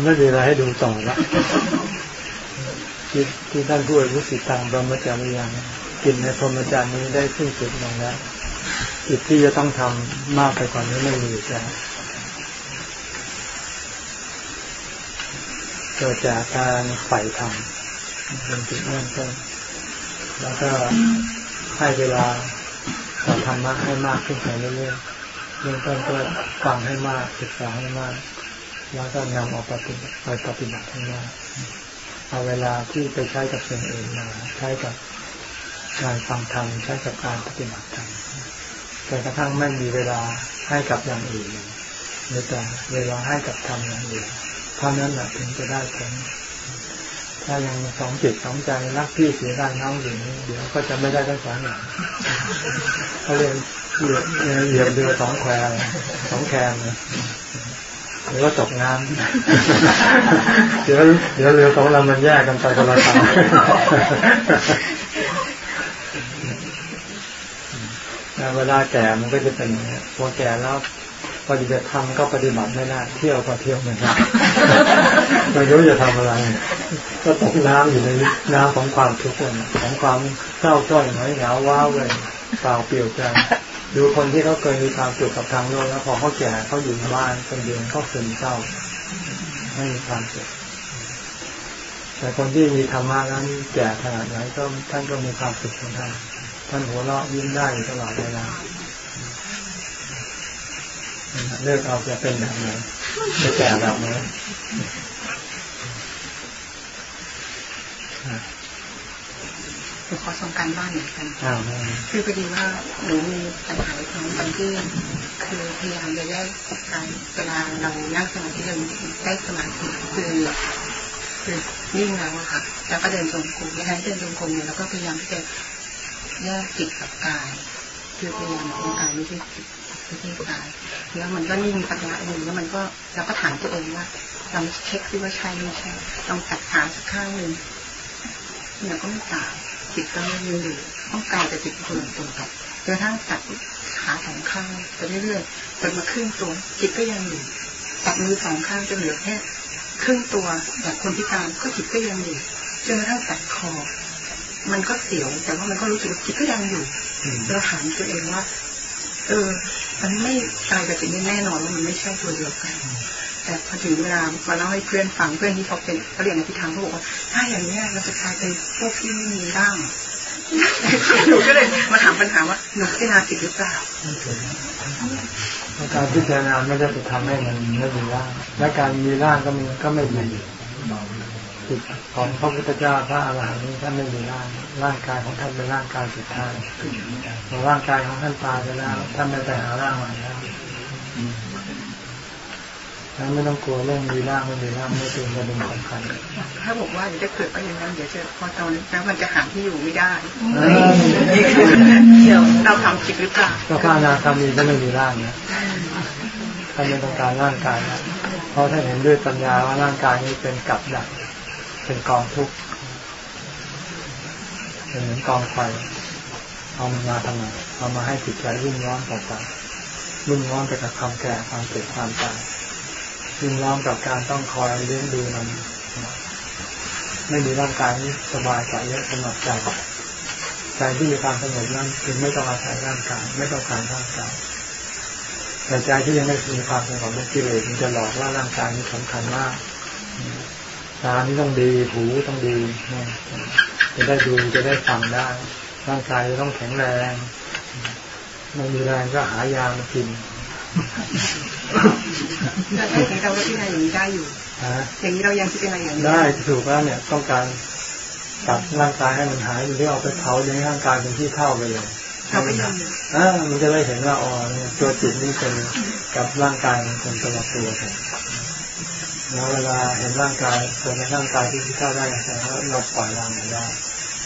ไม่มีอะไรให้ดูต่อละที่ที่ท่านพูดรู้สิตังบรมจารียังกินในพรหมจารย์นี้ได้สิ้นสุดลงแล้วจิตที่จะต้องทำมากไปกว่านี้ไม่มีแล้วเกิดจากการใฝ่ธรรมเป็นจุดเริ่มต้นแล้วก็ ให้เวลาต่อธรรมะให้มากขึ้นไปเรื่อยๆเริ่มต้นก็ฟังให้มากศึกษาให้มาก แล้วก็นำออกปฏิบัติไปปฏิบัติให้มากเอาเวลาที่ไปใช้กับสิ่งอื่นมาใช้กับการฟังธรรมใช้กับการปฏิบัติธรรมจนกระทั่งไม่มีเวลาให้กับอย่างอื่นหรือแต่เวลาให้กับธรรมอย่างเดียวเท่านั้นแหละถึงจะได้ผล ถ้ายังสองจิตสองใจรักพี่เสียดายน้องอยู่นี้เดี๋ยวก็จะไม่ได้ทั้งสองอย่างเขาเรียนเหยียบเหยียบเรือสองแควสองแคมเลยหรือว่าตกน้ำเดี๋ยวเดี๋ยวเรือสองลำมันแยกกันไปคนละทางเวลาแก่มันก็จะเป็นอย่างนี้พอแก่แล้ว ปฏิบัติธรรมก็ปฏิบัติไม่ได้เที่ยวก็เที่ยวไม่ได้ไม่รู้จะทำอะไร ก็ตกน้ำอยู่ในน้ำของความทุกข์ของความเศร้าส้อยหงอยเหงาว้าเลยเปล่าเปลี่ยวใจดูคนที่เขาเคยมีความสุขกับทางโลกแล้วพอเขาแก่เขาอยู่บ้านคนเดียวเขาซึมเศร้าไม่มีความสุขแต่คนที่มีธรรมะนั้นแก่ขนาดไหนก็ท่านก็มีความสุขของท่านท่านหัวเราะยิ้มได้ตลอดเวลา เลือกเอาจะเป็นแบบไหนจะแก่แบบไหนขอส่งการบ้านเหมือนกันอ้าวคือพอดีว่าหนูมีปัญหาทางบางที่คือพยายามจะแยกการเวลาเรานั่งสมาธิเราได้สมาธิคือคือนิ่งแล้วอะค่ะ แล้วก็เดินจงกรมยังไงเดินจงกรมเนี่ยเราก็พยายามที่จะแยกจิตกับกาย คือพยายามเป็นกายไม่ใช่จิต ไม่ใช่กายแล้วมันก็นิ่งปัญญาหนึ่งแล้วมันก็เราก็ถามตัวเองว่าเราเช็คดูว่าใช่ไม่ใช่ลองตัดขาสักข้างหนึ่งเนี่ยก็ไม่ตายจิตก็ไม่ยืนอยู่ต้องกายแต่จิตคนละตัวกันจนกระทั่งตัดขาสองข้างไปเรื่อยๆจนมาครึ่งตัวจิตก็ยังอยู่ตัดมือสองข้างจนเหลือแค่ครึ่งตัวแบบคนพิการก็จิตก็ยังอยู่จนกระทั่งตัดคอ มันก็เสียวแต่ว่ามันก็รู้สึกว่าจิตก็ยังอยู่เราถามตัวเองว่า เออ มันไม่ตายกับจิตนี่แน่นอนว่ามันไม่ใช่ตัวเดียวกัน แต่พอถึงเวลามาเล่าให้เพื่อนฟังเพื่อนที่เขาเป็นเขาเรียนในพิธามเขาบอกว่าถ้าอย่างนี้เราจะกลายเป็นพวกที่ไม่มีร่างหนูก็เลยมาถามปัญหาว่าหนูพิจารณาจิตหรือเปล่าการพิจารณาไม่ได้ไปทำให้มันไม่มีร่างและการมีร่างก็มันก็ไม่ดี จิตของพระพุทธเจ้าพระอรหันต์นี้ท่านไม่มีร่างร่างกายของท่านเป็นร่างกายสุดท้ายพอร่างกายของท่านตายไปแล้วท่านไม่ไปหาร่างใหม่แล้วท่านไม่ต้องกลัวเรื่องมีร่างไม่มีร่างไม่เป็นประเด็นสำคัญถ้าบอกว่าเดี๋ยวจะเกิดไปอย่างนั้นเดี๋ยวจะพอตอนนั้นมันจะหาที่อยู่ไม่ได้เออเดี๋ยวเราทำจิตหรือเปล่าก็พระอนาคามีก็ไม่มีร่างนะท่านไม่ต้องการร่างกายนะเพราะท่านเห็นด้วยปัญญาว่าร่างกายนี้เป็นกับดัก เป็นกองทุกข์เป็นเหมือนกองไฟเอามันมาทำไมเอามาให้จิตใจรุ่มร้อนต่อไปรุ่มร้อนไปกับความแก่ความเจ็บความตายรุ่มร้อนกับการต้องคอยเลี้ยงดูมัน ไม่มีร่างกายนี้สบายใจเยอะสำหรับใจใจที่มีความสงบนั้นจึงไม่ต้องอาศัยร่างกายไม่ต้องการร่างกายแต่ใจที่ยังไม่มีความสงบมันกิเลสมันจะหลอกว่าร่างกายนี้สำคัญมาก ตานี่ต้องดีหูต้องดีนะจะได้ดูจะได้ฟังได้ร่างกายจะต้องแข็งแรงไม่มีแรงก็หายามากินแต่ถ้าอย่างนี้เราก็พิจารณาอย่างนี้ได้อยู่ฮะอย่างนี้เรายังพิจารณาอย่างนี้ได้ถูกแล้วเนี่ยต้องการตัดร่างกายให้มันหายหรือเอาไปเผาในร่างกายเป็นที่เท่าไปเลยเราก็ยังอ่ามันจะได้เห็นว่าอ๋อเนี่ยตัวจิตนี่เป็นกับร่างกายมันเป็นตัวละตัวกัน แล้วเวลาเห็นร่างกายตัวในร่างกายที่ที่เข้าได้แสดงว่าเราปล่อยวางมันได้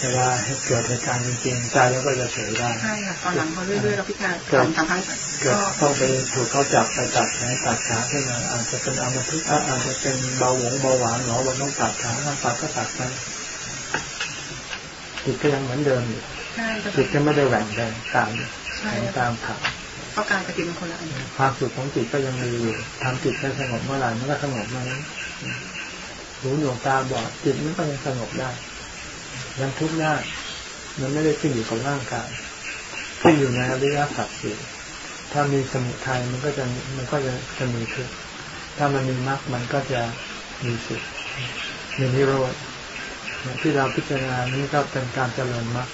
เวลาเกิดเหตุการณ์จริงๆใจเราก็จะเฉยได้ใช่ค่ะตอนหลังพอเรื่อยๆเราพิจารณาทำทำทั้งเกิก็ดต้องไปถูกเขาจับไปตัดแขนตัดขาขึ้นมาอาจจะเป็นอัมพฤกษ์อะอาจจะเป็นเบาหวงเบาหวานหรอวันต้องตัดขาถ้าตัดก็ตัดไปจิตก็ยังเหมือนเดิมอยู่ใช่ก็จิตก็ไม่ได้แหว่งแดงตามใช่แหว่งตามขา เพราะการปฏิบัติคนละอันความสุขของจิตก็ยังมีอยู่ทำจิตให้สงบเมื่อไหร่มันก็สงบเมื่อนั้นหูหนวกตาบอดจิตมันก็ยังสงบได้ ยังทุกข์ได้มันไม่ได้ขึ้นอยู่กับร่างกายขึ้นอยู่ในอริยสัจสี่ถ้ามีสมุทัยมันก็จะมันก็จะจะมีทุกข์ถ้ามันมีมรรคมันก็จะมีสุขมีนิโรธที่เราพิจารณานี้ก็เป็นการเจริญมรรค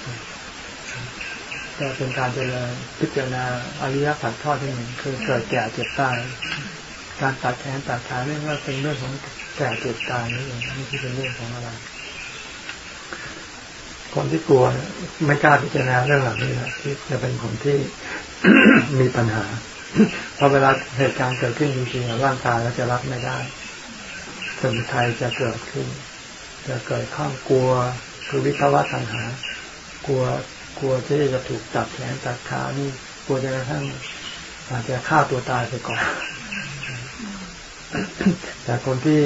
ก็เป็นการเจริญพิจารณาอริยสัจข้อที่หนึ่งคือเกิดแก่เจ็บตาย การตัดแขนตัดขาเนี่ยก็เป็นเรื่องของแก่เจ็บตายนี่เองไม่ใช่เป็นเรื่องของอะไร คนที่กลัวไม่กล้าพิจารณาเรื่องเหล่านี้นะที่จะเป็นคนที่มีปัญหาเพราะเวลาเหตุการณ์เกิดขึ้นจริงๆร่างกายเราจะรับไม่ได้สมุทัยจะเกิดขึ้น จะเกิดข้ามกลัวคือวิภาวะตัณหากลัว กลัวที่จะถูกตัดแขนตัดขานี่กลัวจะกระทั่งอาจจะฆ่าตัวตายไปก่อน แต่คนที่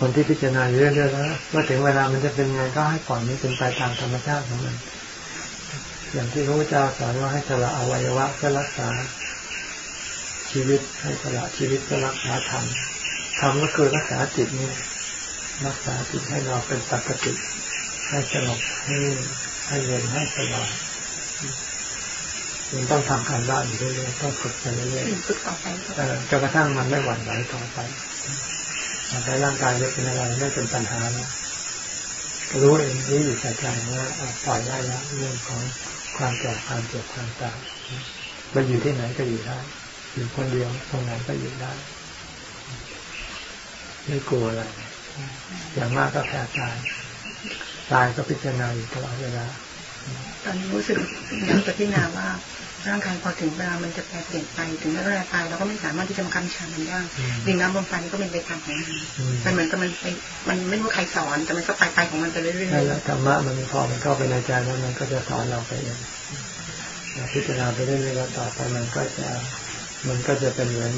คนที่พิจารณาอยู่เรื่อยๆแล้วว่าถึงเวลามันจะเป็นไงก็ให้ปล่อยมันเป็นไปตามธรรมชาติของมัน อย่างที่พระพุทธเจ้าสอนว่าให้สละอวัยวะเพื่อรักษา ชีวิตให้สละชีวิตเพื่อรักษาธรรมธรรมก็คือรักษาจิตนี่รักษาจิตให้เราเป็นปกติให้สงบให้ ให้เย็นให้สบายมันต้องทำการบ้านอยู่เรื่อยๆต้องฝึกไปเรื่อยๆฝึกต่อไปเอ่อจนกระทั่งมันไม่หวั่นไหวต่อไปมันในร่างกายจะเป็นอะไรไม่เป็นปัญหาแล้วรู้เองรู้อยู่ใจใจว่าอะปล่อยได้แล้วเรื่องของความแก่ความเจ็บความตายมันอยู่ที่ไหนก็อยู่ได้อยู่คนเดียวตรงไหนก็อยู่ได้ไม่กลัวอะไรอย่างมากก็แพ้ตาย ตายก็พิจารณาอยู่ตลอดเวลา ตอนนี้รู้สึกอยากจะพิจารณาว่าร่างกายพอถึงเวลามันจะแปรเปลี่ยนไปถึงเวลาตายเราก็ไม่สามารถที่จะมาคับชามันได้อืมดินน้ำลมไฟนี่ก็เป็นไปตามของมันอืมมันเหมือนกับมันไปมันไม่รู้ใครสอนแต่มันก็ไปไปของมันไปเรื่อยนั่นแหละธรรมะมันพอมันเข้าไปในใจแล้วมันก็จะสอนเราไปเองพิจารณาไปเรื่อยๆแล้วต่อไปมันก็จะมันก็จะเป็นเหมือน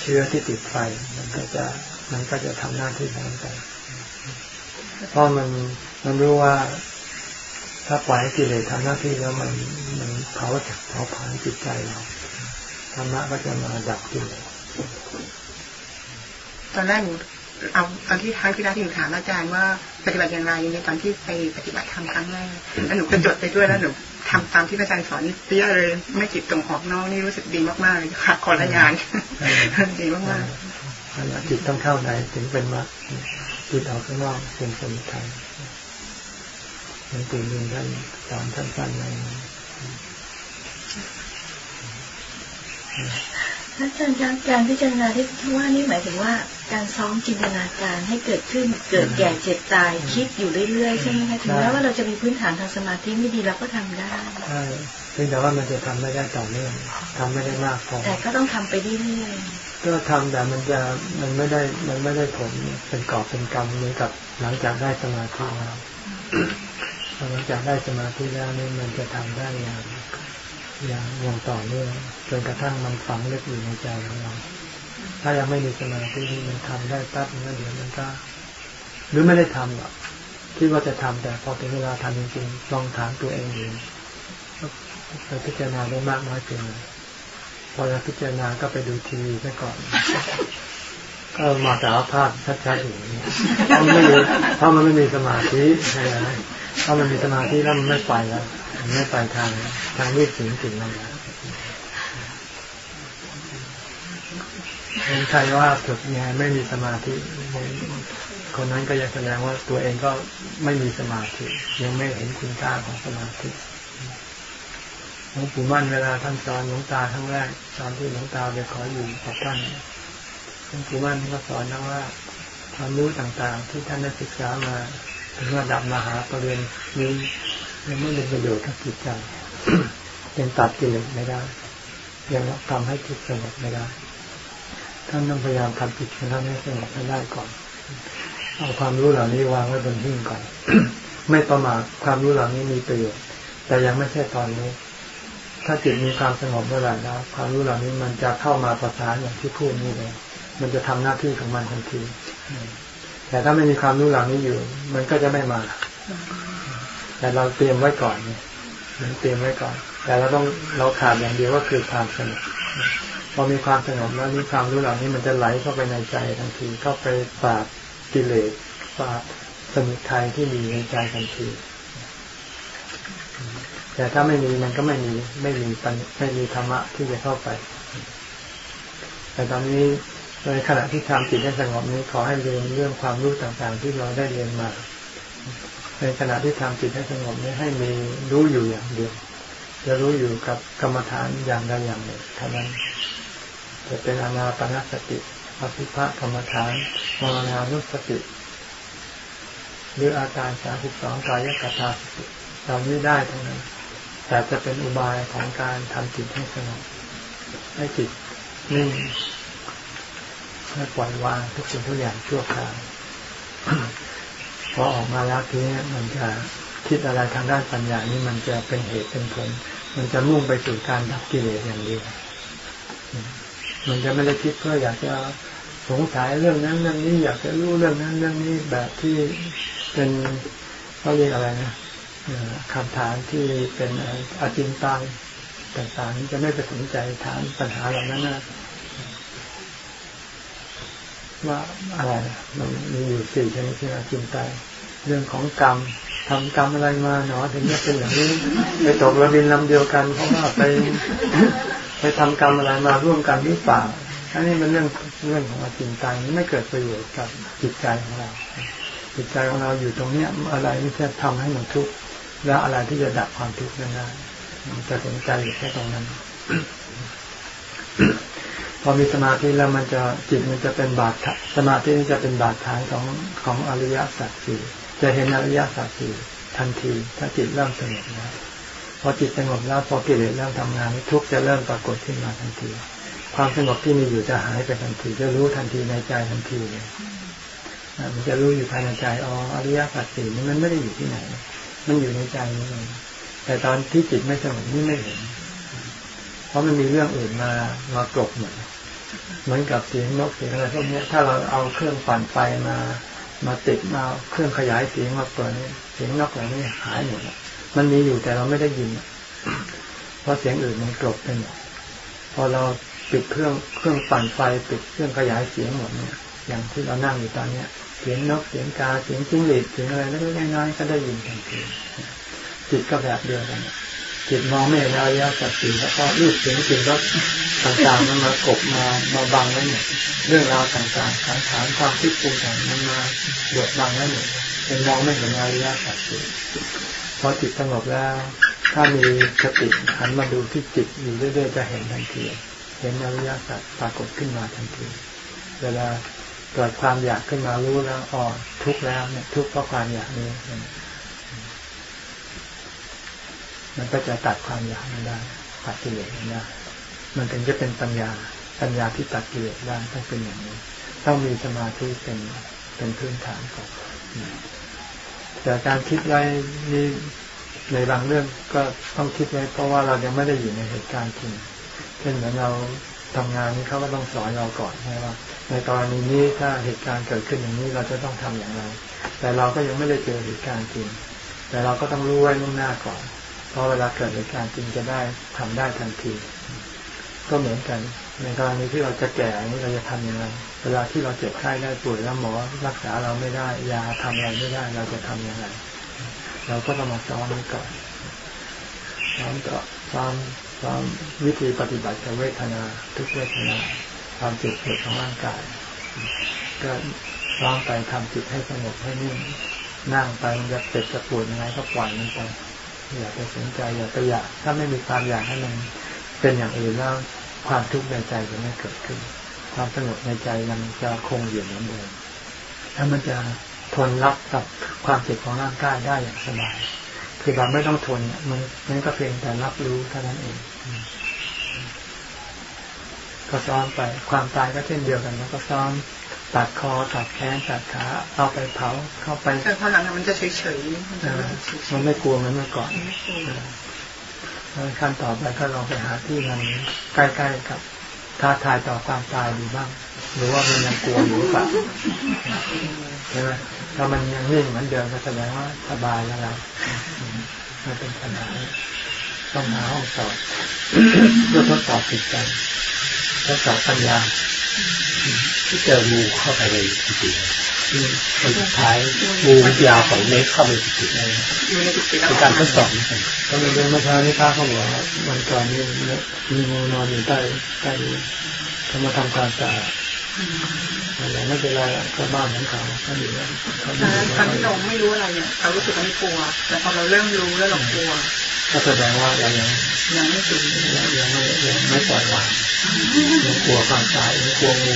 เชื้อที่ติดไฟ มันก็จะมันก็จะทำหน้าที่ของมันไป เพราะมันมันรู้ว่าถ้าปล่อยให้กิเลสทำหน้าที่แล้วมันมันเผาจากเผาผลาญจิตใจเราธรรมะก็จะมาดับกิเลสๆตอนแรกหนูเอาเอาที่ครั้งที่แล้วที่หนูถามอาจารย์ว่าปฏิบัติอย่างไรในตอนที่ไปปฏิบัติธรรมครั้งแรกแล้วหนูก็จดไปด้วยแล้วหนูทำตามที่อาจารย์สอนนี่เปี้ยเลย ไม่จิตตรงออกนอกนี่รู้สึกดีมากๆเลยค่ะขอรายงานดีมากๆจิตต้องเข้าในถึงเป็นมรรค จิตออกข้างนอกเป็นสมุทัยหลวงปู่ลิงท่านสอนสั้นๆในอาจารย์ครับการพิจารณาที่ที่ว่านี่หมายถึงว่า การซ้อมจินตนาการให้เกิดขึ้นเกิดแก่เจ็บตายคิดอยู่เรื่อยๆใช่ไหมคะถึงแม้ว่าเราจะมีพื้นฐานทางสมาธิไม่ดีเราก็ทำได้ใช่เพียงแต่ว่ามันจะทำไม่ได้ต่อเนื่องทำไม่ได้มากพอแต่ก็ต้องทำไปเรื่อย ก็ทำแต่มันจะมันไม่ได้มันไม่ได้ผลเป็นกอบเป็นกรรมเหมือนกับหลังจากได้สมาธิแล้วหลังจากได้สมาธิแล้วนี่มันจะทำได้อย่างอย่างอย่างต่อเนื่องจนกระทั่งมันฝังลึกอยู่ในใจของเรา ถ้ายังไม่มีสมาธินี่มันทำได้แป๊บนึงแล้วเดี๋ยวมันก็หรือไม่ได้ทำหรอกคิดว่าจะทำแต่พอถึงเวลาทำจริงๆลองถามตัวเองดูไปพิจารณาได้มากน้อยเพียงไร พอเราพิจารณาก็ไปดูทีวีซะก่อน ก็มาสารภาพชัดๆอย่างนี้เพราะไม่มีเพราะมันไม่มีสมาธิใช่ไหมถ้ามันมีสมาธิแล้วมันไม่ไปแล้วมันไม่ไปทางทางรูปสิ่งสิ่งนั้นแล้วเห็นใครว่าฝึกไงไม่มีสมาธิคนนั้นก็ยังแสดงว่าตัวเองก็ไม่มีสมาธิ ยังไม่เห็นคุณค่าของสมาธิ หลวงปู่มั่นเวลาท่านสอนหลวงตาครั้งแรกตอนที่หลวงตาไปขออยู่กับท่านหลวงปู่มั่นก็สอนนะว่าความรู้ต่างๆ ที่ท่านได้ศึกษามาถึงระดับมหาปรริญญานี้ยังไม่เป็นประโยชน์กับจิตใจยังตัดกิเลสไม่ได้ ยังทำให้จิตสงบไม่ได้ท่านต้องพยายามทำจิตของท่านให้สงบให้ได้ก่อน เอาความรู้เหล่านี้วางไว้บนหิ้งก่อน ไม่ประมาทความรู้เหล่านี้มีประโยชน์ แต่ยังไม่ใช่ตอนนี้ ถ้าจิตมีความสงบเมื่อไหร่แล้วความรู้เหล่านี้มันจะเข้ามาประสานอย่างที่พูดนี่เลย มันจะทำหน้าที่ของมันทันที แต่ถ้าไม่มีความรู้เหล่านี้อยู่ มันก็จะไม่มา แต่เราเตรียมไว้ก่อนเนี่ยเตรียมไว้ก่อน แต่เราต้องเราขาดอย่างเดียวก็คือความสงบพอมีความสงบแล้วนี่ความรู้เหล่านี้มันจะไหลเข้าไปในใจทันที เข้าไปปราบกิเลสปราบสมุทัยที่มีในใจทันที แต่ถ้าไม่มีมันก็ไม่มีไม่มีปันไม่มีธรรมะที่จะเข้าไป แต่ตอนนี้ในขณะที่ทำจิตให้สงบนี้ขอให้เรียนเรื่องความรู้ต่างๆ ที่เราได้เรียนมา ในขณะที่ทำจิตให้สงบนี้ให้มีรู้อยู่อย่างเดียวจะรู้อยู่กับกรรมฐานอย่างใดอย่างหนึ่งเท่านั้นจะเป็นอนาปนสติอภิภะกรรมฐานมรณานุสติ หรืออาการสาสิบสองกายกตาสติเราไม่ได้ทั้งนั้น แต่จะเป็นอุบายของการทำจิตให้สงบให้จิตนิ่งให้ปล่อยวางทุกสิ่งทุกอย่างชั่วคราวพอออกมาแล้วทีนี้มันจะคิดอะไรทางด้านปัญญานี่มันจะเป็นเหตุเป็นผล มันจะมุ่งไปสู่การดับกิเลสอย่างเดียวมันจะไม่ได้คิดเพื่ออยากจะสงสัยเรื่องนั้นเรื่องนี้อยากจะรู้เรื่องนั้นเรื่องนี้แบบที่เป็นเขาเรียกอะไรนะ คำถามที่เป็นอาจินตัยต่างๆจะไม่ไปสนใจถามปัญหาเหล่านั้นนะว่าอะไรมันมีอยู่สี่ชนิดที่อาจินตัยเรื่องของกรรมทำกรรมอะไรมาเนาะถึงจะเป็นอย่างนี้ไปตกระบินลำเดียวกัน เพราะว่าไปไปทำกรรมอะไรมาร่วมกันหรือเปล่าอันนี้มันเรื่องเรื่องของอาจินตัยไม่เกิดประโยชน์กับจิตใจของเราจิตใจของเราอยู่ตรงเนี้ยอะไรที่จะทำให้มันทุกข์ แล้วอะไรที่จะดับความทุกข์นั้นได้จะสนใจอยู่แค่ตรงนั้น พอมีสมาธิแล้วมันจะจิตมันจะเป็นบาดสมาธินี่จะเป็นบาดฐานของของอริยสัจสี่จะเห็นอริยสัจสี่ทันที ถ้าจิตเริ่มสงบแล้วพอจิตสงบแล้วพอกิเลสเริ่มทำงานทุกจะเริ่มปรากฏขึ้นมาทันที ความสงบที่มีอยู่จะหายไปทันที จะรู้ทันทีในใจทันทีเลยมันจะรู้อยู่ภายในใจอ๋ออริยสัจสี่นี่มันไม่ได้อยู่ที่ไหน มันอยู่ในใจนี่เองแต่ตอนที่จิตไม่สงบนี่ไม่เห็น เพราะมันมีเรื่องอื่นมามากรบเหมือนเหมือนกับเสียงนกเสียงอะไรพวกนี้ถ้าเราเอาเครื่องปั่นไฟมามาติดมาเครื่องขยายเสียงมาเปิดนี่เสียงนกเหล่านี้หายหมดมันมีอยู่แต่เราไม่ได้ยิน เพราะเสียงอื่นมันกรบไปหมดพอเราปิดเครื่องเครื่องปั่นไฟปิดเครื่องขยายเสียงหมดเนี่ย อย่างที่เรานั่งอยู่ตอนเนี้ย สียงนกเสียงกาเสียงจิ้งหรีดเสียงอะไรเล็กๆน้อยๆก็ได้ยินทันทีจิตก็แบบเดียวกันจิตมองไม่เห็นอริยสัจสี่แล้วก็รูปเสียงกลิ่นรสต่างๆมันมากบมามาบังไว้หมดเรื่องราวต่างๆการถามความคิดปรุงแต่งมันมาบดบังไว้หมดเป็นมองไม่เห็นอริยสัจสี่พอจิตสงบแล้ว ถ้ามีสติหันมาดูที่จิตอยู่เรื่อยๆจะเห็นทันทีเห็นอริยสัจปรากฏขึ้นมาทันที เวลา เกิดความอยากขึ้นมารู้แล้วอ๋อทุกแล้วเนี่ย ทุกเพราะความอยากนี้ มันก็จะตัดความอยากนั้นได้ตัดกิเลสนั้นได้มันถึงจะเป็นปัญญา ปัญญาที่ตัดกิเลสได้ต้องเป็นอย่างนี้ต้องมีสมาธิเป็นเป็นพื้นฐานก่อนแต่การคิดไว้นี่ในบางเรื่องก็ต้องคิดไว้ เพราะว่าเรายังไม่ได้อยู่ในเหตุการณ์จริงเช่นเหมือนเราทำงานนี้เขาก็ต้องสอนเราก่อนใช่ไหมว่า ในกรณีนี้ถ้าเหตุการณ์เกิดขึ้นอย่างนี้เราจะต้องทำอย่างไร แต่เราก็ยังไม่ได้เจอเหตุการณ์จริง แต่เราก็ต้องรู้ไว้ล่วงหน้าก่อน เพราะเวลาเกิดเหตุการณ์จริงจะได้ทำได้ทันที ก็เหมือนกัน ในกรณีที่เราจะแก่นี้เราจะทำยังไง เวลาที่เราเจ็บไข้ได้ป่วยแล้วหมอรักษาเราไม่ได้ ยาทำอะไรไม่ได้ เราจะทํำยังไง เราก็ต้องมาซ้อมก่อนซ้อมต่อซ้อมซ้อมวิธีปฏิบัติกับเวทนาทุกเวทนา ความเจ็บปวดของร่างกาย ก็ซ้อมไปทำจิตให้สงบให้นิ่งนั่งไปมันจะเจ็บจะปวดยังไงก็ปล่อยมันไปอย่าไปสนใจอย่าไปอยาก ถ้าไม่มีความอยากให้มันเป็นอย่างอื่นแล้วความทุกข์ในใจจะไม่เกิดขึ้น ความสงบในใจมันจะคงอยู่เหมือนเดิมถ้ามันจะทนรับกับความเจ็บของร่างกายได้อย่างสบายคือเราไม่ต้องทนมันมันก็เพียงแต่รับรู้เท่านั้นเอง ก็ซ้อมไป ความตายก็เช่นเดียวกันแล้วก็ซ้อมตัดคอตัดแขนตัดขาเอาไปเผาเข้าไปแต่พอหลังมันจะเฉยๆมันไม่กลัวเหมือนเมื่อก่อนขั้นต่อไปก็ลองไปหาที่มันใกล้ๆกับท้าทายต่อความตายดูบ้าง หรือว่ามันยังกลัวอยู่หรือเปล่าใช่ไหมถ้ามันยังนิ่งเหมือนเดิมก็แสดงว่าสบายแล้วเราไม่เป็นปัญหา ต้องหาห้องสอบเพื่อทดสอบจิตใจทดสอบปัญญาที่เจองูเข้าไปในจิตคนสุดท้ายงูยาวสองเมตรเข้าไปในจิตเลยเป็นการทดสอบก็เป็นเรื่องเมื่อเช้านี้ข้าเขาบอกว่ามันก่อนนี้มีงูนอนอยู่ใต้ใต้เขามาทำความสะอาด อะไรไม่เป็นไรก็บ้านของเขาเขาอยู่แล้วตอนที่เราไม่รู้อะไรเนี่ยเรารู้สึกว่าไม่กลัว แต่พอเราเริ่มรู้แล้วเรากลัว ก็แสดงว่าเรายังยังไม่ถึงยังไม่ยังไม่ปล่อยวางยังกลัวความตายยังกลัวงู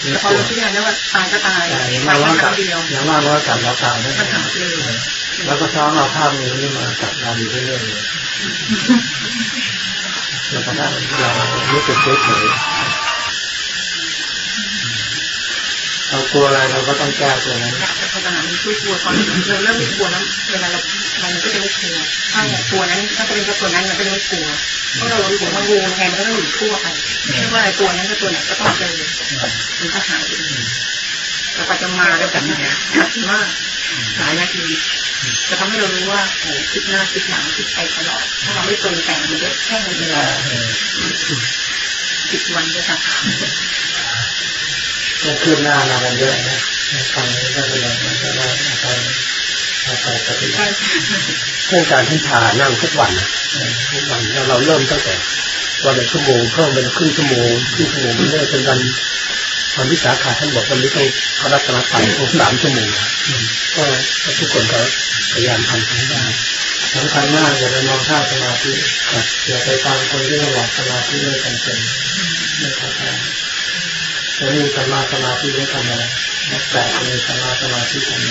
แต่พอเราคิดอย่างนี้ว่าตายก็ตายตายว่ากับยังว่าว่ากับเราตายได้แล้วก็ซ้อมเอาภาพนี้นี่มาจับเราอยู่เรื่อยๆแล้วก็ได้เรารู้สึกเฉย เรากลัวอะไรเราก็ต้องแก้ตัวนั้นพอตอนนั้นมีกลัวตอนเราเริ่มมีกลัวแล้วเวลาเรามันก็จะไม่กลัวถ้าอย่างกลัวนั้นถ้าเป็นตัวนั้นมันก็จะไม่กลัวเพราะเรารู้ว่างูแทนมันก็ต้องอยู่ทั่วไปไม่ว่าตัวนั้นก็ตัวไหนก็ต้องเจอมันก็หายแต่ปัจจุบันเราแบบนี้มากหลายนาทีจะทำให้เรารู้ว่าโอ้คิดหน้าคิดหลังคิดไปตลอดถ้าเราไม่ตรงแต่งมันจะแค่เวลาสิบวันจะสั กก็คืบหน้ามากันเยอะนะฟังนี้ก็แสดงว่าจะได้ไปไปปฏิบัติเรื่องการที่ชานั่งทุกวันทุกวันแล้วเราเริ่มตั้งแต่วันละชั่วโมงเพิ่มเป็นครึ่งชั่วโมงครึ่งชั่วโมงเรื่อยๆจนวันวันที่สาขาท่านบอกวันนี้ต้องเขารับสมัครไปต้องสามชั่วโมงก็ทุกคนก็พยายามทำให้ได้สำคัญมากอย่าไปมองท่าสมาธิอย่าไปฟังคนที่หลอกสมาธิไม่จำเป็นไม่เข้าใจ จะมีสมาสมาธิไว้ทำอะไรนักแต่มีสมาสมาธิทำไม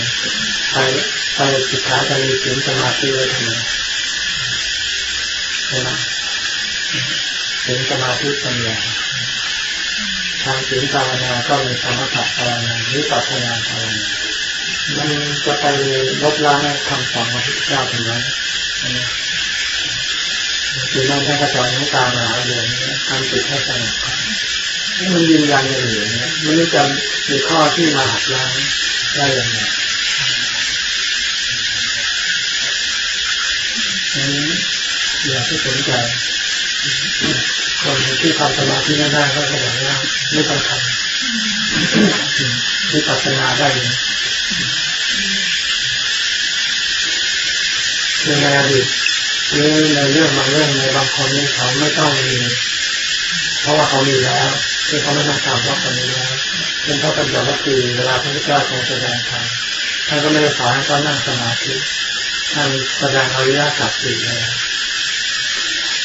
ไปไปศึกษาจะมีศีลสมาธิไว้ทำไมใช่ไหมศีลสมาธิปัญญาทางศีลภาวนาก็มีสมถะภาวนาหรือปัจนาภาวนามันจะไปลบล้างคำสอนของพระเจ้าถึงไหมคือนั่นท่านก็สอนให้ตามหาเรื่องทำจิตให้สงบ มันยืนยันอย่างนี้นะมันจะมีข้อที่มาหักล้างได้อย่างไรนั้อย่าไปสนใจคนที่ทำสมาธิไม่ได้ก็บอกว่าไม่ต้องทำที่ปัจนาได้เลยในอดีตหรือในเรื่องบางเรื่องในบางคนนี่เขาไม่ต้องมี เพราะว่าเขามีแล้ว ที่เขาไม่ต้องทำเพราะคนนี้แล้วเป็นเพราะเป็นแบบว่าคือเวลาพระพุทธเจ้าทรงแสดงธรรมท่านก็ไม่ได้สอนให้เขานั่งสมาธิท่านแสดงอริยสัจสี่เลย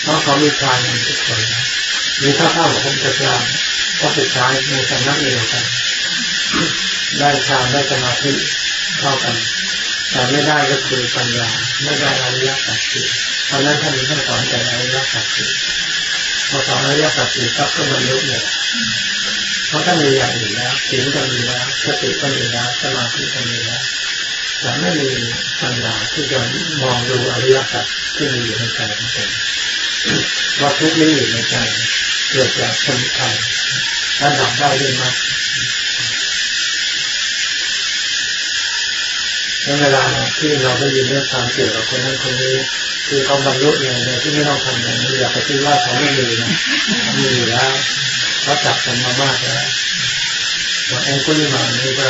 เพราะเขามีฌานอย่างทุกคนมีท่าเท่าของพระพุทธเจ้าก็สุดท้ายในสำนักเดียวกันได้ฌานได้สมาธิเท่ากันแต่ไม่ได้ก็คือปัญญาไม่ได้อริยสัจสี่เพราะนั้นท่านมีท่านสอนแต่อริยสัจสี่ พอสอนอริยสัจสี่ก็ก็บรรลุเลยเพราะท่านมีอย่างอื่นแล้วศีลก็มีแล้วสติก็มีแล้วสมาธิก็มีแล้วแต่ไม่มีปัญญาที่จะมองดูอริยสัจที่มีอยู่ในใจของตนว่าทุกข์ไม่อยู่ในใจเกิดจากสมุทัยและดับได้ด้วยมรรค ในเวลาที่เราได้ยินเรื่องความเกี่ยวกับคนนั้นคนนี้คือเขาบรรลุอย่างไรที่ไม่ต้องทำอย่างนี้อย่าไปคิดว่าเขาไม่มีนะมีอยู่แล้วเขาจับกันมามากแล้วว่าแองกุลิมานี่ก็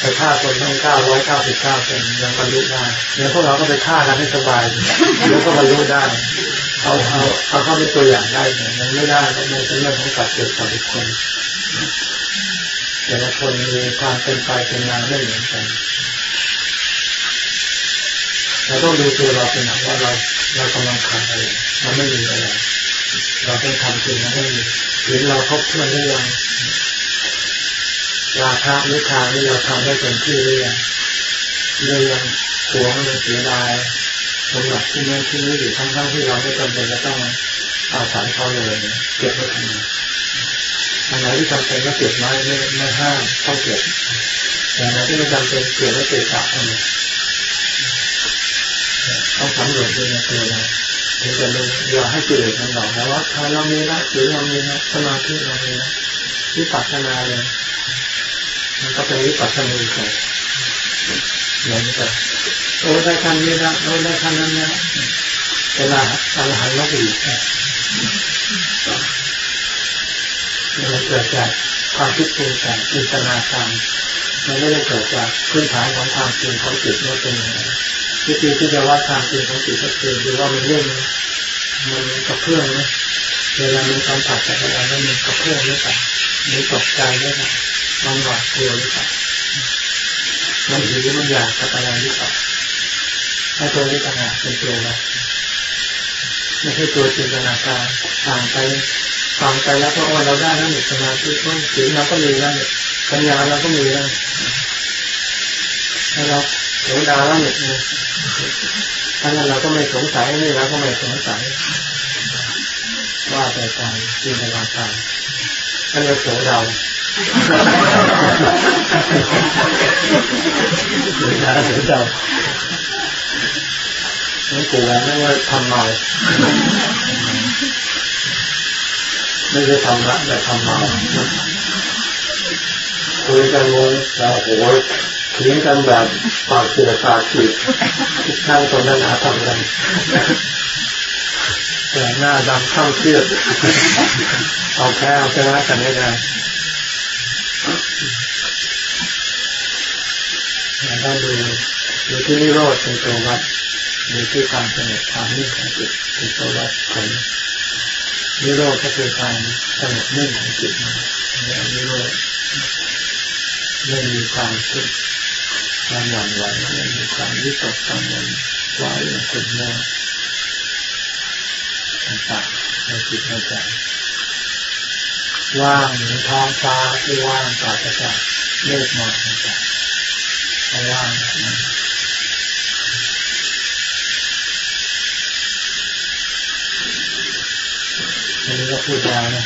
ไปฆ่าคนทั้งเก้าร้อยเก้าสิบเก้าคนยังบรรลุได้เดี๋ยวพวกเราก็ไปฆ่ากันให้สบายแล้วก็บรรลุได้เอาเอาเอาเข้าเป็นตัวอย่างได้เนี่ยยังไม่ได้ก็ไม่เป็นเรื่องของกัดเกิดกับบุคคล แต่ละคนมีความเป็นไปเป็นงาไม่เหมือนกันเราต้องดูตัวเราเป็นหนักว่าเราเรากำลังขาดอะไรเราไม่มีอะไรเราต้องทำจริงนะให้มีหรือเราครบถ้วนหรือยังราคาหรือทางนี่เราทำได้เต็มที่หรือยังเรื่องยังหวงยังเสียดายสมบัติที่นั่นที่นี่อยู่ทั้งทั้งที่เราไม่จำเป็นจะต้องอาศัยเขาเลยเก็บไว้ทำไม อันไหนที่จำเป็นก็เก็บไว้ไม่ไม่ห้ามต้องเก็บแต่อันไหนที่ไม่จำเป็นเก็บไว้เก็บกลับไมต้องสำรวจด้วยในตัวเราถึงจะรู้อย่าให้กิเลสมันหลอกแล้วว่าทานเรามีนะหรือเรามีนะสมาธิเรามีนะวิปัสสนาเลยมันก็เป็นวิปัสสนาไปเหมือนกันโอ้ได้ขั้นนี้นะโอ้ได้ขั้นนั้นนะเวลาอรหันต์แล้วอีก มันเกิดจากความคิดปรุงแต่งจินตนาการมันไม่ได้เกิดจากพื้นฐานของความจริงของจิตว่าเป็นยังไงวิธีที่จะวัดความจริงของจิตก็คือดูว่ามันเรื่องมันกระเพื่อมไหมเวลามันสัมผัสกับอะไรแล้วมันกระเพื่อมหรือเปล่ามันตกใจหรือเปล่ามันหวาดกลัวหรือเปล่ามันหิวมันอยากกับอะไรหรือเปล่าถ้าตัวนี้ต่างหากเป็นตัวเราไม่ใช่ตัวจินตนาการผ่านไป ฟังไปแล้วก็ว่าเราได้แล้วหนึ่งสมาธิก็สีเราก็มีแล้วปัญญาเราก็มีแล้วแล้วเราเสียดาแล้วเนี่ยถ้านั้นเราก็ไม่สงสัยนี่เราก็ไม่สงสัยว่าไปตามจินตนาการถ้เราเสียดาเสียดาเสียดาไม่กลัวไม่ว่าทำเมา ไม่ได้ทำละแต่ทำเมาคุยกันงงแล้โอ้ยเถียงกันแบบปากเสียปากขีดทุกท่านตอนนั้นหาทำกันแต่หน้าดำข้ามเครียดเอาแพ้เอาชนะกันไม่ได้ต้องดูดูที่นิโรธเป็นตัววัดดูที่ความสงบความนิ่งของจิตเป็นตัววัดผล นิโรธก็คือการสงบนิ่งของจิตนะนิโรธไม่มีความคิดความหวั่นไหวไม่มีความวิตกกังวลว้าอย่างขุ่นมัวต่างๆในจิตในใจว่างเหมือนท้องฟ้าที่ว่างปราศจากเมฆหมอกต่างๆว่างนั้น วันนี้ก็พูดยาวนะ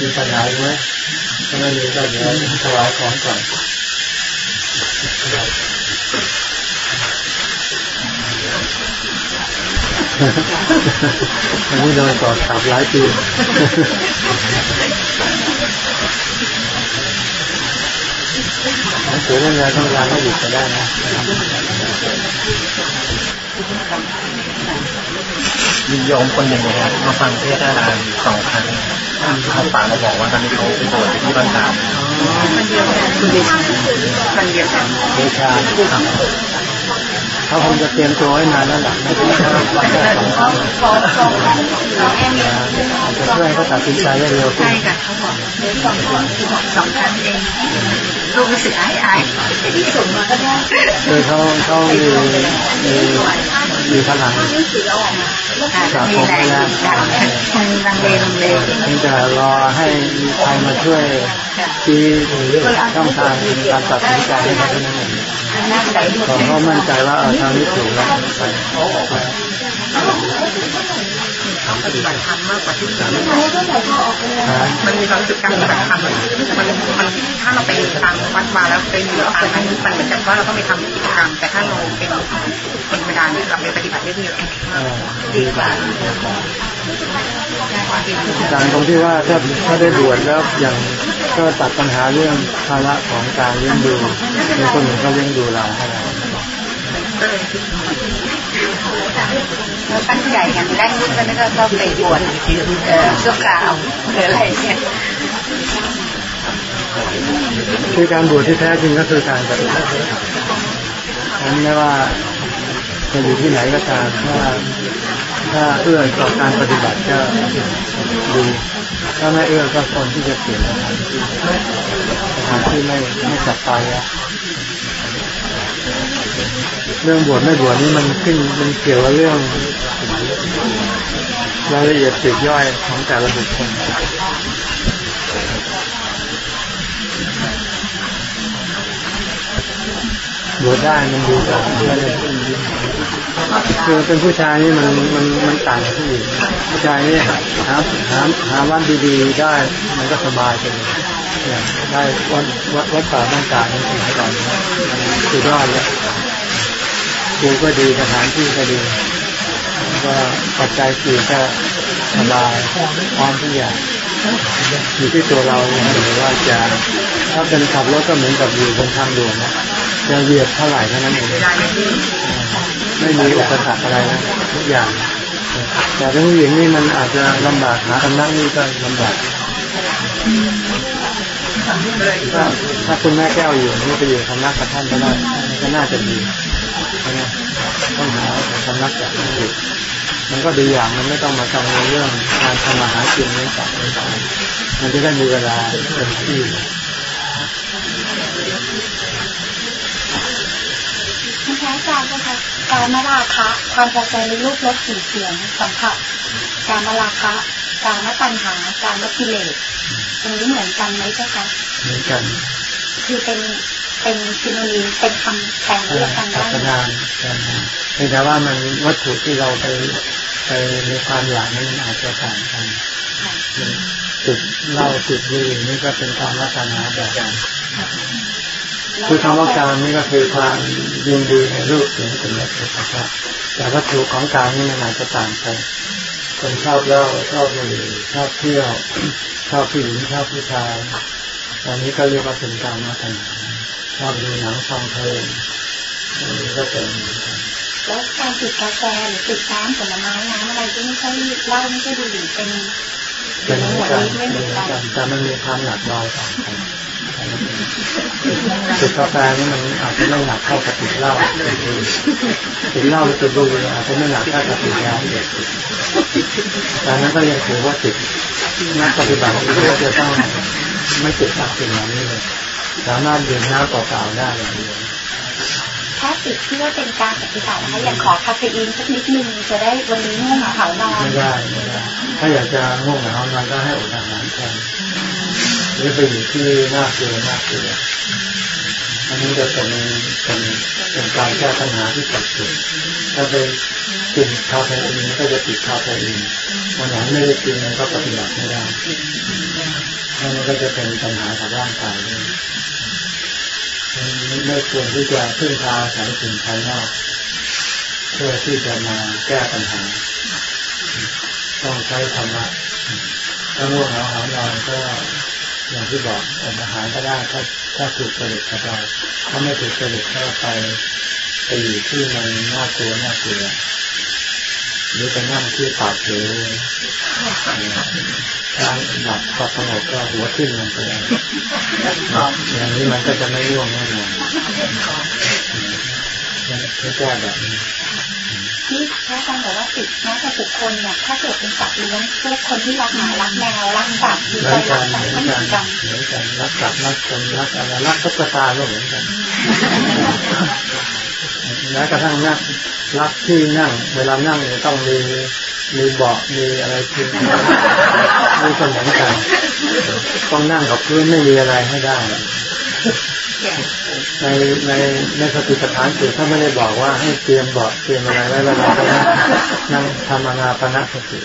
มีปัญหาไหมถ้าไม่มีก็เดี๋ยวถวายของก่อนอันนี้โดนต่อขับหลายปีหนังสือเรื่องนี้ต้องการให้หยุดก็ได้นะ มีโยมคนหนึ่งนะครับมาฟังเทศนาสองครั้งเขาฝากมาบอกว่าตอนนี้เขาไปบวชที่บ้านตาดมันเดียวกันมันเดียวกันมันเดียวกันเดชาเขาคงจะเตรียมตัวไว้นานแล้วล่ะไม่ใช่วันแรกสองครั้งอาจจะช่วยเขาตัดสินใจได้เร็วขึ้นใช่ค่ะเขาบอกสองคนสองครั้งเองลูกรู้สึกอายอายที่ส่งมาก็ได้คือเขาเขามีมี มีพลังมีแรงดันคงลังเลลังเลเพียงแต่รอให้มีใครมาช่วยที่ช่องทางในการตัดสินใจให้เขาเท่านั้นเองน่าใจด้วยผมก็มั่นใจว่าเออทางนี้ถูกแล้วไปฏิบัติธรรมมากกว่าที่คิดนะมันมีความรู้สึกการปฏิบัติธรรมมันมันถ้าเราไปตามวัดมาแล้วไปอยู่ตามนั้นมันเหมือนกับว่าเราต้องไปทำกิจกรรม แต่ถ้าเราเป็นคนธรรมดาเนี่ยเราไปปฏิบัติเรื่อยเออๆดีกว่าต่างตรงที่ว่าถ้าถ้าได้บวชแล้วอย่างก็ตัดปัญหาเรื่องภาระของการเลี้ยงดูมีคนหนึ่งก็เลี้ยงดูเราให้เราแล้ว ตั้งใจอย่างแรกนี่ก็นึกว่าก็ไปบวชเอ่อชั่วคราวหรืออะไรเนี่ยคือการบวชที่แท้จริงก็คือการปฏิบัตินั้นไม่ว่าจะอยู่ที่ไหนก็ตามถ้าถ้าเอื้อต่อการปฏิบัติก็ดีถ้าไม่เอื้อก็ควรที่จะเปลี่ยนสถานที่สถานที่ไม่ไม่จับไปอะ เรื่องบวชไม่บวชนี่มันขึ้นมันเกี่ยวกับเรื่องรายละเอียดปลีกย่อยของแต่ละบุคคลบวชได้มันดีกว่าคือเป็นผู้ชายนี่มันมันมันต่างกับผู้หญิงผู้ชายนี่หาหาหาหาวันดีๆได้มันก็สบายไปเลยอย่างได้วัดวัดวัดป่าบ้านกาในสมัยก่อนสุดยอดเลย ครูก็ดีสถานที่ก็ดีแล้วก็ปัจจัยสี่ก็สบายพร้อมทุกอย่างอยู่ที่ตัวเราเนี่ยหรือว่าจะถ้าเป็นขับรถก็เหมือนกับอยู่บนทางด่วนนะจะเหยียบเท่าไหร่เท่านั้นเองไม่มีอุปสรรคอะไรนะทุกอย่างแต่ถ้าผู้หญิงนี่มันอาจจะลำบากหาคำนั่งนี่ก็ลำบากถ้าถ้าคุณแม่แก้วอยู่นี่ไปอยู่คำนักกับท่านก็ได้ก็น่าจะดี ต้องหาคำนักจากท่านอยู่มันก็ดีอย่างมันไม่ต้องมากังวลเรื่องการทำมาหากินเรื่องต่างๆมันจะได้มีเวลาเต็มที่พระอาจารย์นะคะการมาราคะความพอใจในรูปรสกลิ่นเสียงสัมผัสการมาราคะการมาตัณหาการมากิเลสตรงนี้เหมือนกันไหมเจ้าคะเหมือนกัน คือเป็น เป็นซิโนนิมเป็นคำแทนเรียกกันอัได้ตนานกันเพียงแต่ว่ามันวัตถุที่เราไปไปในความอยากนั้นมันอาจจะต่างกันติดเล้าติดบุหรี่นี่ก็เป็นความรักนาแบบกันคือคำว่าการนี่ก็คือความยินดีในรูปเสียงกลิ่นรสสัมผัสแต่วัตถุของการนี่มันอาจจะต่างกันคนชอบเล้าชอบบุหรี่ชอบเที่ยวชอบผู้หญิงชอบผู้ชายอันนี้ก็เรียกว่าเป็นการมาตนา ชอบดูหนังฟังเพลงอันนี้ก็เป็นเหมือนกันแล้วการติดกาแฟหรือติดน้ำผลไม้น้ำอะไรที่ไม่ใช่เหล้าไม่ใช่บุหรี่เป็นเป็นเหมืหมอวนดกันนี้ไม่เหมือนกันแต่มันมีความหนักเบาต่างกันติดกาแฟนี่มันอาจจะไม่หนักเท่ากับติดเหล้าติดบุหรี่ติดเหล้าหรือติดบุหรี่อาจจะไม่หนักเท่ากับติดยาเสพติดแต่นั้นก็ยังถือว่าติดนักปฏิบัติก็จะต้องไม่ติดกับสิ่งเหล่านี้เลย สามารถดื่มน้ำเปล่าๆได้อย่างเดียวถ้าติดที่ว่าเป็นการปฏิบัตินะคะอยากขอคาเฟอีนสักนิดนึงจะได้วันนี้ง่วงเหงานอนไม่ได้ไม่ได้ ถ้าอยากจะง่วงเหงานอนก็ให้อดอาหารแทน หรือไปอยู่ที่น่าเกลือน่าเกลืออันนี้จะเป็นเป็นเป็นการแก้ปัญหาที่ตัดสินถ้าไปกินคาเฟอีนก็จะติดคาเฟอีนวันไหนไม่ได้กินมันก็ปฏิบัติไม่ได้แล้วมันก็จะเป็นปัญหากับร่างกายด้วยไม่ควรที่จะพึ่งพาสายสิ่งภายนอกเพื่อที่จะมาแก้ปัญหา ต้องใช้ธรรมะถ้าง่วงเหงาหานอนก็ อย่างที่บอกอดอาหารก็ได้ถ้าถ้าถูกจริตก็ได้ถ้าไม่ถูกจริตก็ไปไปอยู่ที่มันน่ากลัวน่ากลัวหรือจะนั่งที่ปากเฉยถ้าหลับพอสงบก็หัวขึ้นลงไปอย่างนี้มันก็จะไม่ร่วงแน่นอนไม่แก้แบบนี้ ที่พระอาจารย์บอกว่าติดแม้แต่บุคคลเนี่ยถ้าเกิดเป็นสัตว์เลี้ยงพวกคนที่รักหมารักแมวรักสัตว์หรือเหมืใจรักสัตว์ก็เหมือนกันเหมือนกันรักสัตว์รักคนรักอะไรรักตุ๊กตาก็เหมือนกันแม้วกระทั่งนั่งรักที่นั่ง เวลานั่งเนี่ยต้องมีมีเบาะมีอะไรกินมีก็เหมือนกันต้องนั่งกับพื้นไม่มีอะไรให้ได้ ในในในสติปัฏฐานสื่อถ้าไม่ได้บอกว่าให้เตรียมเบาะเตรียมอะไรไว้เวลาไปนั่งนั่งทำอนาปนสติ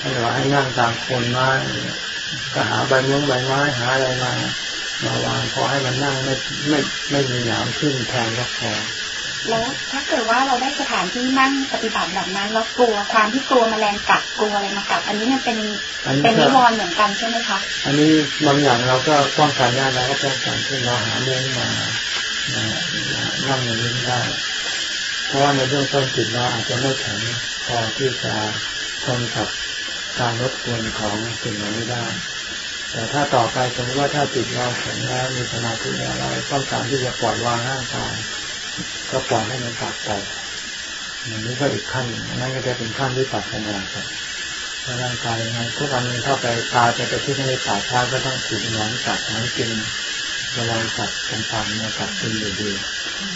ท่านบอกให้นั่งตามคนไม้ก็หาใบม้งใบไม้หาอะไรมามาวางพอให้มันนั่งไม่ไม่ไม่มีหนามขึ้นแทนก็พอ แล้วถ้าเกิดว่าเราได้สถานที่นั่งปฏิบัติแบบนั้น แล้วกลัวความที่กลัวแมลงกัดกลัวอะไรมากัดอันนี้มันเป็นเป็นนิวรณ์เหมือนกันใช่ไหมคะอันนี้บางอย่างเราก็ป้องกันได้เราก็ป้องกันเช่นเราหาเรื่องมานั่งอย่างนี้ได้ เพราะว่าในเบื้องต้นจิตเราอาจจะไม่แข็งพอที่จะทนกับการรบกวนของสิ่งเหล่านี้ได้แต่ถ้าต่อไปสมมติว่าถ้าจิตเราแข็งแล้วมีสมาธิแล้วเราต้องการที่จะปล่อยวางร่างกาย ก็ปล่อยให้มันตัดไปอย่างนี้ก็อีกขั้นอันนั้นก็จะเป็นขั้นที่ปัจจัยไปว่าร่างกายยังไงทุกวันนี้ถ้าไปตายไปไปที่ในป่าช้าก็ต้องถูกหนอนกัดหนอนกินระวังกัดต่างๆเนี่ยกัดกินอยู่ดี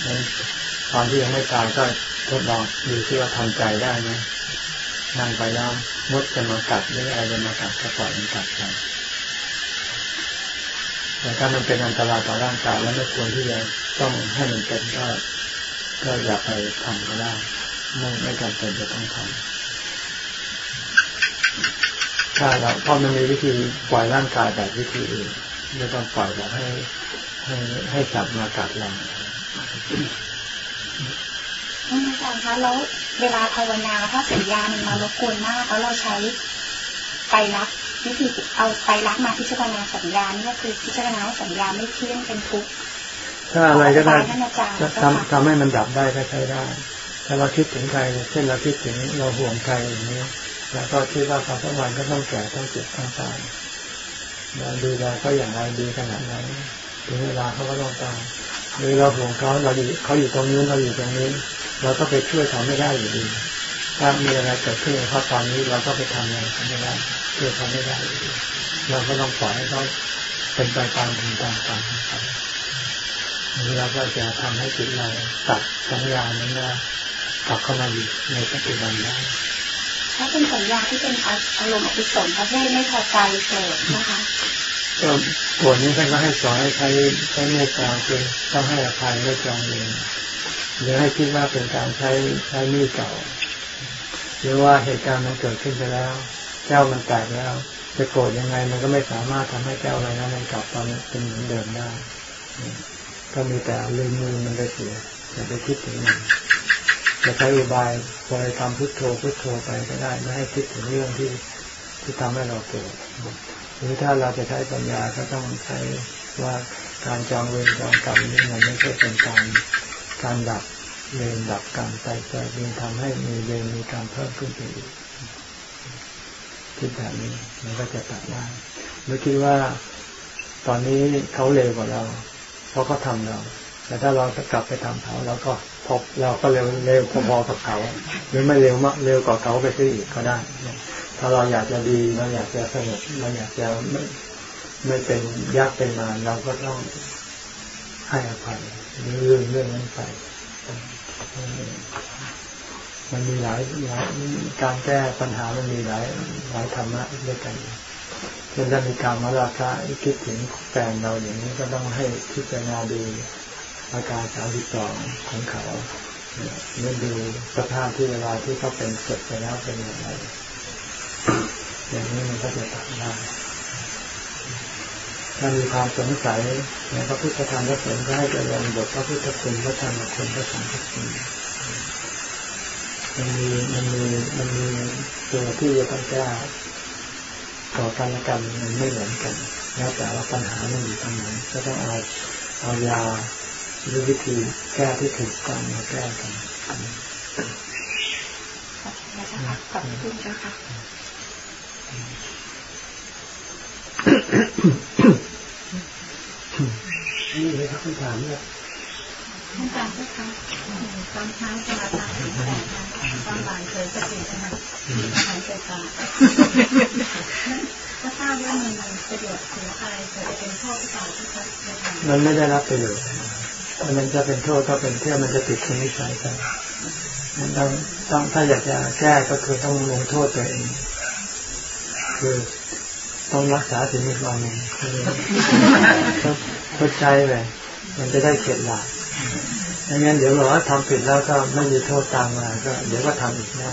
นั้นตอนที่ยังไม่ตายก็ทดลองดูที่ว่าทำใจได้ไหมนั่งไปแล้วมดจะมากัดหรืออะไรจะมากัดก็ปล่อยมันกัดไปแต่ถ้ามันเป็นอันตรายต่อร่างกายแล้วไม่ควรที่จะต้องให้มันเป็นก็ ก็อย่าไปทำก็ได้ ไม่ไม่จำเป็นจะต้องทำถ้าเราเพราะมันมีวิธีปล่อยร่างกายแบบวิธีอื่นไม่ต้องปล่อยแบบให้ ให้ให้สัตว์มากัดเราอาจารย์คะแล้วเวลาภาวนาถ้าสัญญามันมารบกวนมากแล้วเราใช้ไตรลักษณ์วิธีเอาไตรลักษณ์มาพิจารณาสัญญานี่ก็คือพิจารณาว่าสัญญาไม่เที่ยงเป็นทุกข์ ถ้าอะไรก็ได้ท่านอาจารย์จะทำทำให้มันดับได้ก็ใช้ได้ ถ้าเราคิดถึงใครเช่นเราคิดถึงเราห่วงใครอย่างนี้แล้วก็คิดว่าเขาสักวันก็ต้องแก่ต้องเจ็บต้องตายเราดูแลเขาอย่างไรดีขนาดไหนถึงเวลาเขาก็ต้องตายหรือเราห่วงเขาเราอยู่เขาอยู่ตรงนี้เราอยู่ตรงนี้ เราก็ไปช่วยเขาไม่ได้อยู่ดีถ้ามีอะไรเกิดขึ้นกับเขาตอนนี้เราก็ไปทำอะไรเขาไม่ได้ช่วยเขาไม่ได้อยู่ดีเราก็ต้องปล่อยให้เขาเป็นไปตามบุญตามกรรมข องเขานี้เราก็จะทำให้จิตเราตัดสัญญานั้นได้กลับเข้ามาอยู่ในปัจจุบันได้ถ้าเป็นสัญญาที่เป็นอารมณ์อกุศลประเภทไม่พอใจโกรธนะคะก็บทนี้ท่านก็ให้สอนให้ใช้ใช้เมตตาคือต้องให้อภัยไม่จองเวรหรือให้คิดว่าเป็นการใช้ใช้หนี้เก่า หรือว่าเหตุการณ์มันเกิดขึ้นไปแล้วแก้วมันแตกแล้ว จะโกรธยังไงมันก็ไม่สามารถทำให้แก้วอะไรนั้นมันกลับมาเป็นเหมือนเดิมได้ ก็มีแต่ลืมมือมันไปเสียอย่าไปคิดถึงมันจะใช้อุบายบริกรรมพุทโธพุทโธไปก็ได้ไม่ให้คิดถึงเรื่องที่ที่ทำให้เราโกรธหรือถ้าเราจะใช้ปัญญาก็ต้องใช้ว่าการจองเวรจองกรรมนี่มันไม่ใช่เป็นการการดับเวรดับกรรมแต่แต่เป็นทำให้มีเวรมีการเพิ่มขึ้นไปอีกคิดแบบนี้มันก็จะตัดได้หรือคิดว่าตอนนี้เขาเลวกว่าเรา เพราะเขาทำเรา แต่ถ้าเราจะกลับไปทำเขาเราก็พบเราก็เร็วเร็วพอๆกับเขา หรือไม่เร็วมากเร็วกว่าเขาไปซะอีกก็ได้ ถ้าเราอยากจะดีเราอยากจะสงบเราอยากจะไม่ไม่เป็นยากเป็นมาเราก็ต้องให้อภัยหรือเรื่องเรื่องนั้นไปมันมีหลายหลายการแก้ปัญหามันมีหลายหลายธรรมะด้วยกัน เช่นถ้ามีการมาราคะคิดถึงแฟนเราอย่างนี้ก็ต้องให้พิจารณาดูอาการสามสิบสองของเขาเมื่อดูสภาพที่เวลาที่เขาเป็นเสร็จไปแล้วเป็นอย่างไรอย่างนี้มันก็จะตัดได้ถ้ามีความสงสัยในพระพุทธธรรมพระสงฆ์ก็ให้เจริญบทพระพุทธคุณพระธรรมคุณพระสังฆคุณมันมีมันมีมันมีตัวที่จะต้องแก้ ต่อกันและกันมันไม่เหมือนกัน แล้วแต่ว่าปัญหามันอยู่ตรงไหนก็ต้องเอาเอายาหรือวิธีแก้ที่ถูกต้องมาแก้กันนะเจ้าค่ะขอบคุณเจ้าค่ะนี่เลยครับคำถามเนี่ย ท่านอาจารย์เจ้าค่ะตอนเช้าจะมาตามถึงแต่ตอนบ่ายเคยจะตื่นนะคะอาหารเสร็จก่อนก็ทราบว่ามันประโยชน์ของอะไรแต่จะเป็นโทษหรือเปล่าที่เขาจะทำมันไม่ได้รับประโยชน์มันจะเป็นโทษก็เป็นเที่ยวมันจะติดคุณนิสัยไปมันต้องต้องถ้าอยากจะแก้ก็คือต้องลงโทษตัวเองคือต้องรักษาสิ่งที่เรามีคือต้องชดใช้ไปมันจะได้เข็ดหลาบ ไม่งั้นเดี๋ยวเราว่าทำผิดแล้วก็ไม่มีโทษตามมา ก็ เดี๋ยวก็ทำอีกน่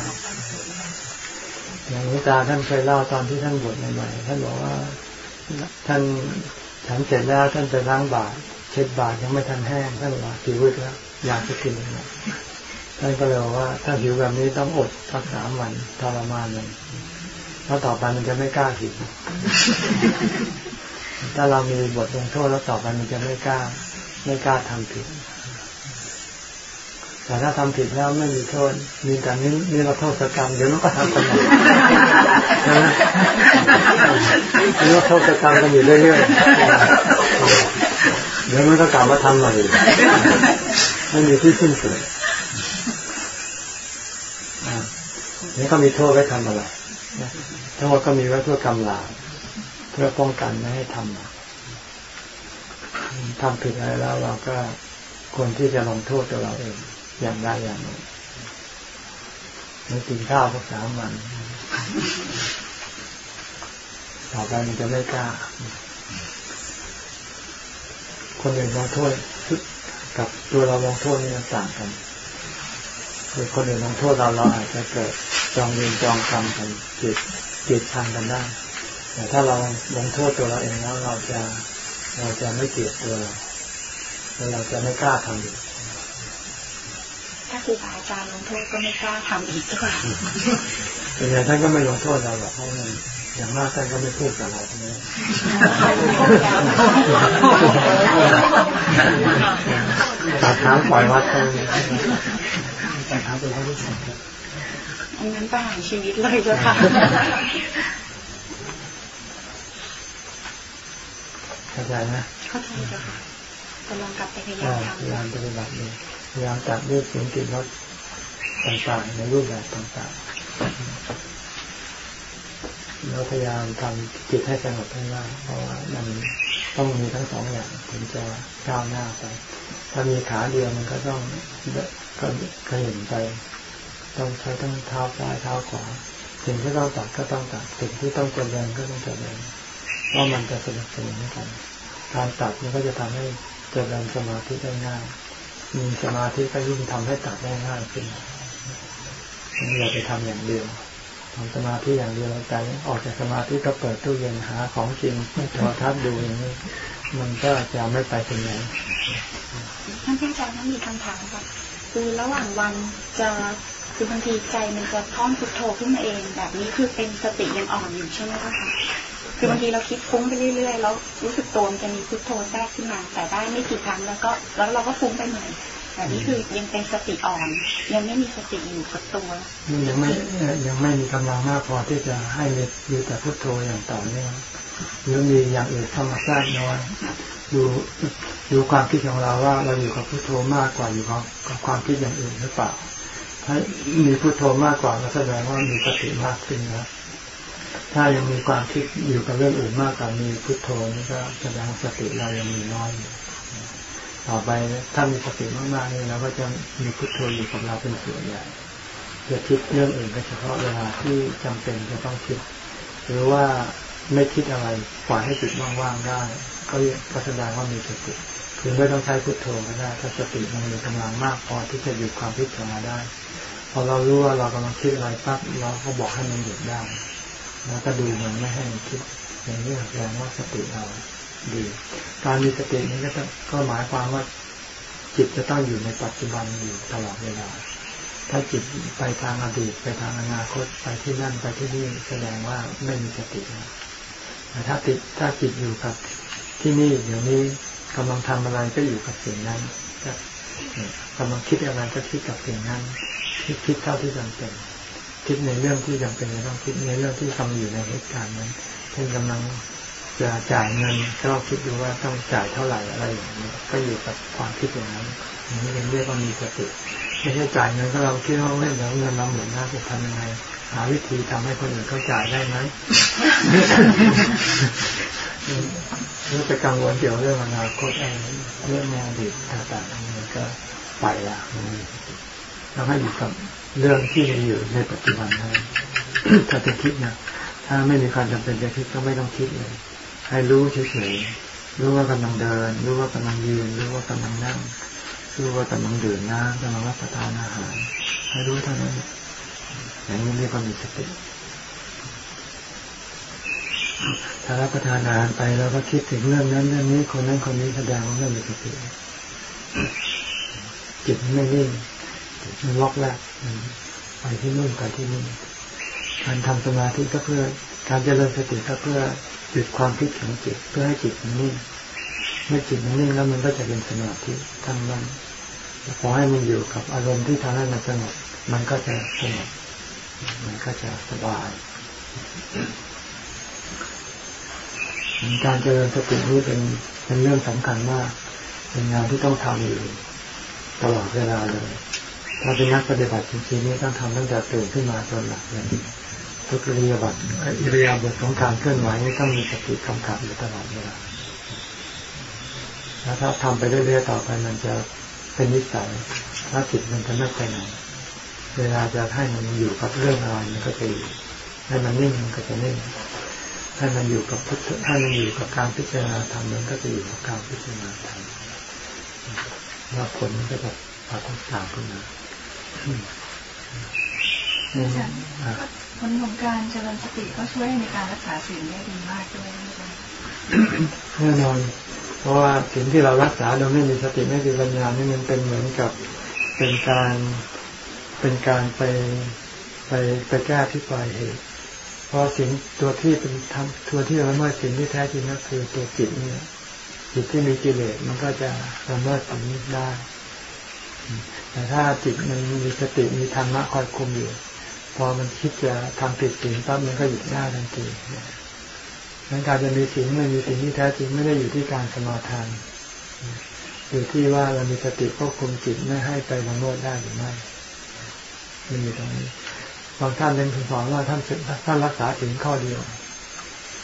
อย่างหลวงตาท่านเคยเล่าตอนที่ท่านบวชใหม่ๆท่านบอกว่า ท่านฉันเสร็จแล้วท่านไปล้างบาตรเช็ดบาตรยังไม่ทันแห้งท่านบอกหิวแล้วอยากจะกินท่านก็เลยบอกว่า ถ้าหิวแบบนี้ต้องอดสักสามวันทรมานเลยแล้วต่อไปมันจะไม่กล้าหิวถ้าเรามีบทลงโทษแล้วต่อไปมันจะไม่กล้า ไม่กล้าทำผิด แต่ถ้าทำผิดแล้วไม่มีโทษ มีแต่นี้นี่เราโทษกรรมเดี๋ยวมันก็ทำกันใหม่ใช่ไหมนี่เราโทษกรรมกันอยู่เรื่อยๆเดี๋ยวมันก็กลับมาทำใหม่ไม่มีที่สิ้นสุดอ่านี่ก็มีโทษไว้ทำอะไรโทษก็มีไว้เพื่อกำลาเพื่อป้องกันไม่ให้ทำทำผิดอะไรแล้วเราก็ควรที่จะลงโทษตัวเราเอง อย่างได้อย่างหนึ่งไม่กินข้าวสักสามวันต่อไปมันจะไม่กล้า คนอื่นลงโทษกับตัวเราลงโทษนี่ต่างกันคือคนอื่นลงโทษเราเราอาจจะเกิดจองเวรจองกรรมกันเกลียดเกลียดชังกันได้แต่ถ้าเราลงโทษตัวเราเองแล้วเราจะเราจะไม่เกลียดตัวเราแล้วเราจะไม่กล้าทำอีก ถ้าครูบาอาจารย์ลงโทษก็ไม่กล้าทำอีกด้วยเป็นไงท่านก็ไม่ลงโทษเราหรอกเพราะมันอย่างมากท่านก็ไม่พูดกับเราเนี้ตัดทางปล่อยวัดไปตัดทางไปวัดที่สองอันนั้นประหารชีวิตเลยเจ้าค่ะเข้าใจไหมเข้าใจเจ้าค่ะจะลองกลับไปพยายาอ่ามทพยายามปฏิบัติเลย พยายามตัดรูปเสียงกลิ่นรสต่างๆ ในรูปแบบต่างๆแล้วพยายามทำจิตให้สงบให้ได้เพราะว่ามันต้องมีทั้งสองอย่างถึงจะก้าวหน้าไป ถ้ามีขาเดียวมันก็ต้องก็ก็เห็นไป ต้องใช้ทั้งเท้าซ้ายเท้าขวาสิ่งที่ต้องตัดก็ต้องตัดสิ่งที่ต้องเจริญก็ต้องเจริญเพราะมันจะสนับสนุนกันการตัดมันก็จะทำให้เจริญสมาธิได้ง่าย มีสมาธิก็ยิ่งทำให้ตัดได้ง่ายขึ้นนี่อย่าไปทำอย่างเดียวทำสมาธิอย่างเดียวใจออกจากสมาธิก็เปิดตู้เย็นหาของกินไม่โทรทัศน์ดูอย่างนี้มันก็จะไม่ไปถึงไหนท่านอาจารย์ท่านมีคำถามค่ะคือระหว่างวันจะคือบางทีใจมันจะท่องพุทโธขึ้นมาเอง แบบนี้คือเป็นสติยังอ่อนอยู่ใช่ไหมคะ คือบางทีเราคิดฟุ้งไปเรื่อยๆแล้วรู้สึกตัวมันจะมีพุทโธแทรกขึ้นมา แต่ได้ไม่กี่ครั้งแล้วก็แล้วเราก็ฟุ้งไปใหม่แบบนี้คือยังเป็นสติอ่อน ยังไม่มีสติอยู่กับตัวยังไม่ยังไม่มีกำลังมากพอที่จะให้มีมีแต่พุทโธอย่างต่อเนื่องหรือมีอย่างอื่นเข้ามาแทรกน้อยดูดูความคิดของเราว่าเราอยู่กับพุทโธมากกว่าอยู่กับกับความคิดอย่างอื่นหรือเปล่า ถ้ามีพุทโธมากกว่าก็แสดงว่ามีสติมากขึ้นนะ ถ้ายังมีความคิดอยู่กับเรื่องอื่นมากกว่ามีพุทโธนี่ก็แสดงว่าสติเรายังมีน้อยอยู่ต่อไปถ้ามีสติมากๆนี่เราก็จะมีพุทโธอยู่กับเราเป็นส่วนใหญ่จะคิดเรื่องอื่นก็เฉพาะเวลาที่จำเป็นจะต้องคิด หรือว่าไม่คิดอะไรปล่อยให้จิตว่างๆได้ ก็ก็แสดงว่ามีสติคือไม่ต้องใช้พุทโธก็ได้ถ้าสติมันมีกำลังมากพอที่จะหยุดความคิดของเราได้ พอเรารู้ว่าเรากำลังคิดอะไรปั๊บเราก็บอกให้มันหยุดได้ แล้วก็ดูมันไม่ให้มันคิดอย่างนี้แสดงว่าสติเราดี การมีสตินี้ก็ก็หมายความว่า จิตจะต้องอยู่ในปัจจุบันอยู่ตลอดเวลา ถ้าจิตไปทางอดีตไปทางอนาคตไปที่นั่นไปที่นี่แสดงว่าไม่มีสติแต่ถ้าติดถ้าจิตอยู่กับที่นี่เดี๋ยวนี้กำลังทำอะไรก็อยู่กับสิ่งนั้นกำลังคิดอะไรก็คิดกับสิ่งนั้นคิดคิดเท่าที่จำเป็น คิดในเรื่องที่จำเป็นจะต้องคิดในเรื่องที่กำลังอยู่ในเหตุการณ์นั้นเช่นกำลังจะจ่ายเงินก็คิดดูว่าต้องจ่ายเท่าไหร่อะไรอย่างนี้ก็อยู่กับความคิดอย่างนั้นอย่างนี่เรียกว่ามีสติไม่ใช่จ่ายเงินก็เราคิดว่าเดี๋ยวเงินเราหมุนนะจะทำยังไงหาวิธีทำให้คนอื่นเขาจ่ายได้ไหมนี่จะกังวลเกี่ยวเรื่องอนาคตอะไรเรื่องแนวดีต่างๆมันก็ไปละเราให้อยู่กับ เรื่องที่มีอยู่ในปัจจุบันนะถ้าจะคิดนะถ้าไม่มีความจำเป็นจะคิดก็ไม่ต้องคิดเลย ให้รู้เฉยๆรู้ว่ากำลังเดิน รู้ว่ากำลังยืน รู้ว่ากำลังนั่ง รู้ว่ากำลังดื่มน้ำกำลังรับประทานอาหาร ให้รู้เท่านั้นอย่างนี้เรียกว่ามีสติถ้ารับประทานอาหารไปแล้วก็คิดถึงเรื่องนั้นเรื่องนี้คนนั้นคนนี้แสดงว่าเรื่องมีสติจิตไม่นิ่ง มันล็อกแรกไปที่นู่นไปที่นี่การทำสมาธิก็เพื่อการเจริญสติก็เพื่อหยุดความคิดของจิตเพื่อให้จิตมันนิ่งเมื่อจิตมันนิ่งแล้วมันก็จะเป็นสมาธิทั้งนั้นพอให้มันอยู่กับอารมณ์ที่ทำให้มันสงบมันก็จะสงบมันก็จะสบายการเจริญสตินี้เป็นเป็นเรื่องสำคัญมาก เป็นงานที่ต้องทำอยู่ตลอดเวลาเลย ถ้าเป็นนักปฏิบัติจริงๆนี่ต้องทำตั้งแต่ตื่นขึ้นมาจนหลับเลยทุกอิริยาบถอิริยาบถของการเคลื่อนไหวนี่ต้องมีสติกำกับอยู่ตลอดเวลาแล้วถ้าทำไปเรื่อยๆต่อไปมันจะเป็นนิสัยถ้าจิตมันจะไม่ไปไหนเวลาจะให้มันอยู่กับเรื่องอะไรมันก็จะให้มันนิ่งมันก็จะนิ่งให้มันอยู่กับพุทธให้มันอยู่กับการพิจารณาธรรมมันก็จะอยู่กับการพิจารณาธรรมว่าผลมันก็จะปรากฏตามขึ้นมา ผลของการเจริญสติก็ช่วยในการรักษาสิ่งได้ดีมากด้วยแน่นอน เพราะว่าสิ่งที่เรารักษาโดยไม่มีสติไม่มีปัญญานี่มันเป็นเหมือนกับเป็นการเป็นการไปไปไปแก้ที่ปลายเหตุเพราะสิ่งตัวที่เป็นทำตัวที่ละเมิดสิ่งที่แท้จริงก็คือตัวจิตเนี่ยจิตที่มีกิเลสมันก็จะละเมิดสิ่งนี้ได้ แต่ถ้าจิตมันมีสติมีธรรมะคอยคุมอยู่ พอมันคิดจะทำผิดสิ่งปั๊บมันก็หยุดได้ทันทีนั้นการจะมีสิ่งไม่มีสิ่งที่แท้จริงไม่ได้อยู่ที่การสมาทาน อยู่ที่ว่าเรามีสติควบคุมจิตไม่ให้ไปละเมิดได้หรือไม่มันอยู่ตรงนี้บางท่านเป็นถึงสอนว่าท่านท่านรักษาถึงข้อเดียว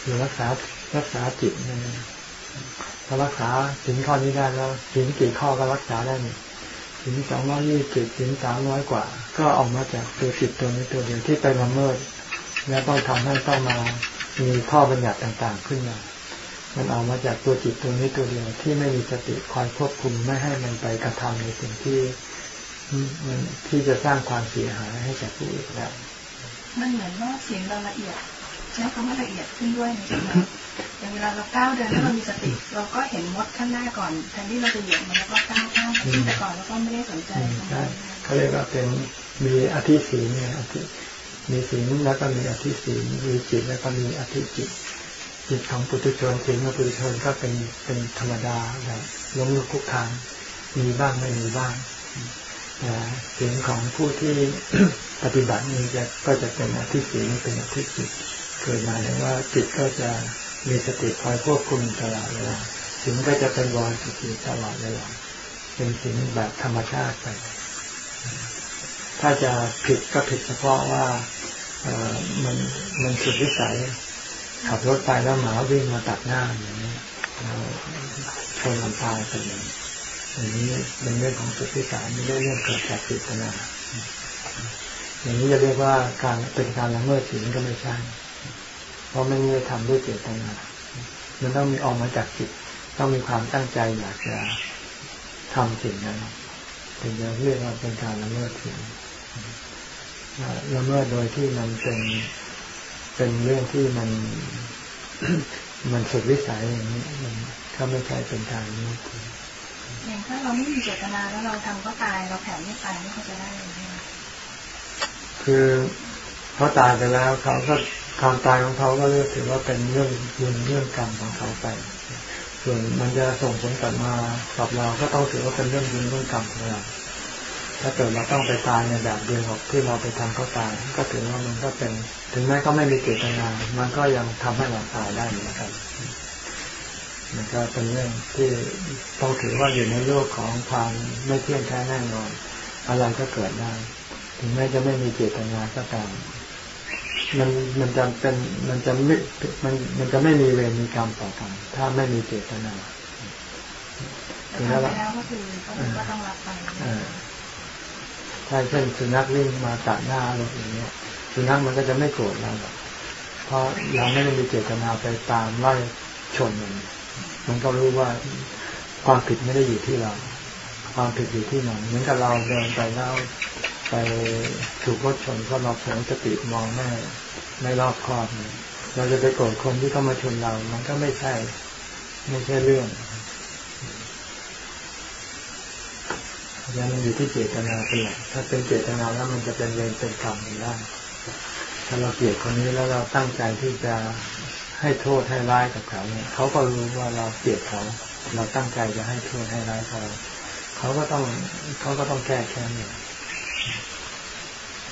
หรือรักษารักษาจิตนั่นเองถ้ารักษาถึงข้อนี้ได้แล้วถึงกี่ข้อก็รักษาได้หมด ถึงสองร้อยยี่สิบถึงสามร้อยกว่า ก็ออกมาจากตัวจิตตัวนี้ตัวเดียวที่ไปละเมิด แล้วต้องทำให้ต้องมามีข้อบัญญัติต่างๆขึ้นมา มันออกมาจากตัวจิตตัวนี้ตัวเดียวที่ไม่มีสติคอยควบคุมไม่ให้มันไปกระทำในสิ่งที่มันที่จะสร้างความเสียหายให้แก่ผู้อื่นได้มันเหมือนว่าเสียงเราละเอียด ใช้คำว่าละเอียดขึ้นด้วยนะอย่างเวลาเราก้าวเดินแล้วเรามีสติ เราก็เห็นมดข้างหน้าก่อนแทนที่เราจะเหยียบมันแล้วก็ก้าวข้ามแต่ก่อนแล้วก็ไม่ได้สนใจเขาเรียกว่าเป็นมีอธิศีลเนี่ยอธิมีศีลแล้วก็มีอธิศีลมีจิตแล้วก็มีอธิจิตจิตของปุถุชนศีลของปุถุชนก็เป็นเป็นธรรมดาแบบล้มลุกคุกคานมีบ้างไม่มีบ้างแต่ศีลของผู้ที่ปฏิบัตินี้จะก็จะเป็นอธิศีลเป็นอธิจิต กิดมาเลยว่าจิตก็จะมีสติคอยควบคุมตลอดเวลาสิ่งก็จะเป็นวอนสติตลอดเวลาเป็นสิ่งแบบธรรมชาติไป ถ้าจะผิดก็ผิดเฉพาะว่าเออมันมันสุดวิสัย ขับรถไปแล้วหมาวิ่งมาตัดหน้าอย่างนี้ชนลำตายไปอย่างนี้เป็นเรื่องของสุดวิสัยไม่ได้เรื่องเกิดจากจิตนาอย่างนี้จะเรียกว่าการเป็นการละเมิดศีลก็ไม่ใช่ ราะไม่ได้ทำด้วยเจตนา มันต้องมีออกมาจากจิต ต้องมีความตั้งใจอยากจะทำสิ่งนั้นถึงจะเรียกว่าเป็นการละเมิดสิ่งละเมิดโดยที่มันเป็นเป็นเรื่องที่มันมันสุดวิสัยอย่างนี้มันก็ไม่ใช่เป็นการละเมิดอย่างถ้าเราไม่มีเจตนาแล้วเราทำก็ตายเราแผ่ไม่ตายไม่เขาจะได้ไหมคือเขาตายไปแล้วเขาก็ ความตายของเขาก็เรียกถือว่าเป็นเรื่องบุญเรื่องกรรมของเขาไป ส่วนมันจะส่งผลกลับมากับเราก็ต้องถือว่าเป็นเรื่องบุญเรื่องกรรมของเราถ้าเกิดเราต้องไปตายในแบบเดียวกับที่เราไปทำเขาตาย ก็ถือว่ามันก็เป็น ถึงแม้ก็ไม่มีเจตนามันก็ยังทำให้เราตายได้เหมือนกันมันก็เป็นเรื่องที่ต้องถือว่าอยู่ในโลกของความไม่เที่ยงแท้แน่นอน อะไรก็เกิดได้ ถึงแม้จะไม่มีเจตนาก็ตาม มันมันจะเป็นมันจะไม่มันมันจะไม่มีเวรมีกรรมต่อกัน ถ้าไม่มีเจตนาแต่ทำไปแล้วก็คือก็ต้องรับไปเออใช่เช่นสุนัขวิ่งมาตัดหน้ารถอย่างเงี้ยสุนัขมันก็จะไม่โกรธเราหรอกเพราะเราไม่ได้มีเจตนาไปตามไล่ชนมันมันก็รู้ว่าความผิดไม่ได้อยู่ที่เรา ความผิดอยู่ที่มันเหมือนกับเราเดินไปแล้วไป ถูกรถชนก็เราเผลอสติมองไม่ไม่รอบคอบเนี่ยเราจะไปโกรธคนที่เข้ามาชนเรา มันก็ไม่ใช่ ไม่ใช่เรื่องยังมันอยู่ที่เจตนาเป็นหลักถ้าเป็นเจตนาแล้วมันจะเป็นเวรเป็นกรรมได้ ถ้าเราเกลียดคนนี้แล้วเราตั้งใจที่จะให้โทษให้ร้ายกับเขาเนี่ย เขาก็รู้ว่าเราเกลียดเขา เราตั้งใจจะให้โทษให้ร้ายเขา เขาก็ต้องเขาก็ต้องแก้แค้นเนี่ย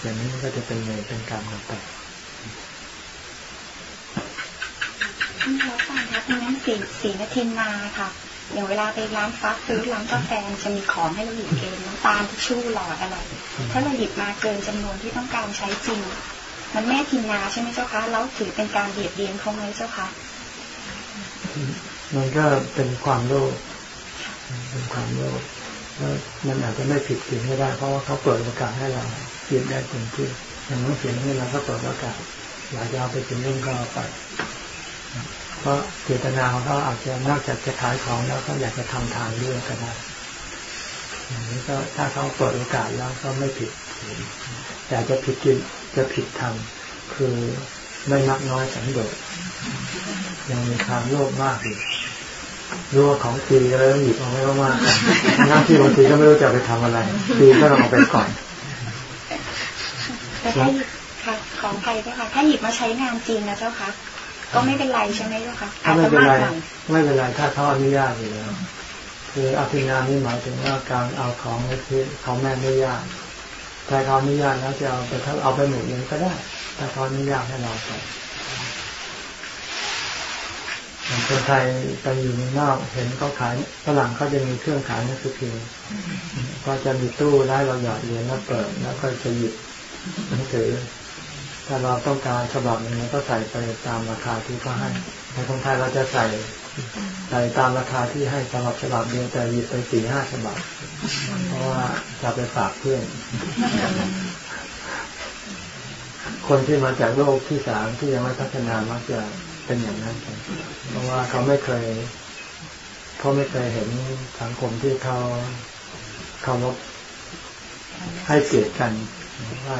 อย่างนี้มันก็จะเป็นเวรเป็นกรรมกันไปแล้วฟังครับงั้นสีสีนทินนาค่ะ อย่างเวลาไปร้านฟาสต์ฟู้ดร้านกาแฟจะมีของให้เราหยิบเองน้ำตาลทิชชู่หลอดอะไร ถ้าเราหยิบมาเกินจำนวนที่ต้องการใช้จริง มันแม่ทินนาใช่ไหมเจ้าคะ แล้วถือเป็นการเบียดเบียนเขาไหมเจ้าคะ มันก็เป็นความโลภ เป็นความโลภ แล้วมันอาจจะไม่ผิดจริงก็ได้ เพราะว่าเขาเปิดโอกาสให้เรา เขียนได้เต็มที่อย่างน้องเขียงนให้เราก็เปิดโอกาสอยากจะเอาไปเป็นเรื่องก็เอาไปเพราะเจตนาของเขาอาจจะนอกจากจะขายของแล้วก็อยากจะทำทานด้วยก็ได้อย่างนี้ก็ถ้าเขาเปิดโอกาสแล้วก็ไม่ผิดแต่จะผิดกินจะผิดทำคือไม่นักน้อยสันโดษยังมีความโลภมากอยู่รู้ว่าของตีก็เลยต้องหยิบเอาไว้มากๆทั้งที่บางทีก็ไม่รู้จะไปทำอะไรตีก็ต้องเอาไปก่อน แต่ถ้าหยิบค่ะของใครก็ค่ะ ถ้าหยิบมาใช้งานจริงนะเจ้าคะก็ไม่เป็นไรใช่ไหมเจ้าคะถ้าไม่เป็นไรไม่เป็นไรถ้าเขาอนุญาตอยู่แล้วคืออภินานี่หมายถึงว่าการเอาของที่เขาแม่ไม่ยากถ้าเขาอนุญาตแล้วจะเอาไปถ้าเอาไปหมดเลยก็ได้ถ้าเขาอนุญาตให้เราไปอย่างคนไทยไปอยู่เมืองนอกเห็นเขาขายฝรั่งเขาจะมีเครื่องขายหนังสือพิมพ์ก็จะมีตู้ได้เราหยอดเหรียญแล้วเปิดแล้วก็จะหยิบ หนังสือ ถ้าเราต้องการฉบับหนึ่งก็ใส่ไปตามราคาที่เขาให้ในคนไทยเราจะใส่ใส่ตามราคาที่ให้สำหรับฉบับเดียวแต่หยิบไปสี่ห้าฉบับ เพราะว่าจะไปฝากเพื่อน คนที่มาจากโลกที่สามที่ยังไม่พัฒนามักจะเป็นอย่างนั้นกันเพราะว่าเขาไม่เคยเขาไม่เคยเห็นสังคมที่เขาเคารพให้เกียรติกัน ว่า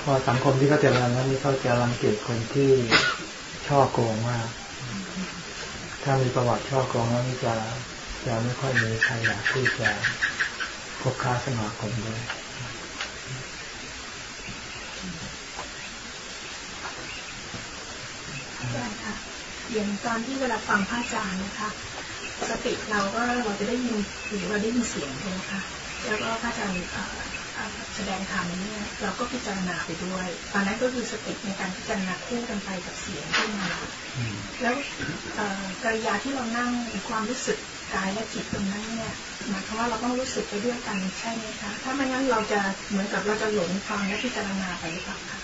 เพราะสังคมที่เขาเจริญนั้นนี่เขาจะรังเกียจคนที่ช่อโกงมาก ถ้ามีประวัติช่อโกงแล้วจะจะไม่ค่อยมีใครอยากที่จะคบค้าสมาคมด้วยอาจารย์ค่ะอย่างตอนที่เวลาฟังพระอาจารย์นะคะ สติเราก็เราจะได้ยินหรือเราได้ยินเสียงใช่ไหมคะ แล้วก็พระอาจารย์แสดงธรรมเนี่ยเราก็พิจารณาไปด้วยตอนนั้นก็คือสติในการพิจารณาคู่กันไปกับเสียงที่มาแล้วกริยาที่เรานั่งความรู้สึกกายและจิตตรงนั้นเนี่ยหมายความว่าเราต้องรู้สึกไปด้วยกันใช่ไหมคะถ้าไม่งั้นเราจะเหมือนกับเราจะหลงฟังและพิจารณาไปหรือเปล่าคะ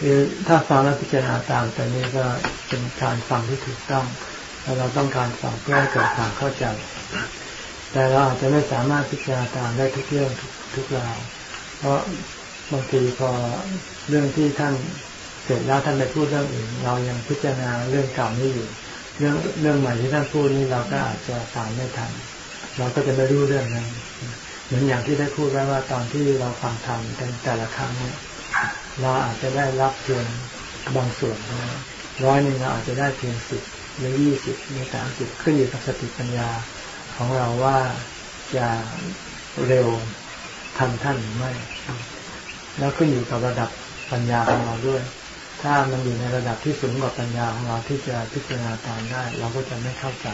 คือถ้าฟังแล้วพิจารณาตามแต่นี้ก็เป็นการฟังที่ถูกต้องแล้วเราต้องการฟังเพื่อให้เกิดความเข้าใจ แต่เราอาจจะไม่สามารถพิจารณาตามได้ทุกเรื่องทุกทุกราว เพราะบางทีพอเรื่องที่ท่านเสร็จแล้วท่านไปพูดเรื่องอื่น เรายังพิจารณาเรื่องเก่านี้อยู่ เรื่องเรื่องใหม่ที่ท่านพูดนี่เราก็อาจจะตามไม่ทัน เราก็จะไม่รู้เรื่องนั้นเหมือนอย่างที่ได้พูดไว้ว่าตอนที่เราฟังธรรมแต่ละครั้งเนี่ยเราอาจจะได้รับเพียงบางส่วนเท่านั้นร้อยหนึ่งเราอาจจะได้เพียงสิบหรือยี่สิบหรือสามสิบขึ้นอยู่กับสติปัญญา ของเราว่าจะเร็วทันท่านหรือไม่ แล้วขึ้นอยู่กับระดับปัญญาของเราด้วย ถ้ามันอยู่ในระดับที่สูงกว่าปัญญาของเราที่จะพิจารณาตามได้ เราก็จะไม่เข้าใจ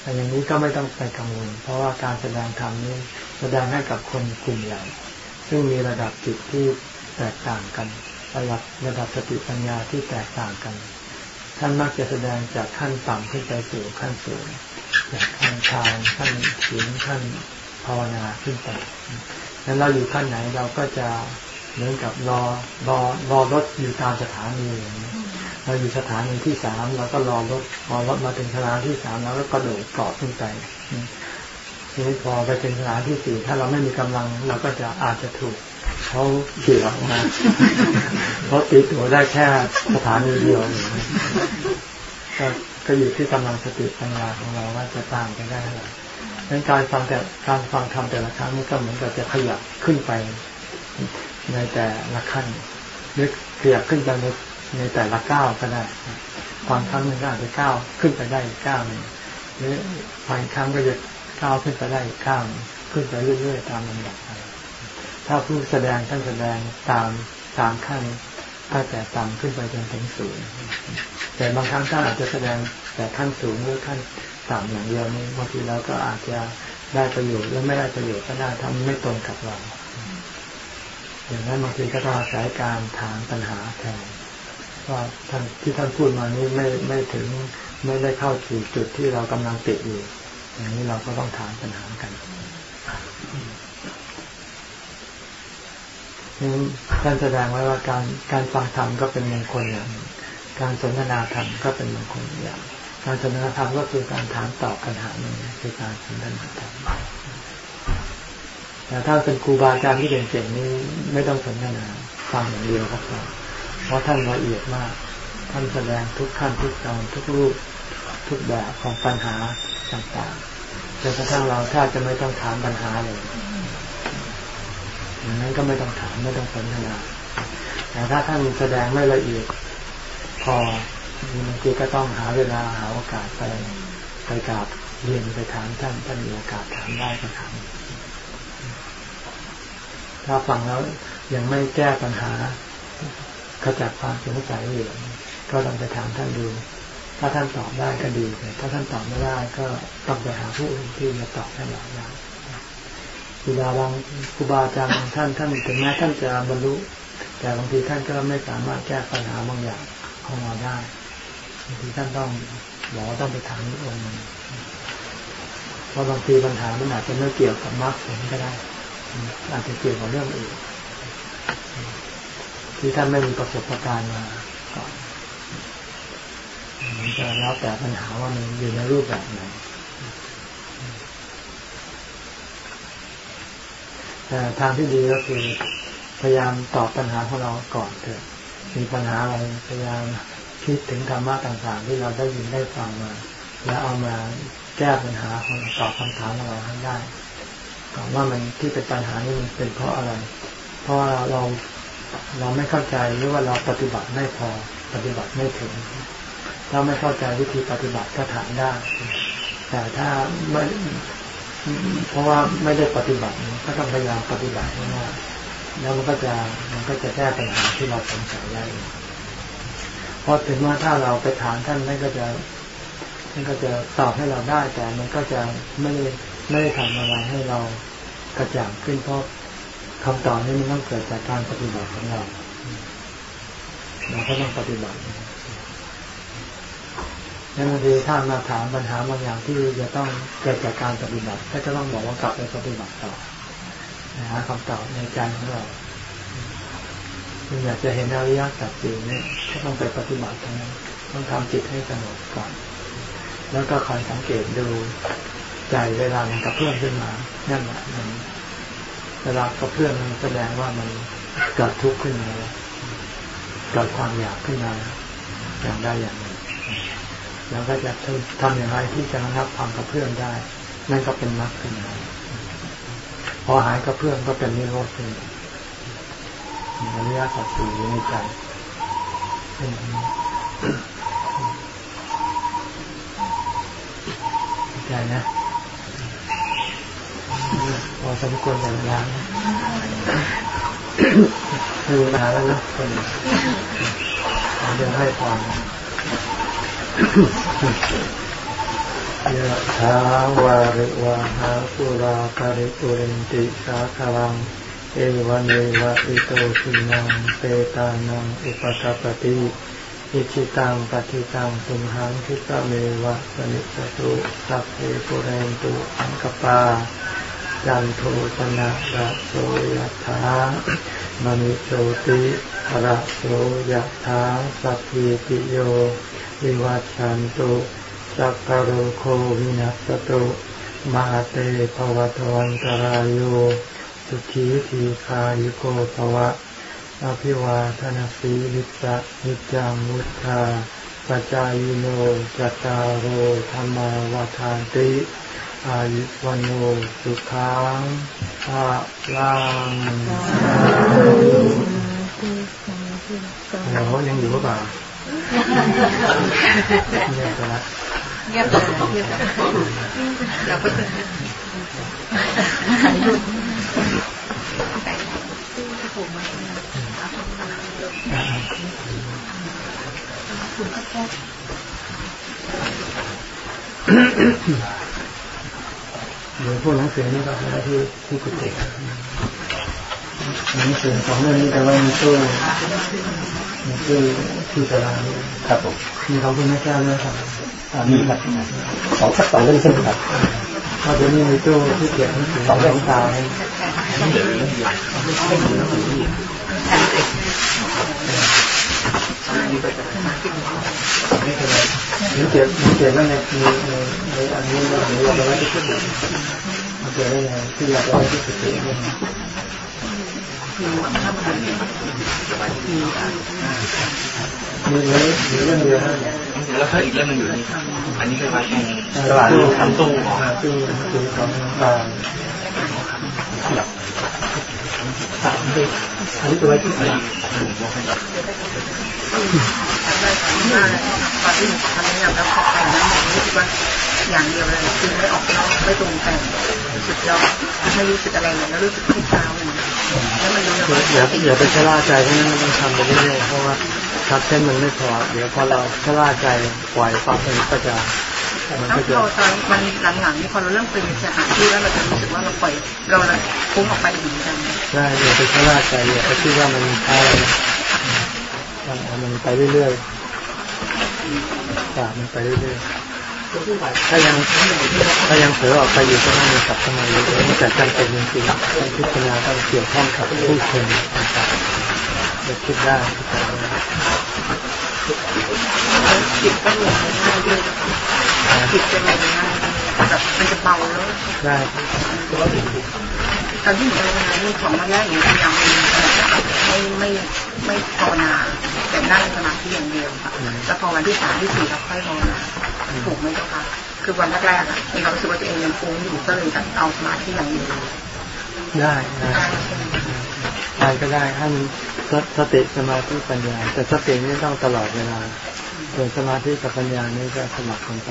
แต่อย่างนี้ก็ไม่ต้องไปกังวล เพราะว่าการแสดงธรรมนี้แสดงให้กับคนกลุ่มใหญ่ ซึ่งมีระดับจิตที่แตกต่างกัน ระดับระดับสติปัญญาที่แตกต่างกัน ท่านมักจะแสดงจากขั้นต่ำขึ้นไปสู่ขั้นสูง จากขั้นทานขั้นศีลขั้นภาวนาขึ้นไปนั้นเราอยู่ขั้นไหนเราก็จะเหมือนกับรอรอรอรถอยู่ตามสถานีอย่างนี้เราอยู่สถานีที่สามเราก็รอรถพอรถมาถึงสถานีที่สามเราก็กระโดดเกาะขึ้นไปทีนี้พอไปถึงสถานที่สี่ถ้าเราไม่มีกำลังเราก็จะอาจจะถูกเขาเกี่ยวมาเพราะติดตัวได้แค่สถานีเดียวก็ ก็อยู่ที่กำลังสติปัญญาของเราว่าจะตามไปได้หรือดังนั้นการฟังแต่การฟังทำแต่ละครั้งนี่ก็เหมือนกับจะขยับขึ้นไปในแต่ละขั้นหรือขยับขึ้นไปในในแต่ละก้าวก็ได้ฟังครั้งหนึ่งก็อาจจะก้าวขึ้นไปได้อีกก้าวหนึ่งหรือฟังครั้งก็จะก้าวขึ้นไปได้อีกก้าวขึ้นไปเรื่อยๆตามลำดับไปถ้าผู้แสดงท่านแสดงตามตามขั้นตั้งแต่ต่ำขึ้นไปจนถึงสูง แต่บางครั้งท่านอาจจะแสดงแต่ขั้นสูงหรือขั้นต่ำอย่างเดียวนี้บางทีเราก็อาจจะได้ประโยชน์หรือไม่ได้ประโยชน์ก็ได้ทำไม่ตรงกับเรา อย่างนั้นบางทีก็ต้องอาศัยการถามปัญหาแทนว่าท่านที่ท่านพูดมานี้ไม่ไม่ถึงไม่ได้เข้าสู่จุดที่เรากำลังติดอยู่ อย่างนี้เราก็ต้องถามปัญหากันท่านแสดงไว้ว่าการการฟังธรรมก็เป็นมงคลอย่างหนึ่ง การสนทนาธรรมก็เป็นมงคลอย่าง การสนทนาธรรมก็คือการถามตอบปัญหาหนึ่งคือการสนทนาธรรมแต่ถ้าเป็นครูบาอาจารย์ที่เก่งๆนี่ไม่ต้องสนทนาฟังอย่างเดียวครับเพราะท่านละเอียดมาก ท่านแสดงทุกขั้นทุกตอนทุกรูปทุกแบบของปัญหาต่างๆจนกระทั่งเราถ้าจะไม่ต้องถามปัญหาเลยอย่างนั้นก็ไม่ต้องถามไม่ต้องสนทนาแต่ถ้าท่านแสดงไม่ละเอียด พอบางทีก็ต้องหาเวลาหาโอกาสไปไปกราบเรียนไปถามท่านท่านมีโอกาสถามได้ก็ถามถ้าฟังแล้วยังไม่แก้ปัญหาขจัดความสงสัยอยู่ก็ลองไปถามท่านดู ถ้าท่านตอบได้ก็ดีถ้าท่านตอบไม่ได้ก็ต้องไปหาผู้อื่นที่จะตอบให้เราได้ครูบาบางครูบาอาจารย์ท่านท่านถึงแม้ท่านจะบรรลุ แต่บางทีท่านก็ไม่สามารถแก้ปัญหาบางอย่าง ของเราได้บางทีท่านต้องบอกต้องไปถามอีกองค์นึงเพราะบางทีปัญหามันอาจจะไม่เกี่ยวกับมรรคผลก็ได้ อาจจะเกี่ยวกับเรื่องอื่นที่ท่านไม่มีประสบการณ์มาก่อนมันจะแล้วแต่ปัญหาว่ามันอยู่ในรูปแบบไหนแต่ทางที่ดีก็คือพยายามตอบปัญหาของเราก่อนเถอะ มีปัญหาอะไรพยายามคิดถึงธรรมะต่างๆ ที่เราได้ยินได้ฟังมา แล้วเอามาแก้ปัญหาของตอบคำถามของเราให้ได้ก่อนว่ามันที่เป็นปัญหานี่มันเป็นเพราะอะไร เพราะว่าเราเราไม่เข้าใจหรือว่าเราปฏิบัติไม่พอปฏิบัติไม่ถึง ถ้าไม่เข้าใจวิธีปฏิบัติก็ถามได้ แต่ถ้าไม่เพราะว่าไม่ได้ปฏิบัติก็ต้องพยายามปฏิบัติมาก แล้วมันก็จะมันก็จะแก้ปัญหาที่เราสงสัยได้เพราะถึงว่าถ้าเราไปถามท่านท่านก็จะท่านก็จะตอบให้เราได้ แต่มันก็จะไม่ไม่ได้ทำอะไรให้เรากระจ่างขึ้นเพราะคำตอบนี้มันต้องเกิดจากการปฏิบัติของเราเราก็ต้องปฏิบัติในบางทีถ้ามาถามปัญหาบางอย่างที่จะต้องเกิดจากการปฏิบัติ ก็จะต้องบอกว่ากลับไปปฏิบัติต่อ หาคำตอบในใจของเราคุณอยากจะเห็นอริยสัจจริงเนี่ยก็ต้องไปปฏิบัติทั้งนั้นต้องทำจิตให้สงบก่อน แล้วก็คอยสังเกตดูใจเวลามันกระเพื่อมขึ้นมา นั่นแหละมันเวลากระเพื่อมมันแสดงว่ามันเกิดทุกข์ขึ้นมาเกิดความอยากขึ้นมาอย่างได้อย่างหนึ่งแล้วก็จะทำอย่างไรที่จะระงับความกระเพื่อมได้ นั่นก็เป็นมรรคขึ้นมา พอหายกระเพื่อมก็เป็นนิโรธขึ้นอริยสัจสี่ในใจใจนะพอสมควรอย่างยางคือมาแล้วนะคนเดี๋ยวให้ความ ยะถาวาริวาหาปุราคาริปุเรนติสาคารัง เอวันเอวะอิโตทินังเปตานังอุปกาปติอิชิตังปฏิตังตุมหังคิปะเมวะสนิสตุสัพเพปุเรนตุอังกปาจันโทปนะระโสยถามณิโชติระโสยถาสัพพิติโยวิวัชชันตุ สัพพะโรโควินัสตุมาเตภวัตวันตรายโยสุขีทีคายุโกภวะอภิวาทนาสีลิสะนิจังมุทธาปจายโนจตารโหธรรมาวาทานติอายุวันโนสุขังภาลังเรายังอยู่หรือเปล่าเงียบไปแล้วเงียบเลยเงียบเราก็จะถ่ายรูปเดี๋ยวพวกหนังสือนี่ก็ไว้ที่ที่กุฏิหนังสือของเรื่องนี้แต่ว่ามีตู้มีตู้ที่ตารางครับผมมีเขาคุณแม่แก้วด้วยครับ มีครับสองสักสองเล่มใช่ไหมครับเพราะเดี๋ยวนี้มีตู้ที่เก็บหนังสือสองเล่มตาให้นี่เก็บนี่เก็บไว้ในในในในอันนี้เราเดี๋ยวเราไว้ที่กุฏิมันเก็บไว้ในที่เราไว้ที่กุฏิเนี่ย มีเรื่องเดียวแล้วก็อีกเรื่องนึงอยู่นี่อันนี้ก็ไว้ตรงตลาดทำตู้ตู้ตู้ของต่า งอันนี้ตัวไว้ที่ไหนตอนที่หนูทำเนี่ยแล้วขอแต่งนั้นหนูรู้สึกว่าอย่างเดียวเลยคือไม่ออกนอกไม่ตรงแต่งสุดยอดไม่รู้สึกอะไรเลยแล้วรู้สึกทุกเช้าเลยแล้วมันรู้เลยอย่าอย่าไปชะล่าใจให้มันต้องทำไปเรื่อยๆเพราะว่า ทับเส้นมันไม่พอ เดี๋ยวพอเราชะล่าใจปล่อยปั๊บมันก็จะมันแล้วก็จะพอตอนมันหลังๆนี่พอเราเริ่มเป็นสถานที่แล้วเราจะรู้สึกว่าเราปล่อยเราพุ่งออกไปอีกเหมือนกันใช่อย่าไปชะล่าใจอย่าไปคิดว่ามันช้าเลยมันมันไปเรื่อยๆปากมันไปเรื่อยๆถ้ายังถ้ายังเผลอออกไปอยู่ก็นั่งกลับเข้ามาอยู่มันจะจำเป็นจริงๆต้องพิจารณาต้องเกี่ยวข้องกับผู้คนต่างๆ จะคิดได้คิดได้จิตก็เหนื่อยง่ายด้วยจิตจะเหนื่อยง่ายแบบมันจะเบาแล้วได้ตอนที่หนูทำงานนี่ของแรกๆหนูพยายามไม่ไม่ไม่ภาวนาแต่นั่งสมาธิอย่างเดียวค่ะแล้วพอวันที่สามที่สี่เราค่อยภาวนาถูกไหมเจ้าค่ะคือวันแรกๆอะมีความรู้สึกว่าตัวเองยังฟุ้งอยู่ก็เลยแบบเอาสมาธิอย่างเดียวได้ได้ได้ก็ได้ให้มัน สสติสมาธิปัญญา แต่สตินี่ต้องตลอดเวลาส่วนสมาธิกับปัญญานี่จะสมัครกันไป